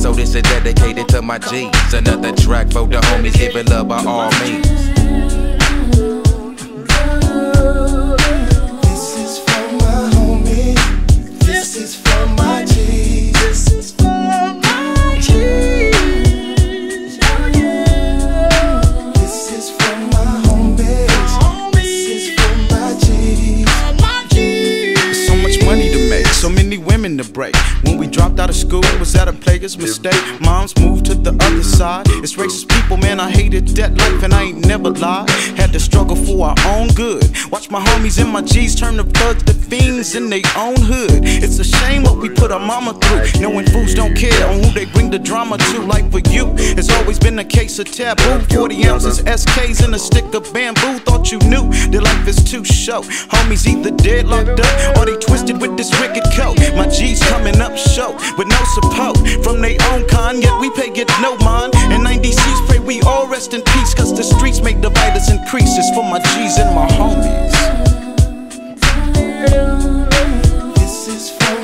Speaker 53: So this is dedicated to my G's. Another track for the homies, give it love by all means.
Speaker 54: Women to break. When we dropped out of school, was that a player's mistake? Moms moved to the other side. It's racist people, man. I hated that life and I ain't never lied. Had to struggle for our own good. Watch my homies and my G's turn the thugs to fiends in their own hood. It's a shame what we put our mama through. Knowing fools don't care on who they bring the drama to. Like for you, it's always been a case of taboo. 40 ounces, SKs, and a stick of bamboo. Thought you knew that life is too short. Homies either dead, locked up, or they twisted with this wicked coat. My G's coming up short with no support from their own kind, yet we pay it no mind. And 90Cs pray we all rest in peace, cause the streets make violence increase. It's for my G's and my homies.
Speaker 55: This is for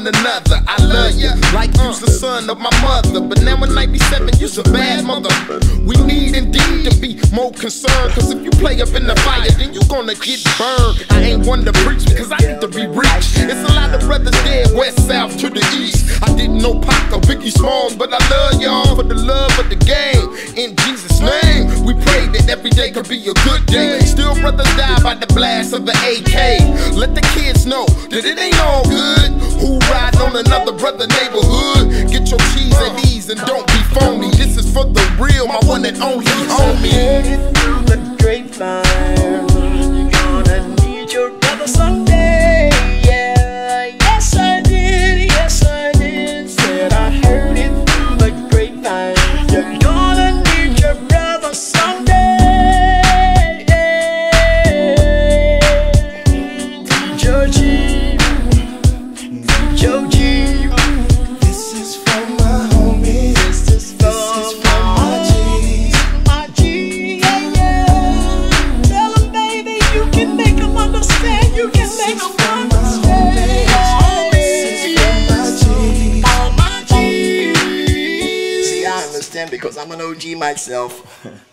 Speaker 37: one another. I love you like you's the son of my mother. But now in 97, you's a bad mother. We need indeed to be more concerned. Cause if you play up in the fire, then you gonna get burned. I ain't one to preach, cause I need to be rich. It's a lot of brothers dead west, south to the east. I didn't know pop Biggie Smalls, but I love y'all for the love of the game. In Jesus' name, we pray that every day could be a good day. Still, brothers die by the blast of the AK. Let the kids know that it ain't all good. Who ride on another brother neighborhood? Get your cheese at ease and don't be phony. This is for the real, my one and only homie.
Speaker 4: Through the grapevine, gonna need your myself.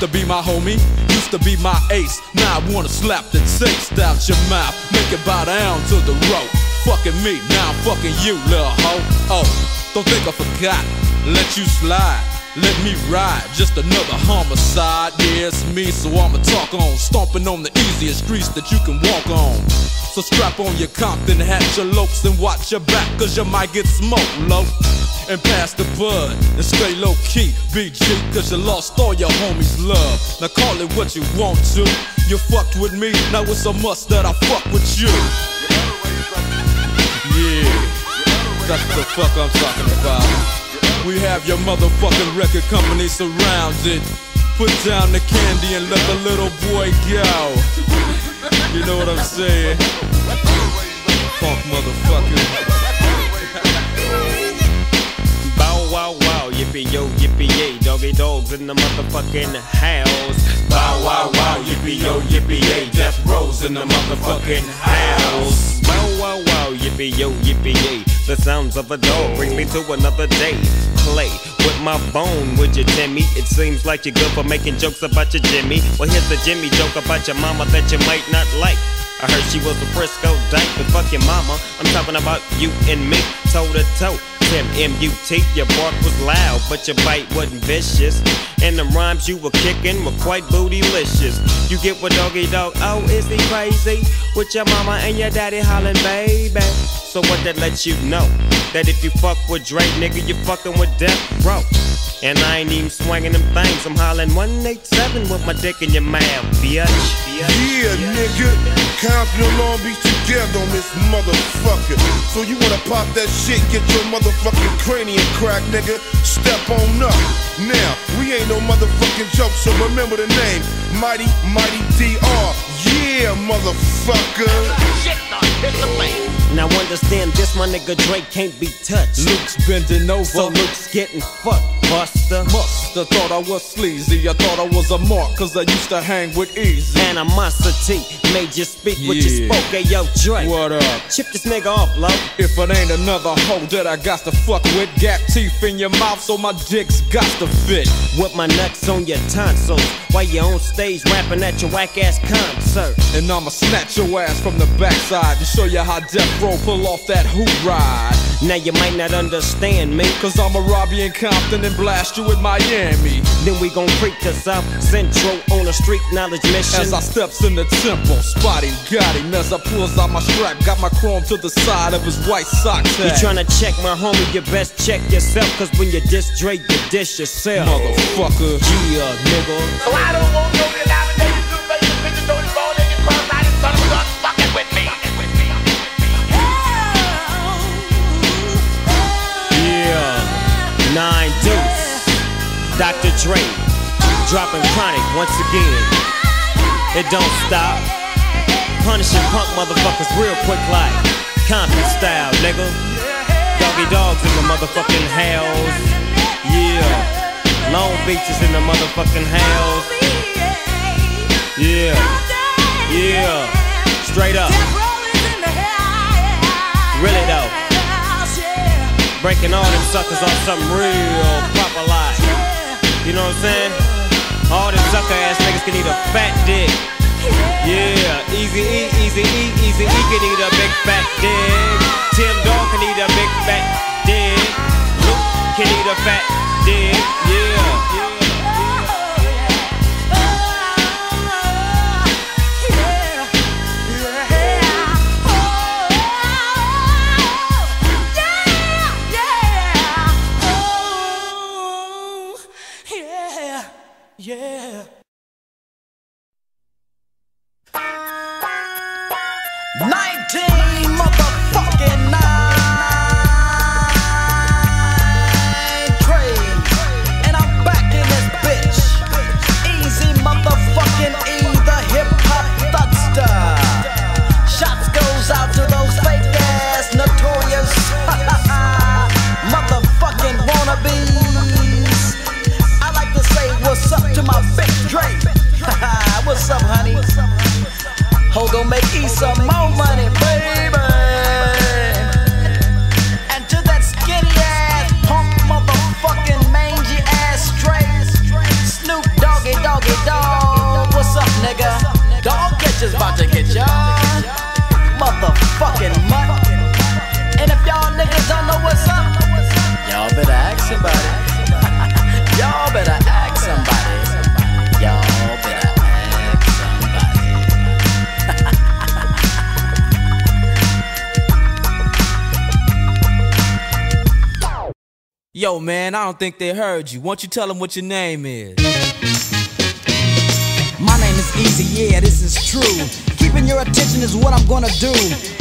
Speaker 18: Used to be my homie, used to be my ace. Now I wanna slap the taste out your mouth. Make it bow down to the rope. Fucking me, now I'm fucking you, little hoe. Oh, don't think I forgot. Let you slide. Let me ride, just another homicide. Yeah, it's me, so I'ma talk on. Stomping on the easiest streets that you can walk on. So strap on your Compton hat, your lokes, and watch your back, cause you might get smoked, low. And pass the bud, and stay low key, BG, cause you lost all your homies' love. Now call it what you want to. You fucked with me, now it's a must that I fuck with you. Yeah, that's the fuck I'm talking about. We have your motherfucking record company surrounded. Put down the candy and let the little boy go. You know what I'm saying? Funk motherfucker.
Speaker 2: Yippee yo, yippee yay, Doggy Dogg's in the motherfucking house.
Speaker 56: Bow wow wow, yippee yo, yippee yay, death rows in the motherfucking house.
Speaker 2: Bow wow wow, yippee yo, yippee yay. The sounds of a dog bring me to another day. Play with my bone, would you, Timmy? It seems like you're good for making jokes about your Jimmy. Well, here's the Jimmy joke about your mama that you might not like. I heard she was a Frisco dyke, but fuck your mama. I'm talking about you and me, toe to toe. Tim M-U-T, your bark was loud, but your bite wasn't vicious. And the rhymes you were kicking were quite bootylicious. You get what doggy dog, oh, is he crazy? With your mama and your daddy hollering, baby. So what that lets you know? That if you fuck with Dre, nigga, you fucking with Death Row. And I ain't even swinging them things. I'm hollering 187 with my dick in your mouth, bitch.
Speaker 22: Yeah, nigga. Compton Long Beach together on this motherfucker. So you wanna pop that shit, get your motherfucking cranium crack, nigga. Step on up. Now, we ain't no motherfucking joke, so remember the name. Mighty, Mighty DR. Yeah, motherfucker.
Speaker 2: Shit, it's a Now understand this, my nigga Dre can't be touched.
Speaker 18: Luke's bending over.
Speaker 2: So Luke's getting fucked, Buster.
Speaker 18: Musta thought I was sleazy. I thought I was a mark, cause I used to hang with Eazy.
Speaker 2: Animosity made you speak what you spoke. Hey, yo, Dre.
Speaker 18: What up?
Speaker 2: Chip this nigga off, love.
Speaker 18: If it ain't another hoe that I got to fuck with, gap teeth in your mouth so my dick's got to fit.
Speaker 2: With my nuts on your tonsils while you on stage rapping at your whack ass concert.
Speaker 18: And I'ma snatch your ass from the backside and show you how Death Row pull off that hoop ride.
Speaker 2: Now you might not understand me.
Speaker 18: Cause I'ma rob you in Compton and blast you in Miami.
Speaker 2: Then we gon' creep to South Central on a street knowledge mission.
Speaker 18: As I steps in the temple, spotting got him as I pulls out my strap, got my chrome to the side of his white socks.
Speaker 2: You tryna check my homie, you best check yourself. Cause when you diss Dre, you diss yourself.
Speaker 18: Motherfucker.
Speaker 2: Yeah, nigga.
Speaker 56: So I don't want no
Speaker 2: Dr. Dre, dropping chronic once again. It don't stop. Punishing punk motherfuckers real quick like Compton style, nigga. Doggy Dogg's in the motherfucking house. Yeah. Long Beach is in the motherfucking house. Yeah. Yeah. Straight up. Really though. Breaking all them suckers off something real proper like. You know what I'm saying? All them sucker ass niggas can eat a fat dick. Yeah, Eazy E, Eazy E, Eazy E can eat a big fat dick. Tim Dog can eat a big fat dick. Luke can eat a fat dick. Yeah.
Speaker 57: bees.
Speaker 58: I like to say what's up
Speaker 59: to my big Dre. what's up, honey? Ho gon' make you some more money, baby. And to that skinny ass, punk motherfucking mangy ass stray. Snoop Doggy Doggy Dog. What's up, nigga? Dog catchers about to get ya. Motherfucking mutt. And if y'all niggas don't know what's up, y'all better somebody. y'all better ask somebody. Y'all better ask somebody.
Speaker 60: Yo, man, I don't think they heard you. Won't you tell them what your name is?
Speaker 59: My name is Eazy, yeah, this is true. Keeping your attention is what I'm gonna do.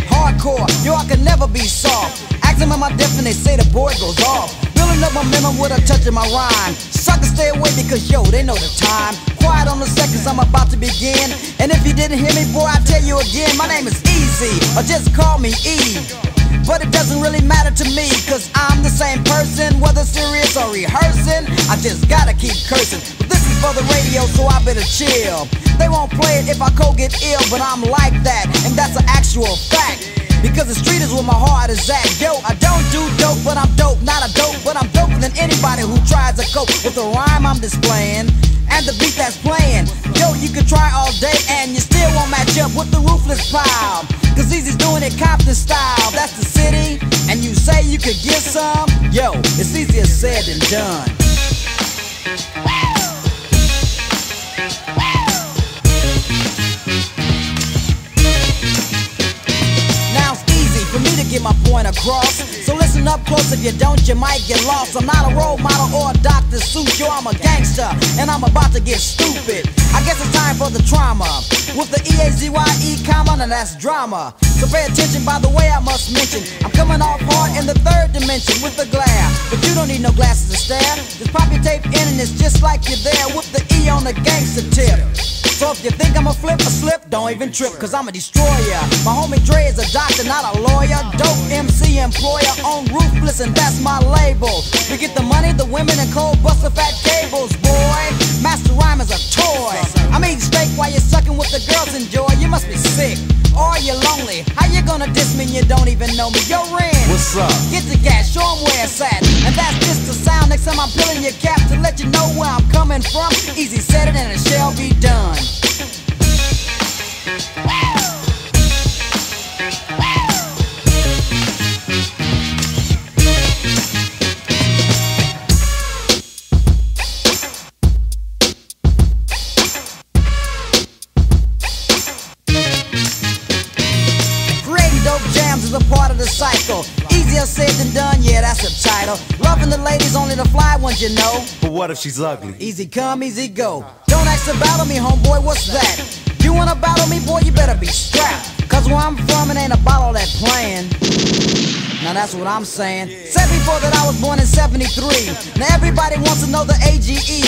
Speaker 59: Hardcore, yo, I can never be soft. Ask them am I deaf and they say the boy goes off. Building up momentum with a touch of my rhyme. Suckers stay away because yo, they know the time. Quiet on the seconds, I'm about to begin. And if you didn't hear me, boy, I tell you again, my name is Eazy, or just call me E. But it doesn't really matter to me, cause I'm the same person, whether serious or rehearsing. I just gotta keep cursing. But this is for the radio, so I better chill. They won't play it if I co get ill, but I'm like that, and that's an actual fact. Because the street is where my heart is at. Yo, I don't do dope, but I'm dope. Not a dope, but I'm doper than anybody who tries to cope with the rhyme I'm displaying and the beat that's playing. Yo, you can try all day and you still won't match up with the ruthless pile. Cause Eazy's doing it Compton style. That's the city, and you say you could get some. Yo, it's easier said than done. Across. So listen up close, if you don't, you might get lost. I'm not a role model or a Dr. Seuss, yo, I'm a gangster, and I'm about to get stupid. I guess it's time for the trauma. With the E-A-Z-Y-E comma, and that's drama. So pay attention by the way I must mention. I'm coming off hard in the third dimension with the glare. But you don't need no glasses to stare. Just pop your tape in and it's just like you're there with the E on the gangster tip. So if you think I'm a flip or slip, don't even trip, cause I'm a destroyer. My homie Dre is a doctor, not a lawyer. Dope MC employer on ruthless, and that's my label. We get the money, the women, and cold buster fat tables, boy. Master rhyme is a toy. I'm eating steak while you're sucking with the girls enjoy. You must be sick. Or you're lonely. How you gonna diss me and you don't even know me? Yo, Ren.
Speaker 60: What's up?
Speaker 59: Get the gas, show 'em where it's at. And that's just the sound. Next time I'm peeling your cap to let you know where I'm coming from. Eazy said it and it shall be done. Jams is a part of the cycle. Easier said than done, that's a title. Loving the ladies, only the fly ones, you know.
Speaker 60: But what if she's ugly?
Speaker 59: Easy come, easy go. Don't ask to battle me, homeboy, what's that? You wanna battle me, boy, you better be strapped. Cause where I'm from, it ain't a bottle that playing. Now that's what I'm saying. Said before that I was born in 73. Now everybody wants to know the AGE.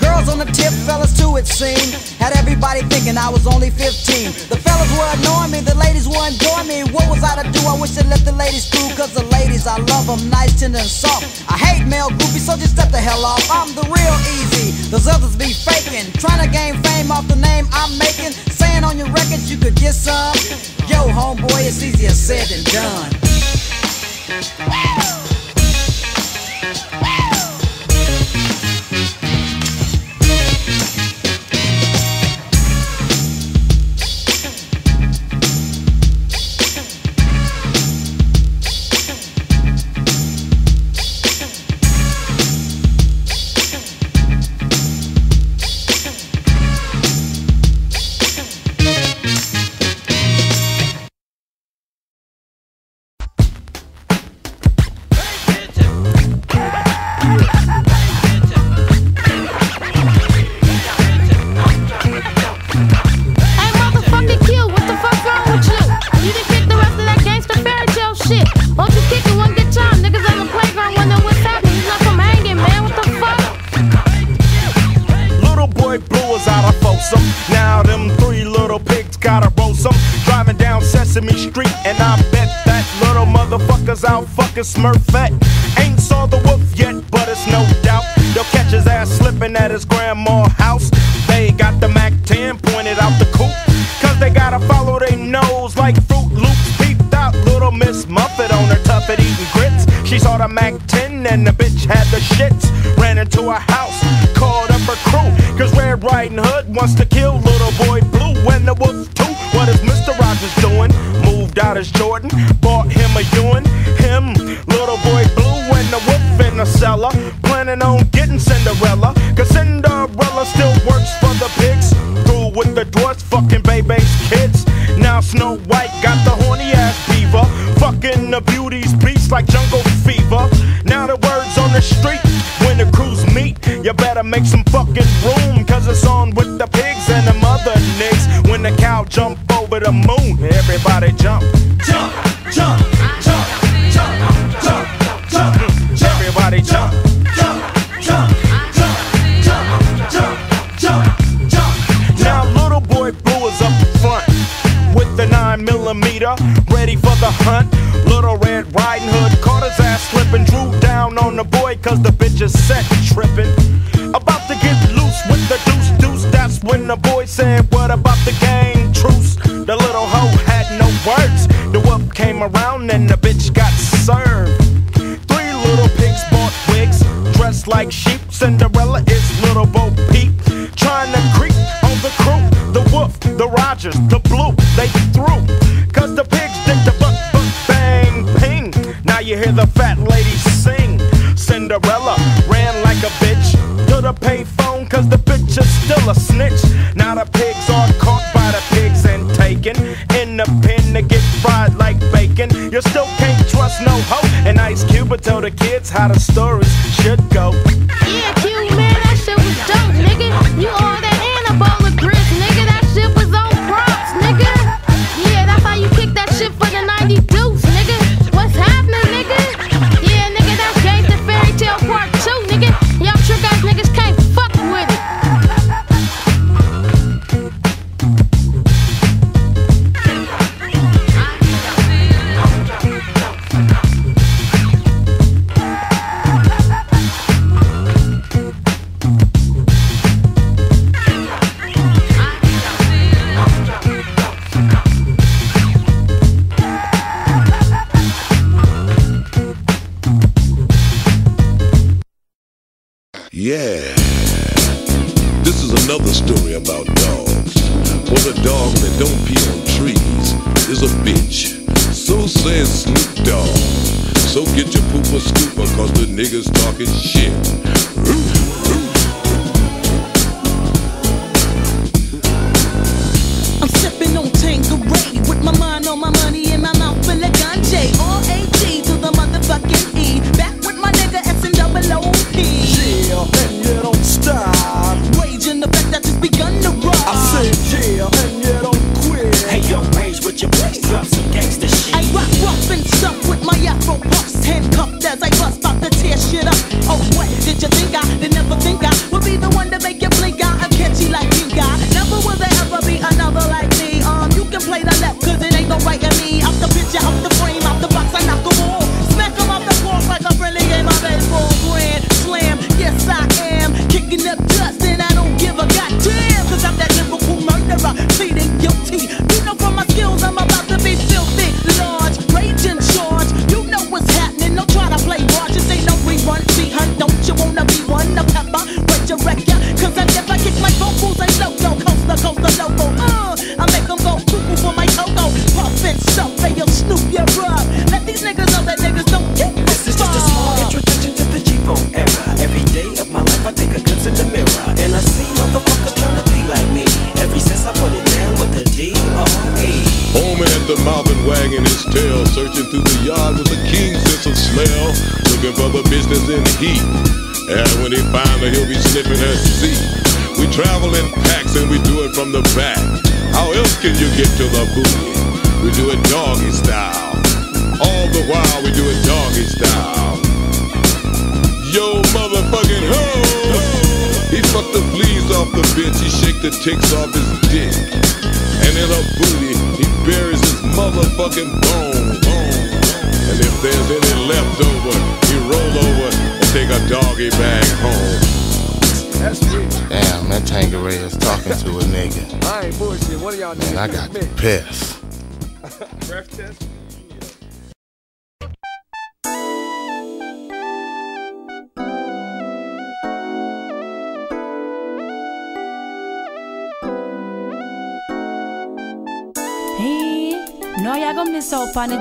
Speaker 59: Girls on the tip, fellas too, it seemed. Had everybody thinking I was only 15. The fellas were annoying me, the ladies were enjoying me. What was I to do? I wish they let the ladies through, cause the ladies, I love them nice, tender, and soft. I hate male groupies, so just step the hell off. I'm the real Eazy. Those others be faking. Trying to gain fame off the name I'm making. Saying on your records you could get some. Yo, homeboy, it's easier said than done.
Speaker 61: Hey, out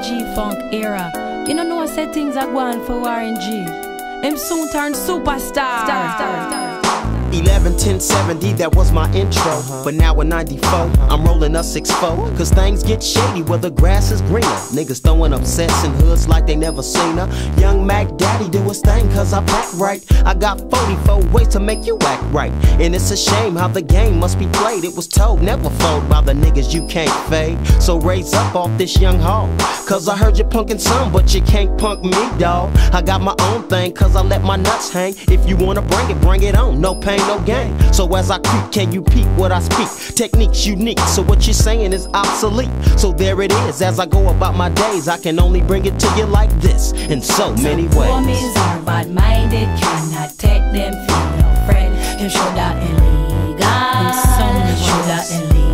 Speaker 61: G-Funk era. You don't know I said things are going for Warren G. Him soon turn superstar.
Speaker 7: 11, 10, 70, that was my intro. But now in 94, I'm rolling a 6-4. Cause things get shady where the grass is greener. Niggas throwing up sets in hoods like they never seen her. Young Mac Daddy do his thing cause I pack right. I got 44 ways to make you act right. And it's a shame how the game must be played. It was told never fold by the niggas you can't fade. So raise up off this young hog. Cause I heard you punkin' some, but you can't punk me, dawg. I got my own thing cause I let my nuts hang. If you wanna bring it, bring it on. No pain, no gain. So as I creep, can you peep what I speak? Techniques unique, so what you're saying is obsolete. So there it is, as I go about my days, I can only bring it to you like this in so many
Speaker 61: ways.
Speaker 3: Homies are bad-minded, cannot take them feel no friend. Him shoulda illegal, shoulda illegal.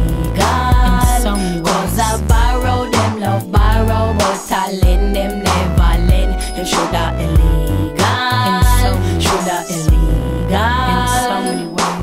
Speaker 3: Cause I borrow them love borrow, but I lend them never lend. Him shoulda illegal, shoulda illegal.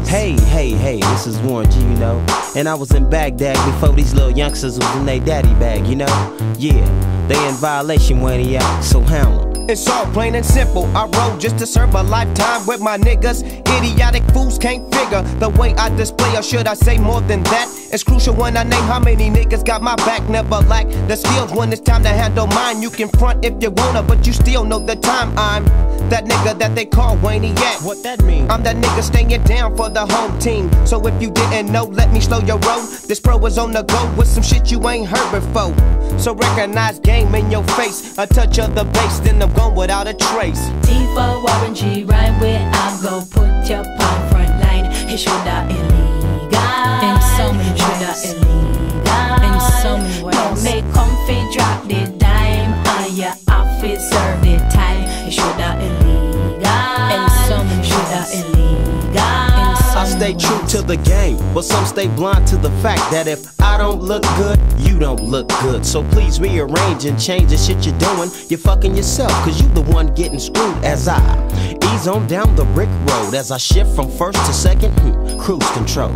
Speaker 7: Hey, hey, hey, this is Warren G, you know. And I was in Baghdad before these little youngsters was in their daddy bag, you know. Yeah, they in violation when he out, so hound 'em.
Speaker 2: It's all plain and simple. I roll just to serve a lifetime with my niggas. Idiotic fools can't figure the way I display, or should I say more than that? It's crucial when I name how many niggas got my back. Never lack the skills when it's time to handle mine. You can front if you wanna, but you still know the time. I'm that nigga that they call Wayne Yak.
Speaker 7: What that mean?
Speaker 2: I'm that nigga staying down for the home team. So if you didn't know, let me slow your roll. This pro is on the go with some shit you ain't heard before. So recognize game in your face. A touch of the bass, then I'm gone without a trace.
Speaker 3: T for Warren G, right where I go, put your palm front line. He shoulda illegal.
Speaker 61: In so many
Speaker 3: shoulda illegal.
Speaker 61: In so many ways.
Speaker 3: No make comfy drop the dime on your office serve the time. He shoulda illegal.
Speaker 61: In so many
Speaker 3: shoulda illegal.
Speaker 7: I stay true to the game, but some stay blind to the fact that if I don't look good, you don't look good. So please rearrange and change the shit you're doing. You're fucking yourself, cause you the one getting screwed as I ease on down the brick road as I shift from first to second, hmm, cruise control.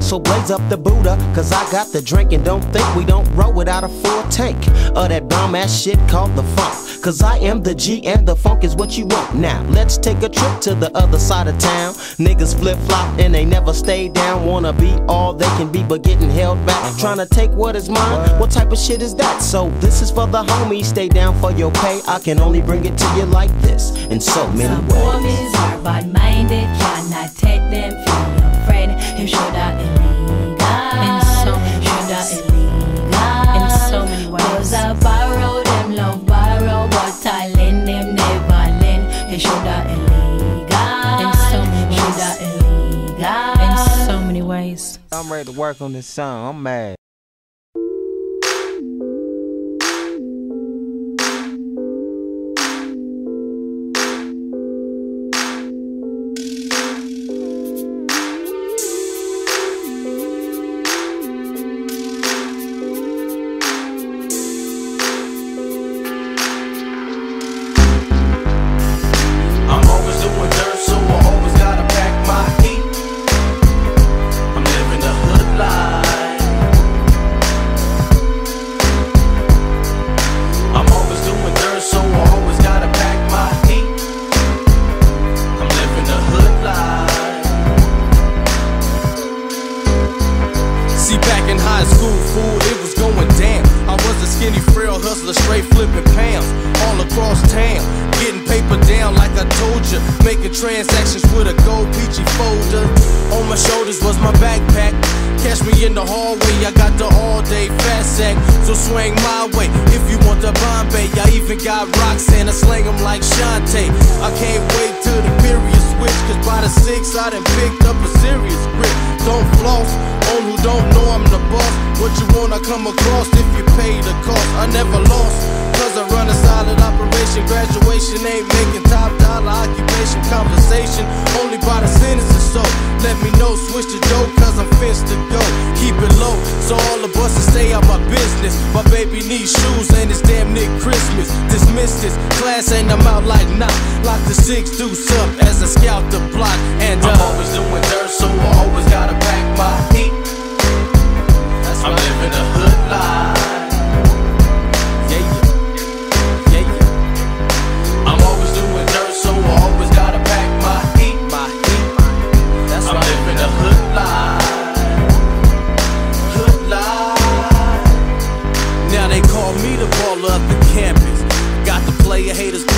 Speaker 7: So blaze up the Buddha, cause I got the drink and don't think we don't roll without a full tank of that bomb ass shit called the funk. Cause I am the G and the funk is what you want. Now, let's take a trip to the other side of town. Niggas flip flop and they never stay down. Wanna be all they can be, but getting held back. Uh-huh. Trying to take what is mine. What type of shit is that? So, this is for the homies. Stay down for your pay. I can only bring it to you like this in so many
Speaker 3: Some
Speaker 7: ways.
Speaker 3: homies are bad-minded, cannot take them for your friend. Him shoulda
Speaker 7: I'm ready to work on this song. I'm mad.
Speaker 4: Hustler, straight flipping pounds all across town. Getting paper down like I told you. Making transactions with a gold peachy folder. On my shoulders was my backpack. Catch me in the hallway, I got the all day fast sack. So swing my way if you want the Bombay. I even got rocks and I slang 'em like Shantae. I can't wait till the period switch, cause by the six I done picked up a serious grip. Don't floss on who don't know I'm the boss. What you want, I come across if you pay the cost. I never lost, cause I run a solid operation. Graduation ain't making top dollar occupation. Conversation only by the sentence or so. Let me know, switch the dope, cause I'm fenced to go. Keep it low, so all the buses stay out my business.
Speaker 62: My baby needs shoes and it's damn near Christmas. Dismiss this class ain't I'm out like nah. Lock the six deuce up as I scout the block. And uh,
Speaker 4: I'm always doing dirt, so I always gotta pack my heat. I'm living a hood life.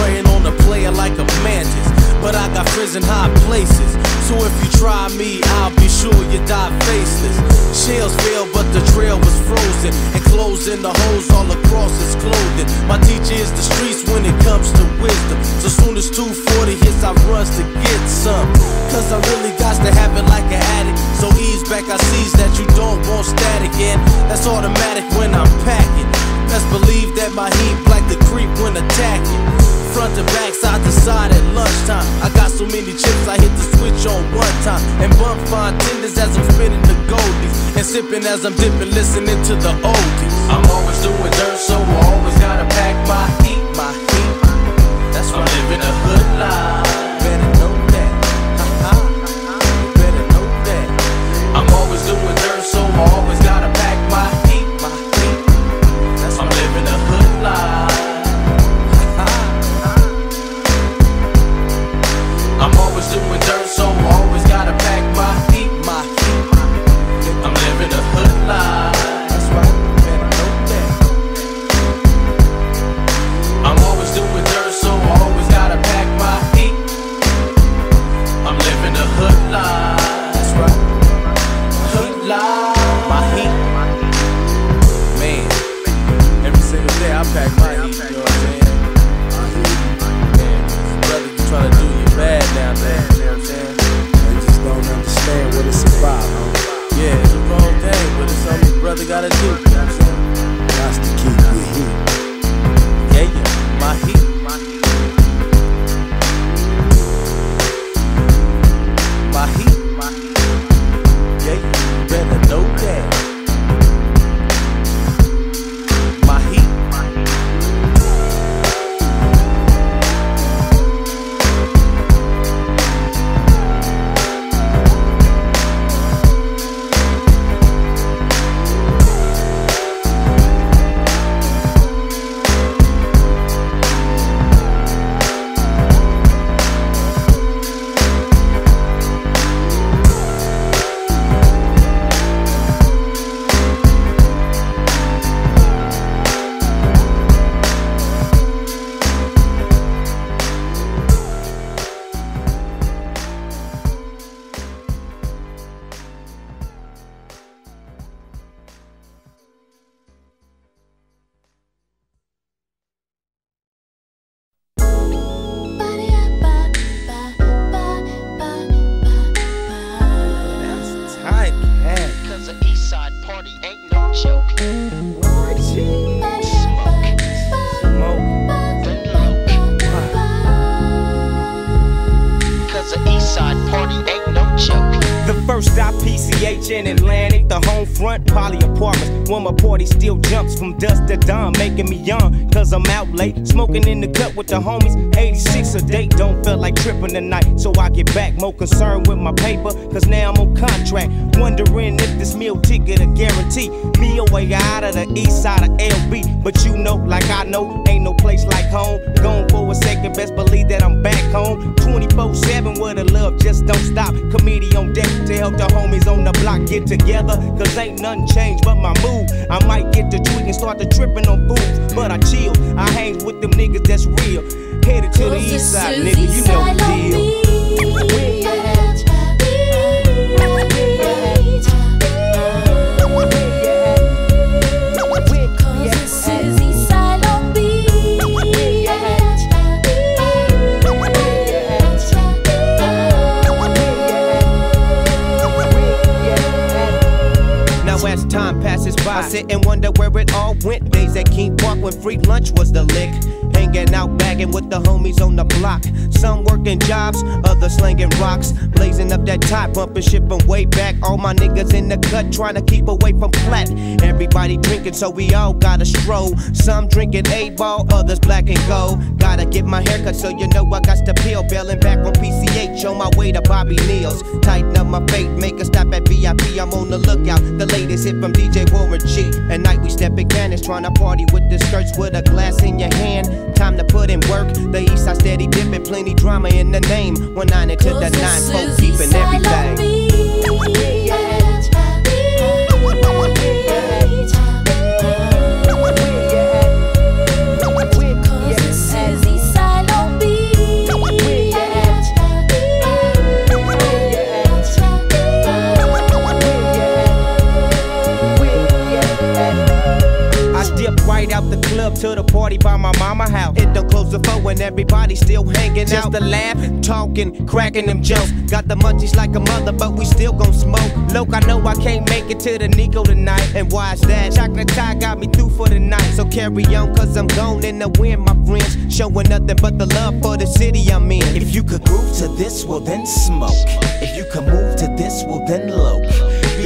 Speaker 62: Praying on the player like a mantis. But I got friends in high places. So if you try me, I'll be sure you die faceless. Shells fell, but the trail was frozen. And closing the holes all across his clothing. My teacher is the streets when it comes to wisdom. So soon as 240 hits, I runs to get some. Cause I really got to have it like an addict. So ease back, I sees that you don't want static. And that's automatic when I'm packing. Best believe that my heat like the creep when attacking. Front to back, side to side at lunchtime. I got so many chips, I hit the switch on one time. And bump fine tenders as I'm spinning the goldies. And sipping as I'm dipping, listening to the oldies.
Speaker 4: I'm always doing dirt, so I always gotta pack my heat.
Speaker 62: My heat, that's
Speaker 4: I'm living a hood life.
Speaker 2: With the homies. 86 a date, don't feel like tripping tonight. So I get back, more concerned with my paper. Cause now I'm on contract. Wondering if this meal ticket a guarantee. Me away out of the east side of LB. But you know, like I know, ain't no place like home. Gone for a second, best believe that I'm back home. 24 7 where the love just don't stop. Committee on deck to help the homies on the block get together. Cause ain't nothing changed but my mood. I might get to tweak and start to tripping on fools. But I chill, I hang with them niggas that's real. Headed to the east side, nigga, you know the deal. Sit and wonder where it all went. Days at King Park when free lunch was the lick. Hanging out, bagging with the homies on the block. Some working jobs, others slinging rocks. Blazing up that top, bumping shit from way back. All my niggas in the cut, trying to keep away from flat. Everybody drinking, so we all gotta stroll. Some drinking eight ball, others black and gold. Gotta get my haircut, so you know I got to peel. Bailing back on PCH, on my way to Bobby Neal's. Tighten up my fate, make a stop at VIP. I'm on the lookout. The latest hit from DJ Warren G. At night we step in cannons, trying to party with the skirts with a glass in your hand. Time to put in work. The east side steady dipping, plenty drama in the name. One nine into the nine, folk keeping everything. Close the phone when everybody still hanging
Speaker 63: Just
Speaker 2: out. Just a laugh, talking, cracking them jokes. Got the munchies like a mother, but we still gon' smoke. Look, I know I can't make it to the Nico tonight. And why's that? Chocolate Thai got me through for the night. So carry on, cause I'm gone in the wind, my friends. Showing nothing but the love for the city I'm in.
Speaker 7: If you could groove to this, well then smoke. If you could move to this, well then low.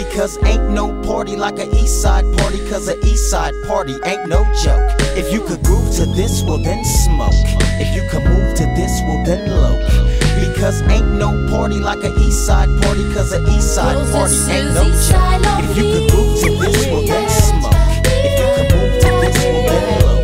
Speaker 7: Because ain't no party like a east side party, cause a east side party ain't no joke. If you could groove to this, well then smoke. If you could move to this, well then low. Because ain't no party like a east side party, cause a east side party ain't no joke. If you could groove to this, well then smoke. If you could move to this, well then low.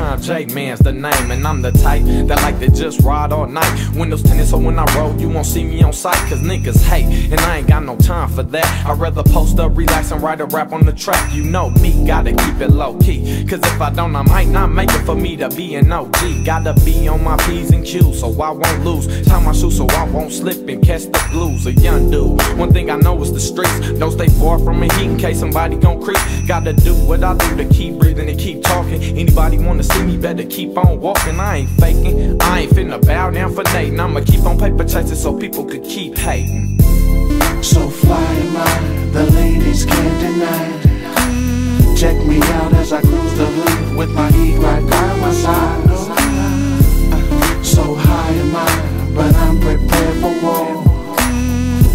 Speaker 2: Times. J Man's the name, and I'm the type that like to just ride all night. Windows tinted, so when I roll, you won't see me on sight. Cause niggas hate, and I ain't got no time for that. I'd rather post up, relax, and write a rap on the track. You know me, gotta keep it low key. Cause if I don't, I might not make it for me to be an OG. Gotta be on my P's and Q's, so I won't lose. Tie my shoes so I won't slip and catch the blues. A young dude. One thing I know is the streets. Don't stay far from the heat in case somebody gon' creep. Gotta do what I do to keep breathing and keep talking. Anybody wanna see me, better keep on walking. I ain't faking. I ain't finna bow down for dating. I'ma keep on paper chasing so people could keep hating.
Speaker 55: So fly am I, the ladies can't deny it. Check me out as I cruise the hood with my heat right by my side. So high am I, but I'm prepared for war.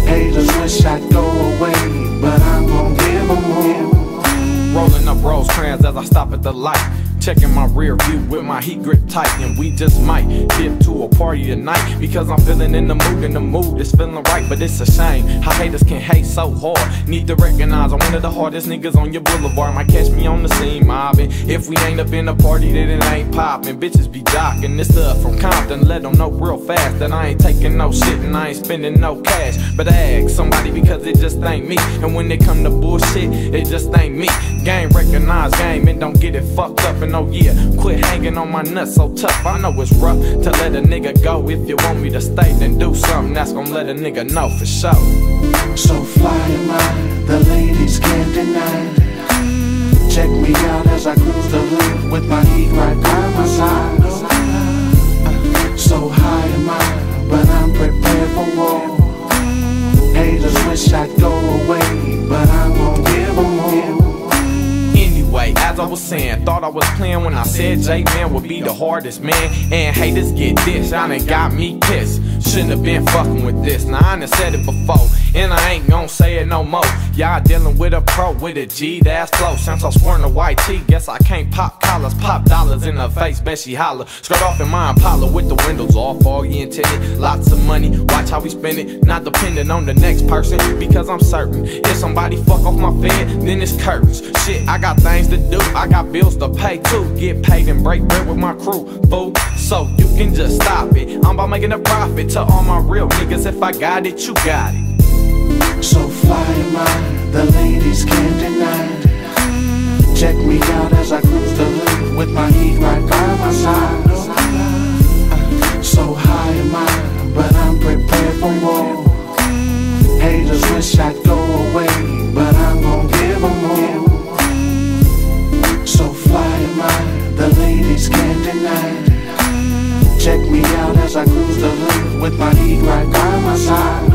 Speaker 55: Haters wish I'd go away, but I'm gon' give 'em more.
Speaker 2: Rolling up rose crayons as I stop at the light. Checking my rear view with my heat grip tight, and we just might get to a party tonight because I'm feeling in the mood, and the mood is feeling right. But it's a shame how haters can hate so hard. Need to recognize I'm one of the hardest niggas on your boulevard. Might catch me on the scene mobbing. If we ain't up in a party, then it ain't popping. Bitches be jocking this stuff from Compton. Let them know real fast that I ain't taking no shit and I ain't spending no cash. But ask somebody because it just ain't me. And when it come to bullshit, it just ain't me. Game recognize game and don't get it fucked up. And oh yeah, quit hanging on my nuts so tough. I know it's rough to let a nigga go. If you want me to stay, then do something that's gonna let a nigga know for sure.
Speaker 55: So fly am I, the ladies can't deny it. Check me out as I cruise the hood with my heat right by my side. So high am I, but I'm prepared for war. Haters wish I'd go away, but I won't.
Speaker 2: Anyway, as I was saying, thought I was playing when I said J Man would be the hardest man. And haters get this, I done got me pissed.
Speaker 55: Shouldn't have been fucking with this. Now I done said it before, and I ain't gon' say it no more. Y'all dealing with a pro with a G that's flow. Since I'm swearing a white tee, guess I can't pop collars, pop dollars in her face. Bet she holler. Skirt off in my Impala with the windows all foggy and tinted. Lots of money, watch how we spend it. Not dependent on the next person, because I'm certain if somebody fuck off my fan, then it's curtains. Shit, I got things to do, I got bills to pay too. Get paid and break bread with my crew, fool. So you can just stop it. I'm about making a profit to all my real niggas. If I got it, you got it.
Speaker 26: So fly am I, the ladies can't deny. Check me out as I cruise the hood with my heat right by my side. So high am I, but I'm prepared for more. Haters wish I'd go away, but I'm gon' give them more. So fly am I, the ladies can't deny. Check me out as I cruise the hood with my heat right by my side.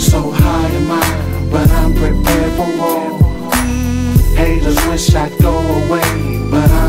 Speaker 26: So high am I, but I'm prepared for war. Haters wish I'd go away, but I'm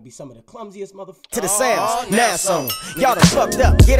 Speaker 22: be some of the clumsiest motherfuckers. To the sounds, oh, now song, Y'all done fucked up. Get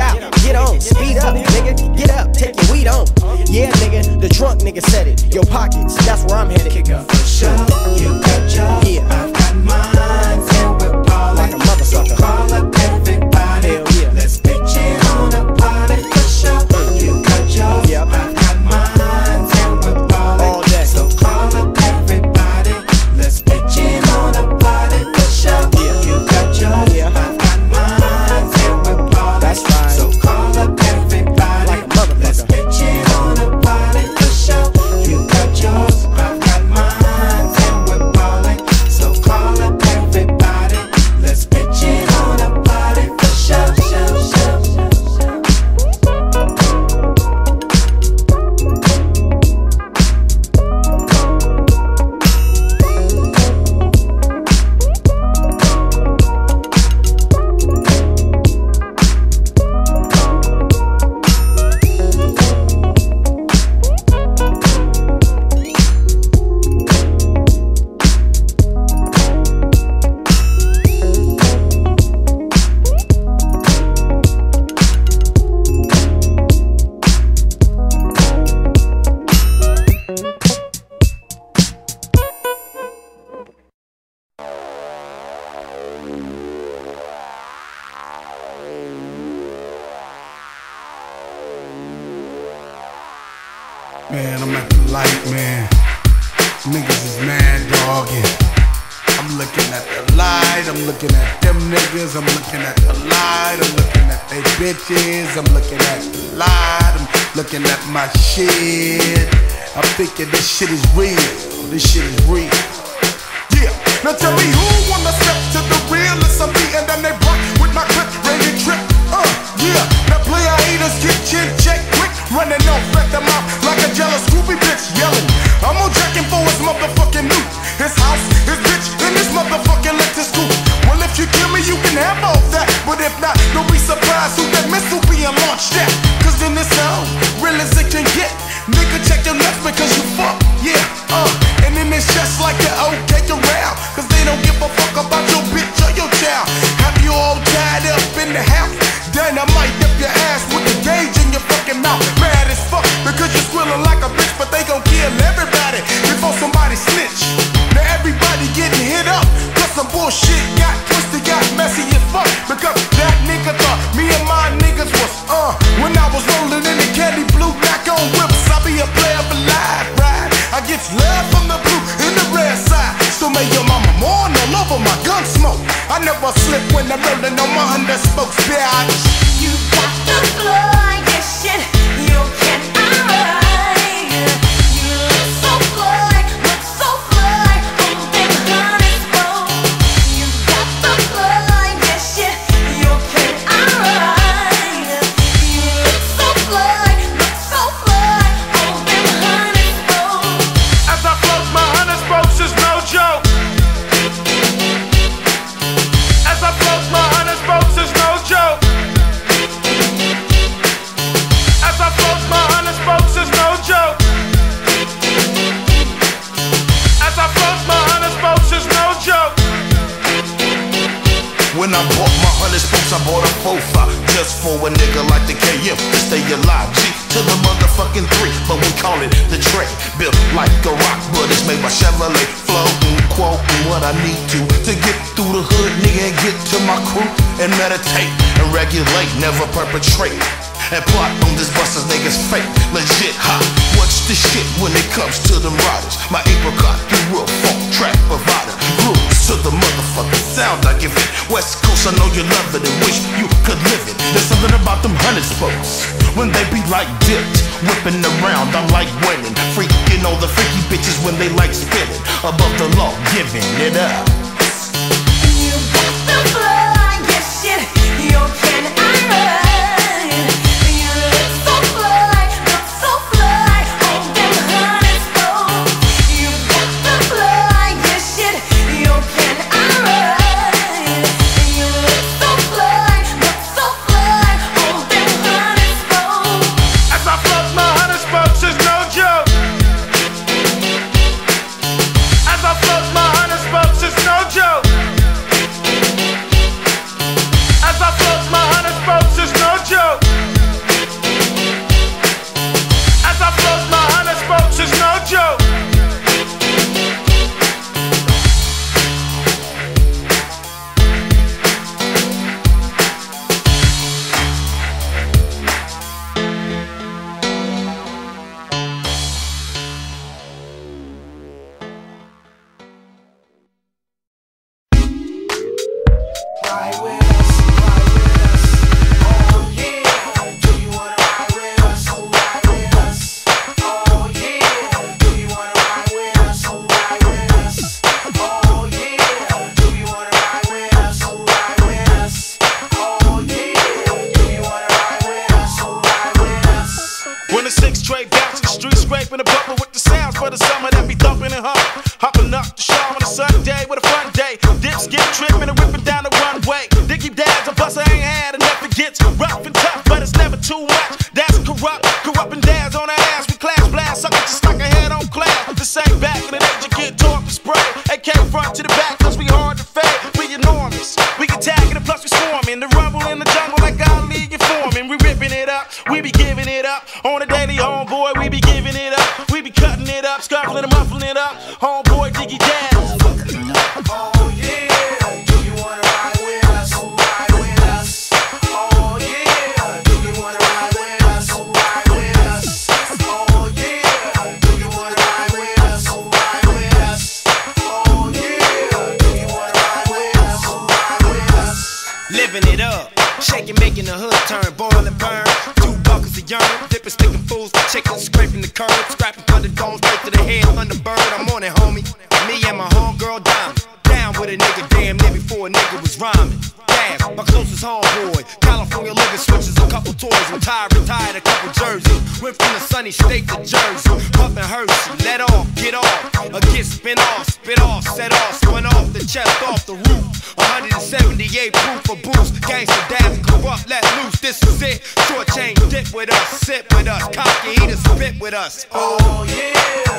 Speaker 19: yearn. Dipping, sticking fools to chickens, scraping the curb, scrapping undertones straight to the head on the bird. I'm on it, homie. Me and my homegirl down, Down with a nigga, damn near before a nigga was rhyming. Damn, my closest homeboy. California living switches a couple toys. Retired, retired a couple jerseys. Went from the sunny state to Jersey. Puffin' Hershey, let off, get off. A kid spin off, spit off, set off. went off the chest, off the roof. 178 proof of boost. Gangsta dash, corrupt, let loose. This is it. Short change with us, sit with us, cocky, eat a spit with us.
Speaker 4: Oh yeah.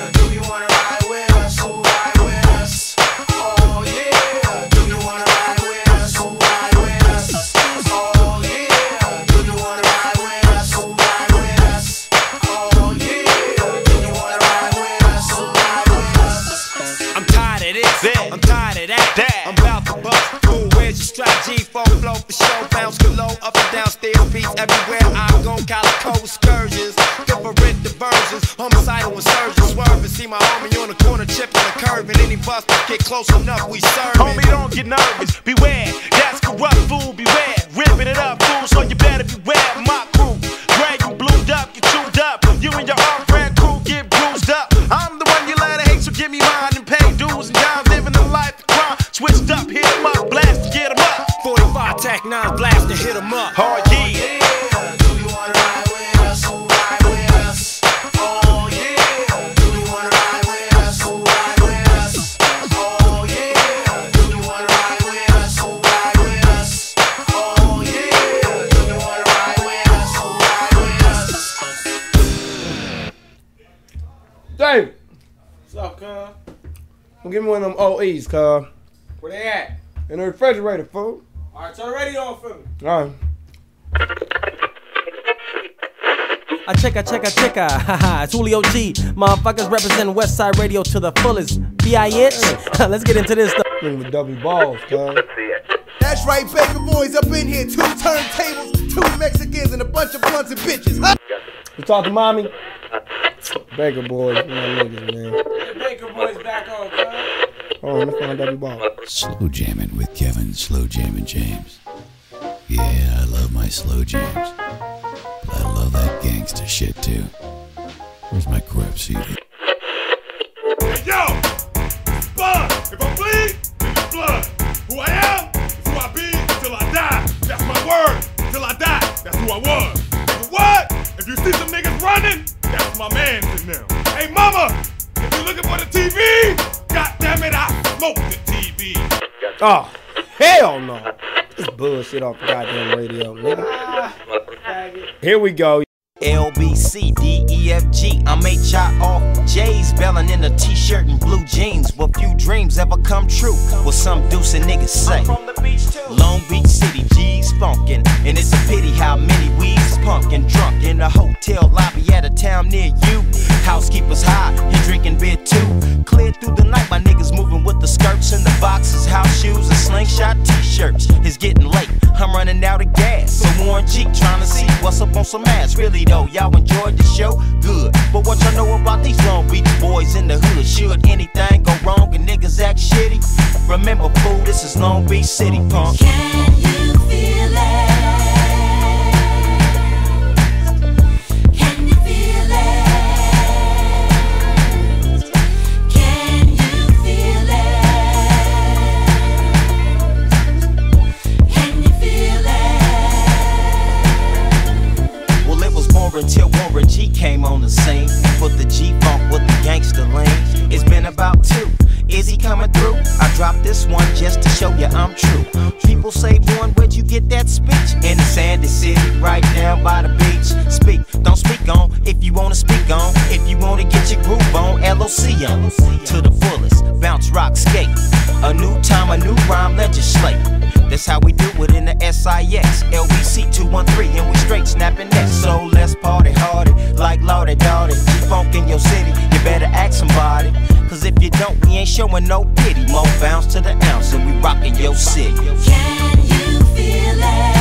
Speaker 64: Homicidal insurgents, swerve and see my homie on the corner chipping the curve, and any bus that get close enough, we serve.
Speaker 4: Homie, don't get nervous. Beware, that's corrupt fool. Beware, ripping it up, fool. So you better beware. My crew, Greg, you blued up, you chewed up. You and your old friend crew get bruised up. I'm the one you let to hate, so give me mine and pay dues and down, living the life of crime. Switched up, hit 'em up, blast to get 'em up.
Speaker 64: 45 Tec 9 blast to hit 'em up.
Speaker 4: Oh
Speaker 65: give me one of them OEs, cuz.
Speaker 66: Where they at?
Speaker 65: In the refrigerator, fool.
Speaker 66: Alright, turn the radio on for me.
Speaker 65: All right.
Speaker 67: I check, I check, I check, I haha. It's Julio G. Motherfuckers represent West Side Radio to the fullest. B.I.H. Let's get into this stuff.
Speaker 65: with W balls, cuz.
Speaker 68: That's right, Baker Boys up in here. Two turntables, two Mexicans, and a bunch of blunts and bitches. Huh?
Speaker 65: You talk to mommy? Baker boys, my niggas, man.
Speaker 66: Baker Boys back on, cuz.
Speaker 65: Hold on, let's find W ball.
Speaker 69: Slow jamming with Kevin Slow Jamming James. Yeah, I love my slow jams. But I love that gangster shit too. Where's my crap CD?
Speaker 22: Yo! Blood! If I bleed, then it's blood. Who I am is who I be until I die. That's my word. Till I die, that's who I was. But? If you see some niggas running, that's my man in them. Hey mama, if you looking for the TV, god damn it, I smoke the TV.
Speaker 65: Oh, hell no. This bullshit off the goddamn radio, nigga. Ah, Here we go.
Speaker 7: L B C D E F G. I'm H I off J's, bellin' in a t-shirt and blue jeans. Will few dreams ever come true? What some deuce and niggas say? Long Beach City, G's funkin', and it's a pity how many weeds punkin' drunk in a hotel lobby at a town near you. Housekeeper's high, he drinking beer too. Clear through the night, my niggas moving with the skirts and the boxes, house shoes and slingshot t-shirts. It's getting late, I'm running out of gas. So Warren G trying to see what's up on some ass. Really though, y'all enjoyed the show? Good. But what y'all know about these Long Beach boys in the hood? Should anything go wrong and niggas act shitty? Remember, fool, this is Long Beach City, punk.
Speaker 41: Can you feel
Speaker 7: came on the scene. Put the G funk with the gangster lean. It's been about two. Is he coming through? I dropped this one just to show you I'm true. People say, Warren, where'd you get that speech? In the Sandy City, right down by the beach. Speak, don't speak on if you wanna speak on. If you wanna get your groove on, LOC on. To the fullest, bounce, rock, skate. A new time, a new rhyme, legislate. That's how we do it in the SIX. LBC 213, and we straight snapping that. So let's party hardy, like Lordy. Keep funk in your city, better ask somebody. Cause if you don't, we ain't showing no pity. More bounce to the ounce, and we rockin' your city.
Speaker 41: Can you feel it?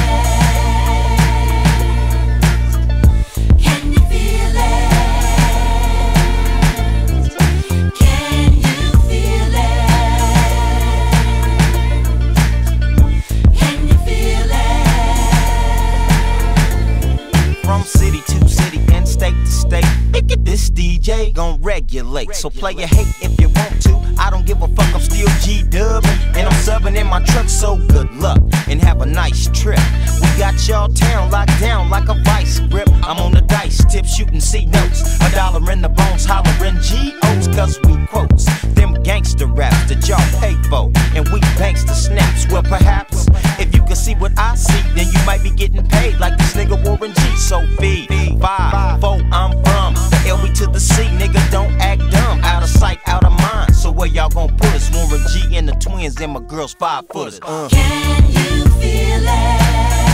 Speaker 7: This DJ gon' regulate. So play your hate if you want to. I don't give a fuck, I'm still G dubbing. And I'm subbing in my truck, so good luck and have a nice trip. We got y'all town locked down like a vice grip. I'm on the dice, tip shooting C notes. A dollar in the bones, hollering G-O's, cause we quotes. Them gangster raps that y'all pay for. And we banks the snaps. Well, perhaps if you can see what I see, then you might be getting paid like this nigga Warren G. So feed five, four, I'm from. The LB to the C, nigga, don't act dumb. Out of sight, out of mind. So where y'all gonna put us? Warren G and the twins and my girls five footers. Uh.
Speaker 41: Can you feel it?